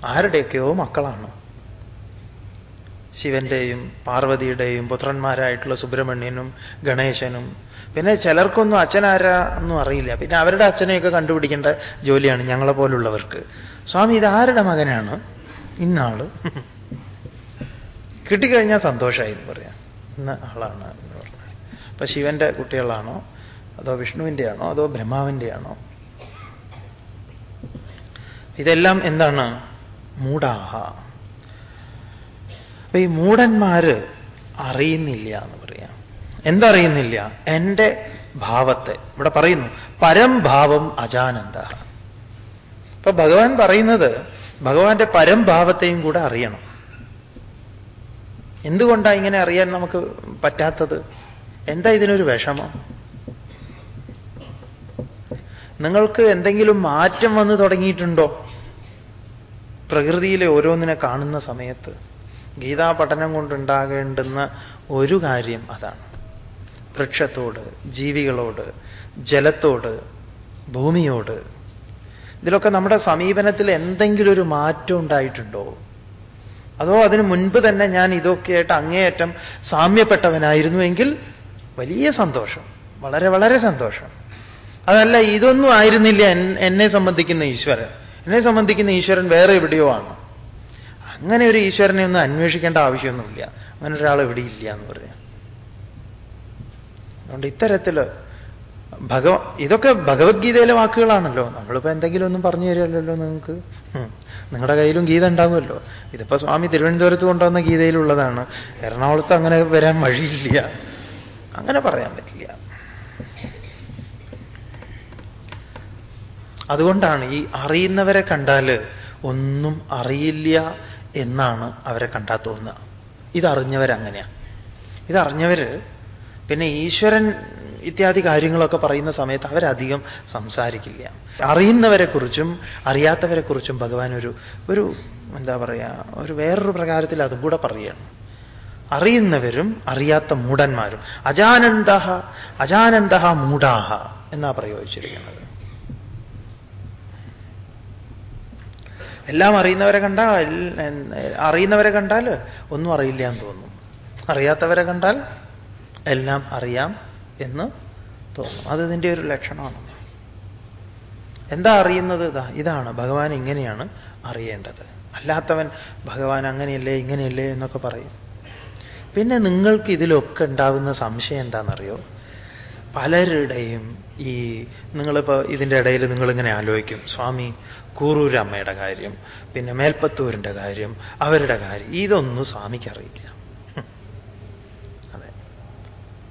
ആരുടെയൊക്കെയോ മക്കളാണ്. ശിവന്റെയും പാർവതിയുടെയും പുത്രന്മാരായിട്ടുള്ള സുബ്രഹ്മണ്യനും ഗണേശനും. പിന്നെ ചിലർക്കൊന്നും അച്ഛനാരാ ഒന്നും അറിയില്ല. പിന്നെ അവരുടെ അച്ഛനെയൊക്കെ കണ്ടുപിടിക്കേണ്ട ജോലിയാണ് ഞങ്ങളെ പോലുള്ളവർക്ക്. സ്വാമി ഇത് ആരുടെ മകനാണ്? ഇന്നാൾ. കിട്ടിക്കഴിഞ്ഞാൽ സന്തോഷമായി എന്ന് പറയാം. ഇന്ന ആളാണ് എന്ന് പറഞ്ഞാൽ അപ്പൊ ശിവന്റെ കുട്ടികളാണോ? അതോ വിഷ്ണുവിന്റെ ആണോ അതോ ബ്രഹ്മാവിന്റെ ആണോ ഇതെല്ലാം എന്താണ്? മൂടാഹ. അപ്പൊ ഈ മൂടന്മാര് അറിയുന്നില്ല എന്ന് പറയാം. എന്തറിയുന്നില്ല? എന്റെ ഭാവത്തെ. ഇവിടെ പറയുന്നു പരംഭാവം അജാനന്ദ. അപ്പൊ ഭഗവാൻ പറയുന്നത് ഭഗവാന്റെ പരംഭാവത്തെയും കൂടെ അറിയണം. എന്തുകൊണ്ടാണ് ഇങ്ങനെ അറിയാൻ നമുക്ക് പറ്റാത്തത്? എന്താ ഇതിനൊരു വിഷമം? നിങ്ങൾക്ക് എന്തെങ്കിലും മാറ്റം വന്നു തുടങ്ങിയിട്ടുണ്ടോ? പ്രകൃതിയിലെ ഓരോന്നിനെ കാണുന്ന സമയത്ത്. ഗീതാ പഠനം കൊണ്ടുണ്ടാകേണ്ടുന്ന ഒരു കാര്യം അതാണ്. വൃക്ഷത്തോട് ജീവികളോട് ജലത്തോട് ഭൂമിയോട്. ഇതിലൊക്കെ നമ്മുടെ സമീപനത്തിൽ എന്തെങ്കിലും ഒരു മാറ്റം ഉണ്ടായിട്ടുണ്ടോ? അതോ അതിനു മുൻപ് തന്നെ ഞാൻ ഇതൊക്കെയായിട്ട് അങ്ങേയറ്റം സാമ്യപ്പെട്ടവനായിരുന്നുവെങ്കിൽ വലിയ സന്തോഷം വളരെ വളരെ സന്തോഷം. അതല്ല ഇതൊന്നും ആയിരുന്നില്ല എന്നെ സംബന്ധിക്കുന്ന ഈശ്വരൻ. എന്നെ സംബന്ധിക്കുന്ന ഈശ്വരൻ വേറെ എവിടെയോ ആണ്. അങ്ങനെ ഒരു ഈശ്വരനെ ഒന്നും അന്വേഷിക്കേണ്ട ആവശ്യമൊന്നുമില്ല. അങ്ങനെ ഒരാൾ എവിടെ ഇല്ല എന്ന് പറഞ്ഞു അതുകൊണ്ട് ഇത്തരത്തിൽ ഭഗവ ഇതൊക്കെ ഭഗവത്ഗീതയിലെ വാക്കുകളാണല്ലോ. നമ്മളിപ്പോ എന്തെങ്കിലും ഒന്നും പറഞ്ഞു തരുമല്ലോ നിങ്ങൾക്ക്. നിങ്ങളുടെ കയ്യിലും ഗീത ഉണ്ടാവുമല്ലോ. ഇതിപ്പോ സ്വാമി തിരുവനന്തപുരത്ത് കൊണ്ടുവന്ന ഗീതയിലുള്ളതാണ്. എറണാകുളത്ത് അങ്ങനെ വരാൻ വഴിയില്ല. അങ്ങനെ പറയാൻ പറ്റില്ല. അതുകൊണ്ടാണ് ഈ അറിയുന്നവരെ കണ്ടാൽ ഒന്നും അറിയില്ല എന്നാണ് അവരെ കണ്ടാൽ തോന്നുക. ഇതറിഞ്ഞവരങ്ങനെയാണ് ഇതറിഞ്ഞവർ പിന്നെ ഈശ്വരൻ ഇത്യാദി കാര്യങ്ങളൊക്കെ പറയുന്ന സമയത്ത് അവരധികം സംസാരിക്കില്ല. അറിയുന്നവരെക്കുറിച്ചും അറിയാത്തവരെക്കുറിച്ചും ഭഗവാൻ ഒരു ഒരു എന്താ പറയുക ഒരു വേറൊരു പ്രകാരത്തിൽ അതും കൂടെ പറയുകയാണ്. അറിയുന്നവരും അറിയാത്ത മൂടന്മാരും. അജാനന്ദ അജാനന്ദ മൂടാഹ എന്നാ പ്രയോഗിച്ചിരിക്കുന്നത്. എല്ലാം അറിയുന്നവരെ കണ്ടാൽ അറിയുന്നവരെ കണ്ടാൽ ഒന്നും അറിയില്ല എന്ന് തോന്നും. അറിയാത്തവരെ കണ്ടാൽ എല്ലാം അറിയാം എന്ന് തോന്നും. അത് ഇതിന്റെ ഒരു ലക്ഷണമാണ്. എന്താ അറിയുന്നത്? ഇതാ ഇതാണ്. ഭഗവാൻ ഇങ്ങനെയാണ് അറിയേണ്ടത്. അല്ലാത്തവൻ ഭഗവാൻ അങ്ങനെയല്ലേ ഇങ്ങനെയല്ലേ എന്നൊക്കെ പറയും. പിന്നെ നിങ്ങൾക്ക് ഇതിലൊക്കെ ഉണ്ടാവുന്ന സംശയം എന്താണെന്നറിയോ? പലരുടെയും ഈ നിങ്ങളിപ്പോൾ ഇതിന്റെ ഇടയിൽ നിങ്ങളിങ്ങനെ ആലോചിക്കും സ്വാമി കൂറൂരമ്മയുടെ കാര്യം പിന്നെ മേൽപ്പത്തൂരിന്റെ കാര്യം അവരുടെ കാര്യം ഇതൊന്നും സ്വാമിക്ക് അറിയില്ല. അതെ.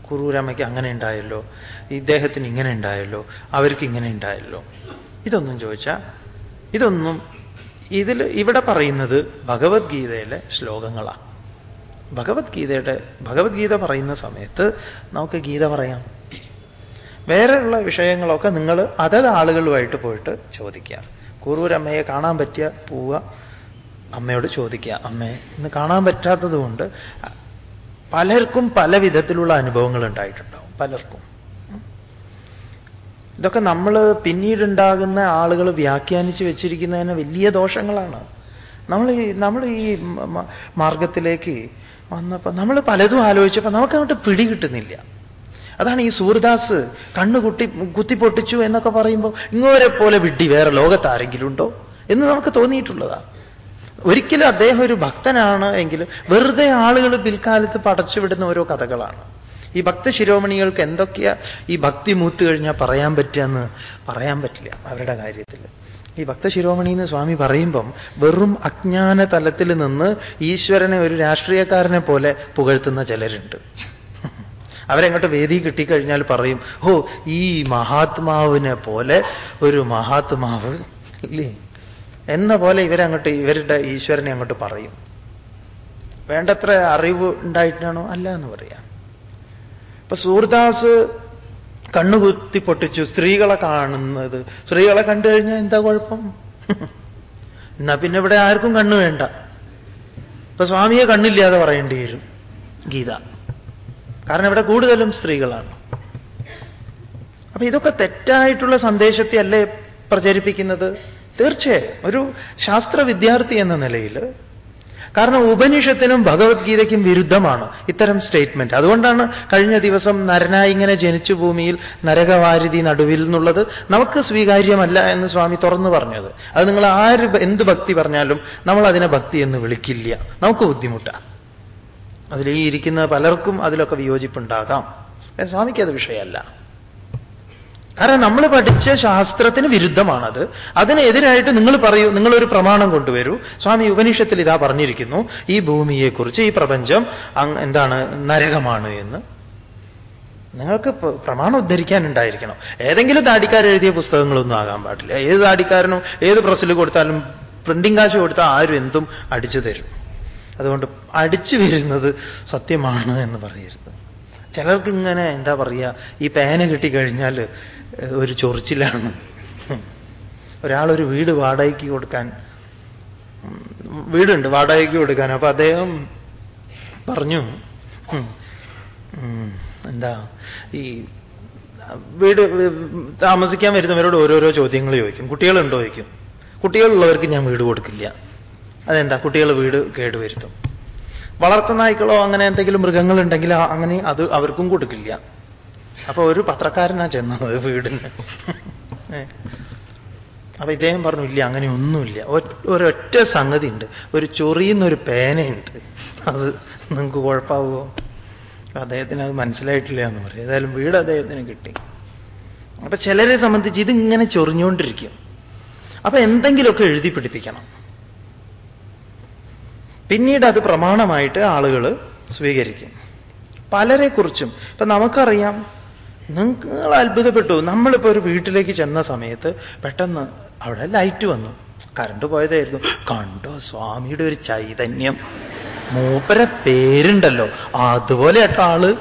കുറൂരമ്മയ്ക്ക് അങ്ങനെ ഉണ്ടായല്ലോ ഇദ്ദേഹത്തിന് ഇങ്ങനെ ഉണ്ടായല്ലോ അവർക്ക് ഇങ്ങനെ ഉണ്ടായല്ലോ. ഇതൊന്നും ചോദിച്ചാൽ ഇതൊന്നും ഇതിൽ ഇവിടെ പറയുന്നത് ഭഗവത്ഗീതയിലെ ശ്ലോകങ്ങളാണ് ഭഗവത്ഗീതയുടെ ഭഗവത്ഗീത പറയുന്ന സമയത്ത് നമുക്ക് ഗീത പറയാം. വേറെയുള്ള വിഷയങ്ങളൊക്കെ നിങ്ങൾ അതത് ആളുകളുമായിട്ട് പോയിട്ട് ചോദിക്കുക. കൂറൂരമ്മയെ കാണാൻ പറ്റിയ പോവുക അമ്മയോട് ചോദിക്കുക. അമ്മേ ഇന്ന് കാണാൻ പറ്റാത്തതുകൊണ്ട് പലർക്കും പല വിധത്തിലുള്ള അനുഭവങ്ങൾ ഉണ്ടായിട്ടുണ്ടാവും. പലർക്കും. ഇതൊക്കെ നമ്മൾ പിന്നീടുണ്ടാകുന്ന ആളുകൾ വ്യാഖ്യാനിച്ച് വെച്ചിരിക്കുന്നതിന് വലിയ ദോഷങ്ങളാണ്. നമ്മൾ ഈ നമ്മൾ ഈ മാർഗത്തിലേക്ക് വന്നപ്പോൾ നമ്മൾ പലതും ആലോചിച്ചപ്പോൾ നമുക്കങ്ങോട്ട് പിടി കിട്ടുന്നില്ല. അതാണ് ഈ സൂർദാസ് കണ്ണു കുട്ടി കുത്തിപ്പൊട്ടിച്ചു എന്നൊക്കെ പറയുമ്പോൾ ഇങ്ങോരെ പോലെ വിഡ്ഢി വേറെ ലോകത്ത് ആരെങ്കിലും ഉണ്ടോ എന്ന് നമുക്ക് തോന്നിയിട്ടുള്ളതാ. ഒരിക്കലും അദ്ദേഹം ഒരു ഭക്തനാണ് എങ്കിലും വെറുതെ ആളുകൾ പിൽക്കാലത്ത് പടച്ചുവിടുന്ന ഓരോ കഥകളാണ്. ഈ ഭക്ത ശിരോമണികൾക്ക് എന്തൊക്കെയാ ഈ ഭക്തി മൂത്ത് കഴിഞ്ഞാൽ പറയാൻ പറ്റുകയെന്ന് പറയാൻ പറ്റില്ല അവരുടെ കാര്യത്തിൽ. ഈ ഭക്തശിരോമണി എന്ന് സ്വാമി പറയുമ്പം വെറും അജ്ഞാന തലത്തിൽ നിന്ന് ഈശ്വരനെ ഒരു രാഷ്ട്രീയക്കാരനെ പോലെ പുകഴ്ത്തുന്ന ചിലരുണ്ട്. അവരെങ്ങോട്ട് വേദി കിട്ടിക്കഴിഞ്ഞാൽ പറയും ഓ ഈ മഹാത്മാവിനെ പോലെ ഒരു മഹാത്മാവ് ഇല്ലേ? എന്ന പോലെ ഇവരങ്ങോട്ട് ഇവരുടെ ഈശ്വരനെ അങ്ങോട്ട് പറയും. വേണ്ടത്ര അറിവ് ഉണ്ടായിട്ടാണോ? അല്ല എന്ന് പറയാം. ഇപ്പൊ സൂർദാസ് കണ്ണുകുത്തി പൊട്ടിച്ചു സ്ത്രീകളെ കാണുന്നത്. സ്ത്രീകളെ കണ്ടു കഴിഞ്ഞാൽ എന്താ കുഴപ്പം? എന്നാ പിന്നെ ഇവിടെ ആർക്കും കണ്ണു വേണ്ട. ഇപ്പൊ സ്വാമിയെ കണ്ണില്ലാതെ പറയേണ്ടി വരും ഗീത. കാരണം ഇവിടെ കൂടുതലും സ്ത്രീകളാണ്. അപ്പൊ ഇതൊക്കെ തെറ്റായിട്ടുള്ള സന്ദേശത്തെ അല്ലേ പ്രചരിപ്പിക്കുന്നത്? തീർച്ചയായും. ഒരു ശാസ്ത്ര വിദ്യാർത്ഥി എന്ന നിലയിൽ കാരണം ഉപനിഷത്തിനും ഭഗവത്ഗീതയ്ക്കും വിരുദ്ധമാണ് ഇത്തരം സ്റ്റേറ്റ്മെന്റ്. അതുകൊണ്ടാണ് കഴിഞ്ഞ ദിവസം നരനായി ഇങ്ങനെ ജനിച്ചു ഭൂമിയിൽ നരകവാരിധി നടുവിൽ എന്നുള്ളത് നമുക്ക് സ്വീകാര്യമല്ല എന്ന് സ്വാമി തുറന്നു പറഞ്ഞത്. അത് നിങ്ങൾ ആര് എന്ത് ഭക്തി പറഞ്ഞാലും നമ്മൾ അതിനെ ഭക്തി എന്ന് വിളിക്കില്ല. നമുക്ക് ബുദ്ധിമുട്ടാണ് അതിൽ ഈ ഇരിക്കുന്ന പലർക്കും അതിലൊക്കെ വിയോജിപ്പുണ്ടാകാം. സ്വാമിക്ക് അത് വിഷയമല്ല. കാരണം നമ്മൾ പഠിച്ച ശാസ്ത്രത്തിന് വിരുദ്ധമാണത്. അതിനെതിരായിട്ട് നിങ്ങൾ പറയൂ നിങ്ങളൊരു പ്രമാണം കൊണ്ടുവരൂ. സ്വാമി ഉപനിഷത്തിൽ ഇതാ പറഞ്ഞിരിക്കുന്നു ഈ ഭൂമിയെക്കുറിച്ച് ഈ പ്രപഞ്ചം എന്താണ് നരകമാണ് എന്ന്. നിങ്ങൾക്ക് പ്രമാണം ഉദ്ധരിക്കാൻ ഉണ്ടായിരിക്കണം ഏതെങ്കിലും താടിക്കാർ എഴുതിയ പുസ്തകങ്ങളൊന്നും ആകാൻ പാടില്ല. ഏത് താടിക്കാരനും ഏത് പ്രസ്സിൽ കൊടുത്താലും പ്രിന്റിംഗ് കാശ് കൊടുത്താൽ ആരും എന്തും അടിച്ചു തരും. അതുകൊണ്ട് അടിച്ചു വരുന്നത് സത്യമാണ് എന്ന് പറയരുത്. ചിലർക്ക് ഇങ്ങനെ എന്താ പറയുക ഈ പേന കിട്ടിക്കഴിഞ്ഞാൽ ഒരു ചൊറിച്ചിലാണ്. ഒരാളൊരു വീട് വാടകയ്ക്ക് കൊടുക്കാൻ വീടുണ്ട് വാടകയ്ക്ക് കൊടുക്കാൻ. അപ്പൊ അദ്ദേഹം പറഞ്ഞു എന്താ ഈ വീട് താമസിക്കാൻ വരുന്നവരോട് ഓരോരോ ചോദ്യങ്ങൾ ചോദിക്കും. കുട്ടികളുണ്ടോ ചോദിക്കും. കുട്ടികളുള്ളവർക്ക് ഞാൻ വീട് കൊടുക്കില്ല. അതെന്താ? കുട്ടികൾ വീട് കേടുവരുത്തും. വളർത്തുനായ്ക്കളോ അങ്ങനെ എന്തെങ്കിലും മൃഗങ്ങളുണ്ടെങ്കിൽ അങ്ങനെ അത് അവർക്കും കൊടുക്കില്ല. അപ്പൊ ഒരു പത്രക്കാരനാ ചെന്നത് വീടിന്. അപ്പൊ ഇദ്ദേഹം പറഞ്ഞു ഇല്ല അങ്ങനെ ഒന്നുമില്ല. ഒരൊറ്റ സംഗതി ഉണ്ട് ഒരു ചൊറിയുന്നൊരു പേനയുണ്ട്. അത് നിങ്ങൾക്ക് കുഴപ്പമാവുമോ അദ്ദേഹത്തിന് അത് മനസ്സിലായിട്ടില്ല എന്ന് പറയും. ഏതായാലും വീട് അദ്ദേഹത്തിന് കിട്ടി. അപ്പൊ ചിലരെ സംബന്ധിച്ച് ഇതിങ്ങനെ ചൊറിഞ്ഞുകൊണ്ടിരിക്കും. അപ്പൊ എന്തെങ്കിലുമൊക്കെ എഴുതി പിടിപ്പിക്കണം. പിന്നീട് അത് പ്രമാണമായിട്ട് ആളുകൾ സ്വീകരിക്കും. പലരെക്കുറിച്ചും ഇപ്പൊ നമുക്കറിയാം നിങ്ങൾ അത്ഭുതപ്പെട്ടു. നമ്മളിപ്പോ ഒരു വീട്ടിലേക്ക് ചെന്ന സമയത്ത് പെട്ടെന്ന് അവിടെ ലൈറ്റ് വന്നു. കറണ്ട് പോയതായിരുന്നു. കണ്ടോ സ്വാമിയുടെ ഒരു ചൈതന്യം. മൂപ്പര പേരുണ്ടല്ലോ. അതുപോലെ ഏട്ട ആൾ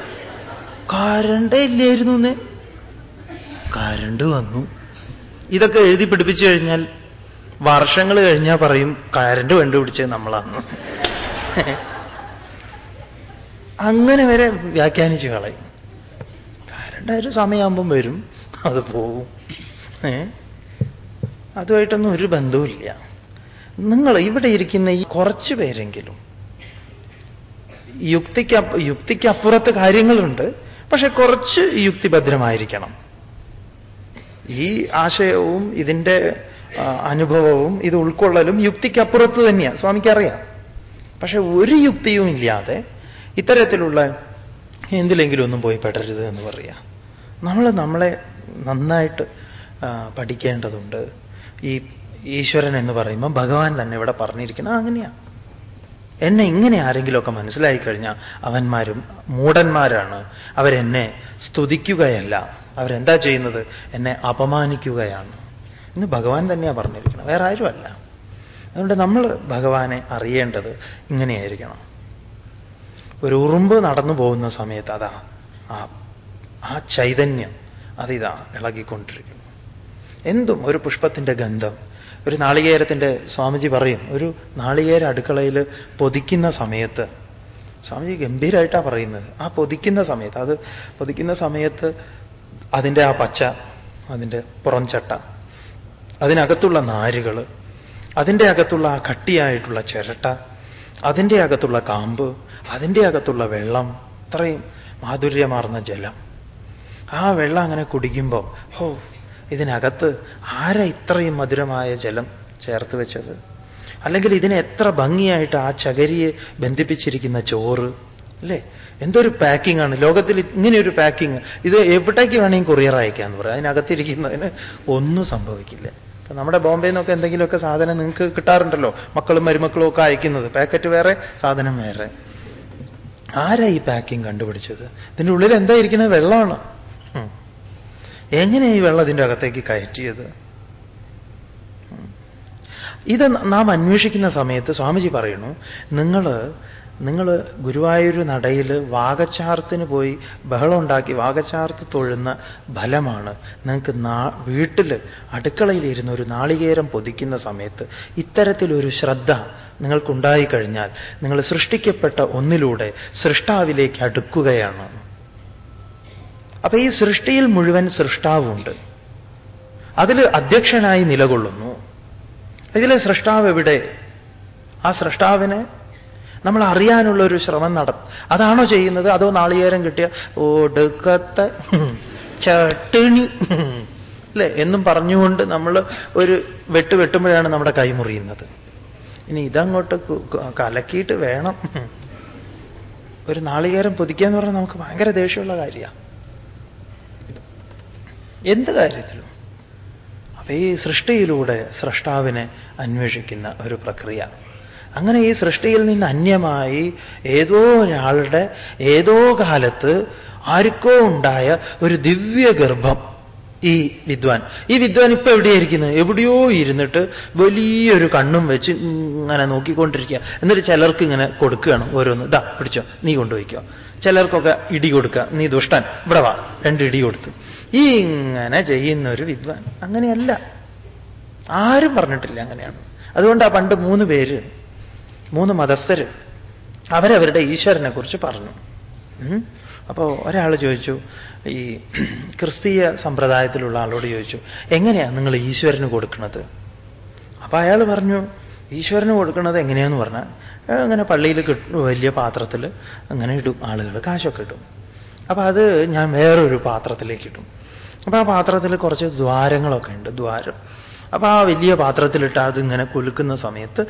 കരണ്ടേ ഇല്ലായിരുന്നു കരണ്ട് വന്നു. ഇതൊക്കെ എഴുതി പിടിപ്പിച്ചു കഴിഞ്ഞാൽ വർഷങ്ങൾ കഴിഞ്ഞാൽ പറയും കരണ്ട് കണ്ടുപിടിച്ചത് നമ്മളാണ്. അങ്ങനെ വരെ വ്യാഖ്യാനിച്ചു കളയും. കരണ്ട് ഒരു സമയമാകുമ്പം വരും അത് പോവും. അതുമായിട്ടൊന്നും ഒരു ബന്ധവുമില്ല. നിങ്ങൾ ഇവിടെ ഇരിക്കുന്ന ഈ കുറച്ച് പേരെങ്കിലും യുക്തിക്ക് യുക്തിക്കപ്പുറത്ത് കാര്യങ്ങളുണ്ട് പക്ഷെ കുറച്ച് യുക്തിഭദ്രമായിരിക്കണം. ഈ ആശയവും ഇതിന്റെ അനുഭവവും ഇത് ഉൾക്കൊള്ളലും യുക്തിക്കപ്പുറത്ത് തന്നെയാണ് സ്വാമിക്ക് അറിയാം. പക്ഷെ ഒരു യുക്തിയും ഇല്ലാതെ ഇത്തരത്തിലുള്ള എന്തിലെങ്കിലും ഒന്നും പോയി പെടരുത് എന്ന് പറയാം. നമ്മൾ നമ്മളെ നന്നായിട്ട് പഠിക്കേണ്ടതുണ്ട്. ഈ ഈശ്വരൻ എന്ന് പറയുമ്പോൾ ഭഗവാൻ തന്നെ ഇവിടെ പറഞ്ഞിരിക്കണം അങ്ങനെയാണ് എന്നെ ഇങ്ങനെ ആരെങ്കിലുമൊക്കെ മനസ്സിലായി കഴിഞ്ഞാൽ അവന്മാരും മൂടന്മാരാണ് അവരെന്നെ സ്തുതിക്കുകയല്ല. അവരെന്താ ചെയ്യുന്നത്? എന്നെ അപമാനിക്കുകയാണ്. ഇന്ന് ഭഗവാൻ തന്നെയാണ് പറഞ്ഞിരിക്കുന്നത്. വേറെ ആരുമല്ല. അതുകൊണ്ട് നമ്മൾ ഭഗവാനെ അറിയേണ്ടത് ഇങ്ങനെയായിരിക്കണം. ഒരു ഉറുമ്പ് നടന്നു പോകുന്ന സമയത്ത് അതാ ആ ആ ചൈതന്യം അതിതാ ഇളകിക്കൊണ്ടിരിക്കുന്നു. എന്തും ഒരു പുഷ്പത്തിന്റെ ഗന്ധം ഒരു നാളികേരത്തിന്റെ സ്വാമിജി പറയും ഒരു നാളികേര അടുക്കളയിൽ പൊതിക്കുന്ന സമയത്ത് സ്വാമിജി ഗംഭീരമായിട്ടാണ് പറയുന്നത് ആ പൊതിക്കുന്ന സമയത്ത് അത് പൊതിക്കുന്ന സമയത്ത് അതിന്റെ ആ പച്ച അതിന്റെ പുറംചട്ട അതിനകത്തുള്ള നാരുകൾ അതിന്റെ അകത്തുള്ള ആ കട്ടിയായിട്ടുള്ള ചിരട്ട അതിന്റെ അകത്തുള്ള കാമ്പ് അതിന്റെ അകത്തുള്ള വെള്ളം അത്രയും മാധുര്യമാർന്ന ജലം. ആ വെള്ളം അങ്ങനെ കുടിക്കുമ്പോൾ ഹോ ഇതിനകത്ത് ആരാ ഇത്രയും മധുരമായ ജലം ചേർത്ത് വെച്ചത്? അല്ലെങ്കിൽ ഇതിനെ എത്ര ഭംഗിയായിട്ട് ആ ചകരിയെ ബന്ധിപ്പിച്ചിരിക്കുന്ന ചോറ് അല്ലേ? എന്തൊരു പാക്കിംഗ് ആണ്. ലോകത്തിൽ ഇങ്ങനെയൊരു പാക്കിംഗ് ഇത് എവിടേക്ക് വേണമെങ്കിൽ കൊറിയർ അയക്കാന്ന് പറയാം. അതിനകത്തിരിക്കുന്നതിന് ഒന്നും സംഭവിക്കില്ല. നമ്മുടെ ബോംബെ നിന്നൊക്കെ എന്തെങ്കിലുമൊക്കെ സാധനം നിങ്ങൾക്ക് കിട്ടാറുണ്ടല്ലോ മക്കളും മരുമക്കളും ഒക്കെ അയക്കുന്നത്. പാക്കറ്റ് വേറെ സാധനം വേറെ. ആരാ ഈ പാക്കിംഗ് കണ്ടുപിടിച്ചത്? ഇതിന്റെ ഉള്ളിൽ എന്താ ഇരിക്കുന്നത്? വെള്ളമാണ്? എങ്ങനെ ഈ വെള്ളം ഇതിന്റെ അകത്തേക്ക് കയറ്റിയത്? ഇത് നാം അന്വേഷിക്കുന്ന സമയത്ത് സ്വാമിജി പറയുന്നു നിങ്ങൾ നിങ്ങൾ ഗുരുവായൂർ നടയിൽ വാഗച്ചാർത്തിന് പോയി ബഹളം ഉണ്ടാക്കി വാഗച്ചാർത്ത് തൊഴുന്ന ഫലമാണ്. നിങ്ങൾക്ക് നാ വീട്ടിൽ അടുക്കളയിലിരുന്ന് ഒരു നാളികേരം പൊതിക്കുന്ന സമയത്ത് ഇത്തരത്തിലൊരു ശ്രദ്ധ നിങ്ങൾക്കുണ്ടായിക്കഴിഞ്ഞാൽ നിങ്ങൾ സൃഷ്ടിക്കപ്പെട്ട ഒന്നിലൂടെ സൃഷ്ടാവിലേക്ക് അടുക്കുകയാണ്. അപ്പൊ ഈ സൃഷ്ടിയിൽ മുഴുവൻ സൃഷ്ടാവുണ്ട്. അതിൽ അധ്യക്ഷനായി നിലകൊള്ളുന്നു. ഇതിലെ സൃഷ്ടാവ് എവിടെ? ആ സൃഷ്ടാവിനെ നമ്മൾ അറിയാനുള്ള ഒരു ശ്രമം നടത്തും അതാണോ ചെയ്യുന്നത്? അതോ നാളികേരം കിട്ടിയ ഒടുക്കത്തെ ചട്ടിണി? അല്ലേ? എന്നും പറഞ്ഞുകൊണ്ട് നമ്മൾ ഒരു വെട്ട് വെട്ടുമ്പോഴാണ് നമ്മുടെ കൈ മുറിയുന്നത്. ഇനി ഇതങ്ങോട്ട് കലക്കിയിട്ട് വേണം. ഒരു നാളികേരം പൊതിക്കുക എന്ന് പറഞ്ഞാൽ നമുക്ക് ഭയങ്കര ദേഷ്യമുള്ള കാര്യമാണ് എന്ത് കാര്യത്തിലും? അപ്പൊ ഈ സൃഷ്ടിയിലൂടെ സൃഷ്ടാവിനെ അന്വേഷിക്കുന്ന ഒരു പ്രക്രിയ. അങ്ങനെ ഈ സൃഷ്ടിയിൽ നിന്ന് അന്യമായി ഏതോ ഒരാളുടെ ഏതോ കാലത്ത് ആർക്കോ ഉണ്ടായ ഒരു ദിവ്യഗർഭം ഈ വിദ്വാൻ. ഈ വിദ്വാൻ ഇപ്പൊ എവിടെയായിരിക്കുന്നത് എവിടെയോ ഇരുന്നിട്ട് വലിയൊരു കണ്ണും വെച്ച് ഇങ്ങനെ നോക്കിക്കൊണ്ടിരിക്കുക. എന്നിട്ട് ചിലർക്ക് ഇങ്ങനെ കൊടുക്കുകയാണ് ഓരോന്ന്. ഇതാ പിടിച്ചോ നീ കൊണ്ടുപോയിക്കോ. ചിലർക്കൊക്കെ ഇടി കൊടുക്കുക. നീ ദുഷ്ടൻ. ഇവിടെ വാ. രണ്ട് ഇടി കൊടുത്തു. ഈ ഇങ്ങനെ ചെയ്യുന്ന ഒരു വിദ്വാൻ അങ്ങനെയല്ല. ആരും പറഞ്ഞിട്ടില്ല അങ്ങനെയാണ്. അതുകൊണ്ടാ പണ്ട് മൂന്ന് പേര് മൂന്ന് മതസ്ഥർ അവരവരുടെ ഈശ്വരനെ കുറിച്ച് പറഞ്ഞു അപ്പോൾ ഒരാൾ ചോദിച്ചു ഈ ക്രിസ്തീയ സമ്പ്രദായത്തിലുള്ള ആളോട് ചോദിച്ചു എങ്ങനെയാ നിങ്ങൾ ഈശ്വരന് കൊടുക്കുന്നത്? അപ്പൊ അയാൾ പറഞ്ഞു ഈശ്വരന് കൊടുക്കുന്നത് എങ്ങനെയാന്ന് പറഞ്ഞാൽ അങ്ങനെ പള്ളിയിൽ കിട്ടും വലിയ പാത്രത്തിൽ അങ്ങനെ ഇടും ആളുകൾ കാശൊക്കെ ഇടും. അപ്പൊ അത് ഞാൻ വേറൊരു പാത്രത്തിലേക്ക് ഇടും. അപ്പൊ ആ പാത്രത്തിൽ കുറച്ച് ദ്വാരങ്ങളൊക്കെ ഉണ്ട് ദ്വാരം. അപ്പൊ ആ വലിയ പാത്രത്തിലിട്ട് അതിങ്ങനെ കൊലുക്കുന്ന സമയത്ത്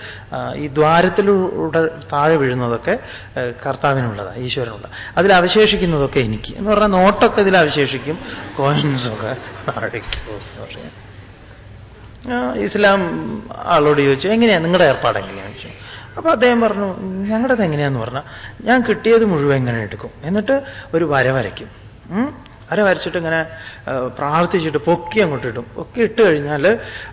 ഈ ദ്വാരത്തിലൂടെ താഴെ വീഴുന്നതൊക്കെ കർത്താവിനുള്ളതാണ് ഈശ്വരനുള്ള അതിൽ അവശേഷിക്കുന്നതൊക്കെ എനിക്ക്. എന്ന് പറഞ്ഞാൽ നോട്ടൊക്കെ ഇതിൽ അവശേഷിക്കും. കോയിൻസൊക്കെ പറയാം. ഇസ്ലാം ആളോട് ചോദിച്ചു എങ്ങനെയാണ് നിങ്ങളുടെ ഏർപ്പാട് എങ്ങനെയാണെന്ന് ചോദിച്ചു. അപ്പൊ അദ്ദേഹം പറഞ്ഞു ഞങ്ങളുടേത് എങ്ങനെയാന്ന് പറഞ്ഞാൽ ഞാൻ കിട്ടിയത് മുഴുവൻ എങ്ങനെ എടുക്കും. എന്നിട്ട് ഒരു വര വരയ്ക്കും. അര വരച്ചിട്ട് ഇങ്ങനെ പ്രാർത്ഥിച്ചിട്ട് പൊക്കി അങ്ങോട്ട് ഇടും. പൊക്കി ഇട്ട് കഴിഞ്ഞാൽ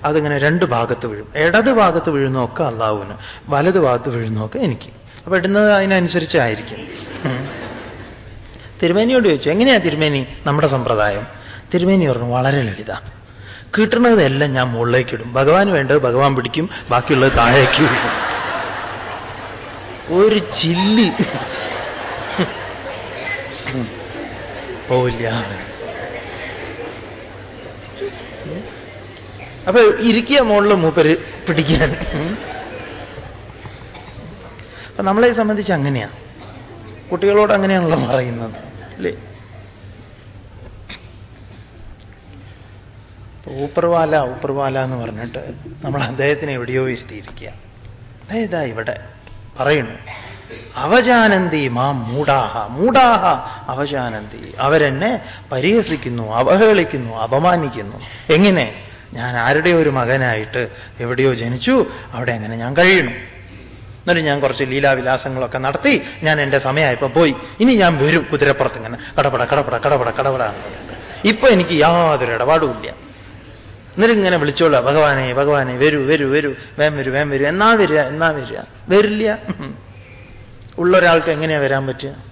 അതിങ്ങനെ രണ്ട് ഭാഗത്ത് വീഴും. ഇടത് ഭാഗത്ത് വീഴുന്നൊക്കെ അള്ളാഹുവിന് വലത് ഭാഗത്ത് വീഴുന്നൊക്കെ എനിക്ക്. അപ്പൊ ഇടുന്നത് അതിനനുസരിച്ചായിരിക്കും തിരുമേനിയോട് ചോദിച്ചു എങ്ങനെയാ തിരുമേനി നമ്മുടെ സമ്പ്രദായം? തിരുമേനി പറഞ്ഞു വളരെ ലളിത. കിട്ടുന്നതെല്ലാം ഞാൻ മുകളിലേക്ക് ഇടും. ഭഗവാൻ വേണ്ടത് ഭഗവാൻ പിടിക്കും ബാക്കിയുള്ളത് താഴേക്ക് വിടും ഒരു ചില്ലി. പോവില്ല. അപ്പൊ ഇരിക്കുക മുകളിൽ മൂപ്പര് പിടിക്കാൻ അപ്പൊ നമ്മളെ സംബന്ധിച്ച് അങ്ങനെയാ. കുട്ടികളോട് അങ്ങനെയാണല്ലോ പറയുന്നത് അല്ലേ? ഊപ്പർവാല ഊപ്പർവാല എന്ന് പറഞ്ഞിട്ട് നമ്മൾ അദ്ദേഹത്തിന് എവിടെയോ ഇരുത്തിയിരിക്കുക അതായതാ ഇവിടെ പറയുന്നു. അവജാനന്തി മാം മൂടാഹ മൂടാഹ അവജാനന്തി. അവരെന്നെ പരിഹസിക്കുന്നു അവഹേളിക്കുന്നു അപമാനിക്കുന്നു. എങ്ങനെ? ഞാൻ ആരുടെ ഒരു മകനായിട്ട് എവിടെയോ ജനിച്ചു. അവിടെ എങ്ങനെ ഞാൻ കഴിയണം എന്നിട്ട് ഞാൻ കുറച്ച് ലീലാവിലാസങ്ങളൊക്കെ നടത്തി ഞാൻ എന്റെ സമയമായപ്പോൾ പോയി. ഇനി ഞാൻ വരും കുതിരപ്പുറത്ത് ഇങ്ങനെ. കടപട കടപട കടപട കടപട ഇപ്പൊ എനിക്ക് യാതൊരു ഇടപാടുമില്ല എന്നിട്ട് ഇങ്ങനെ വിളിച്ചോളാം. ഭഗവാനെ ഭഗവാനെ വരൂ വരൂ വരൂ. വേം വരൂ വേം വരൂ. എന്നാ വരിക എന്നാ വരിക? വരില്ല. ഉള്ള ഒരാൾക്ക് എങ്ങനെയാ വരാൻ പറ്റുക?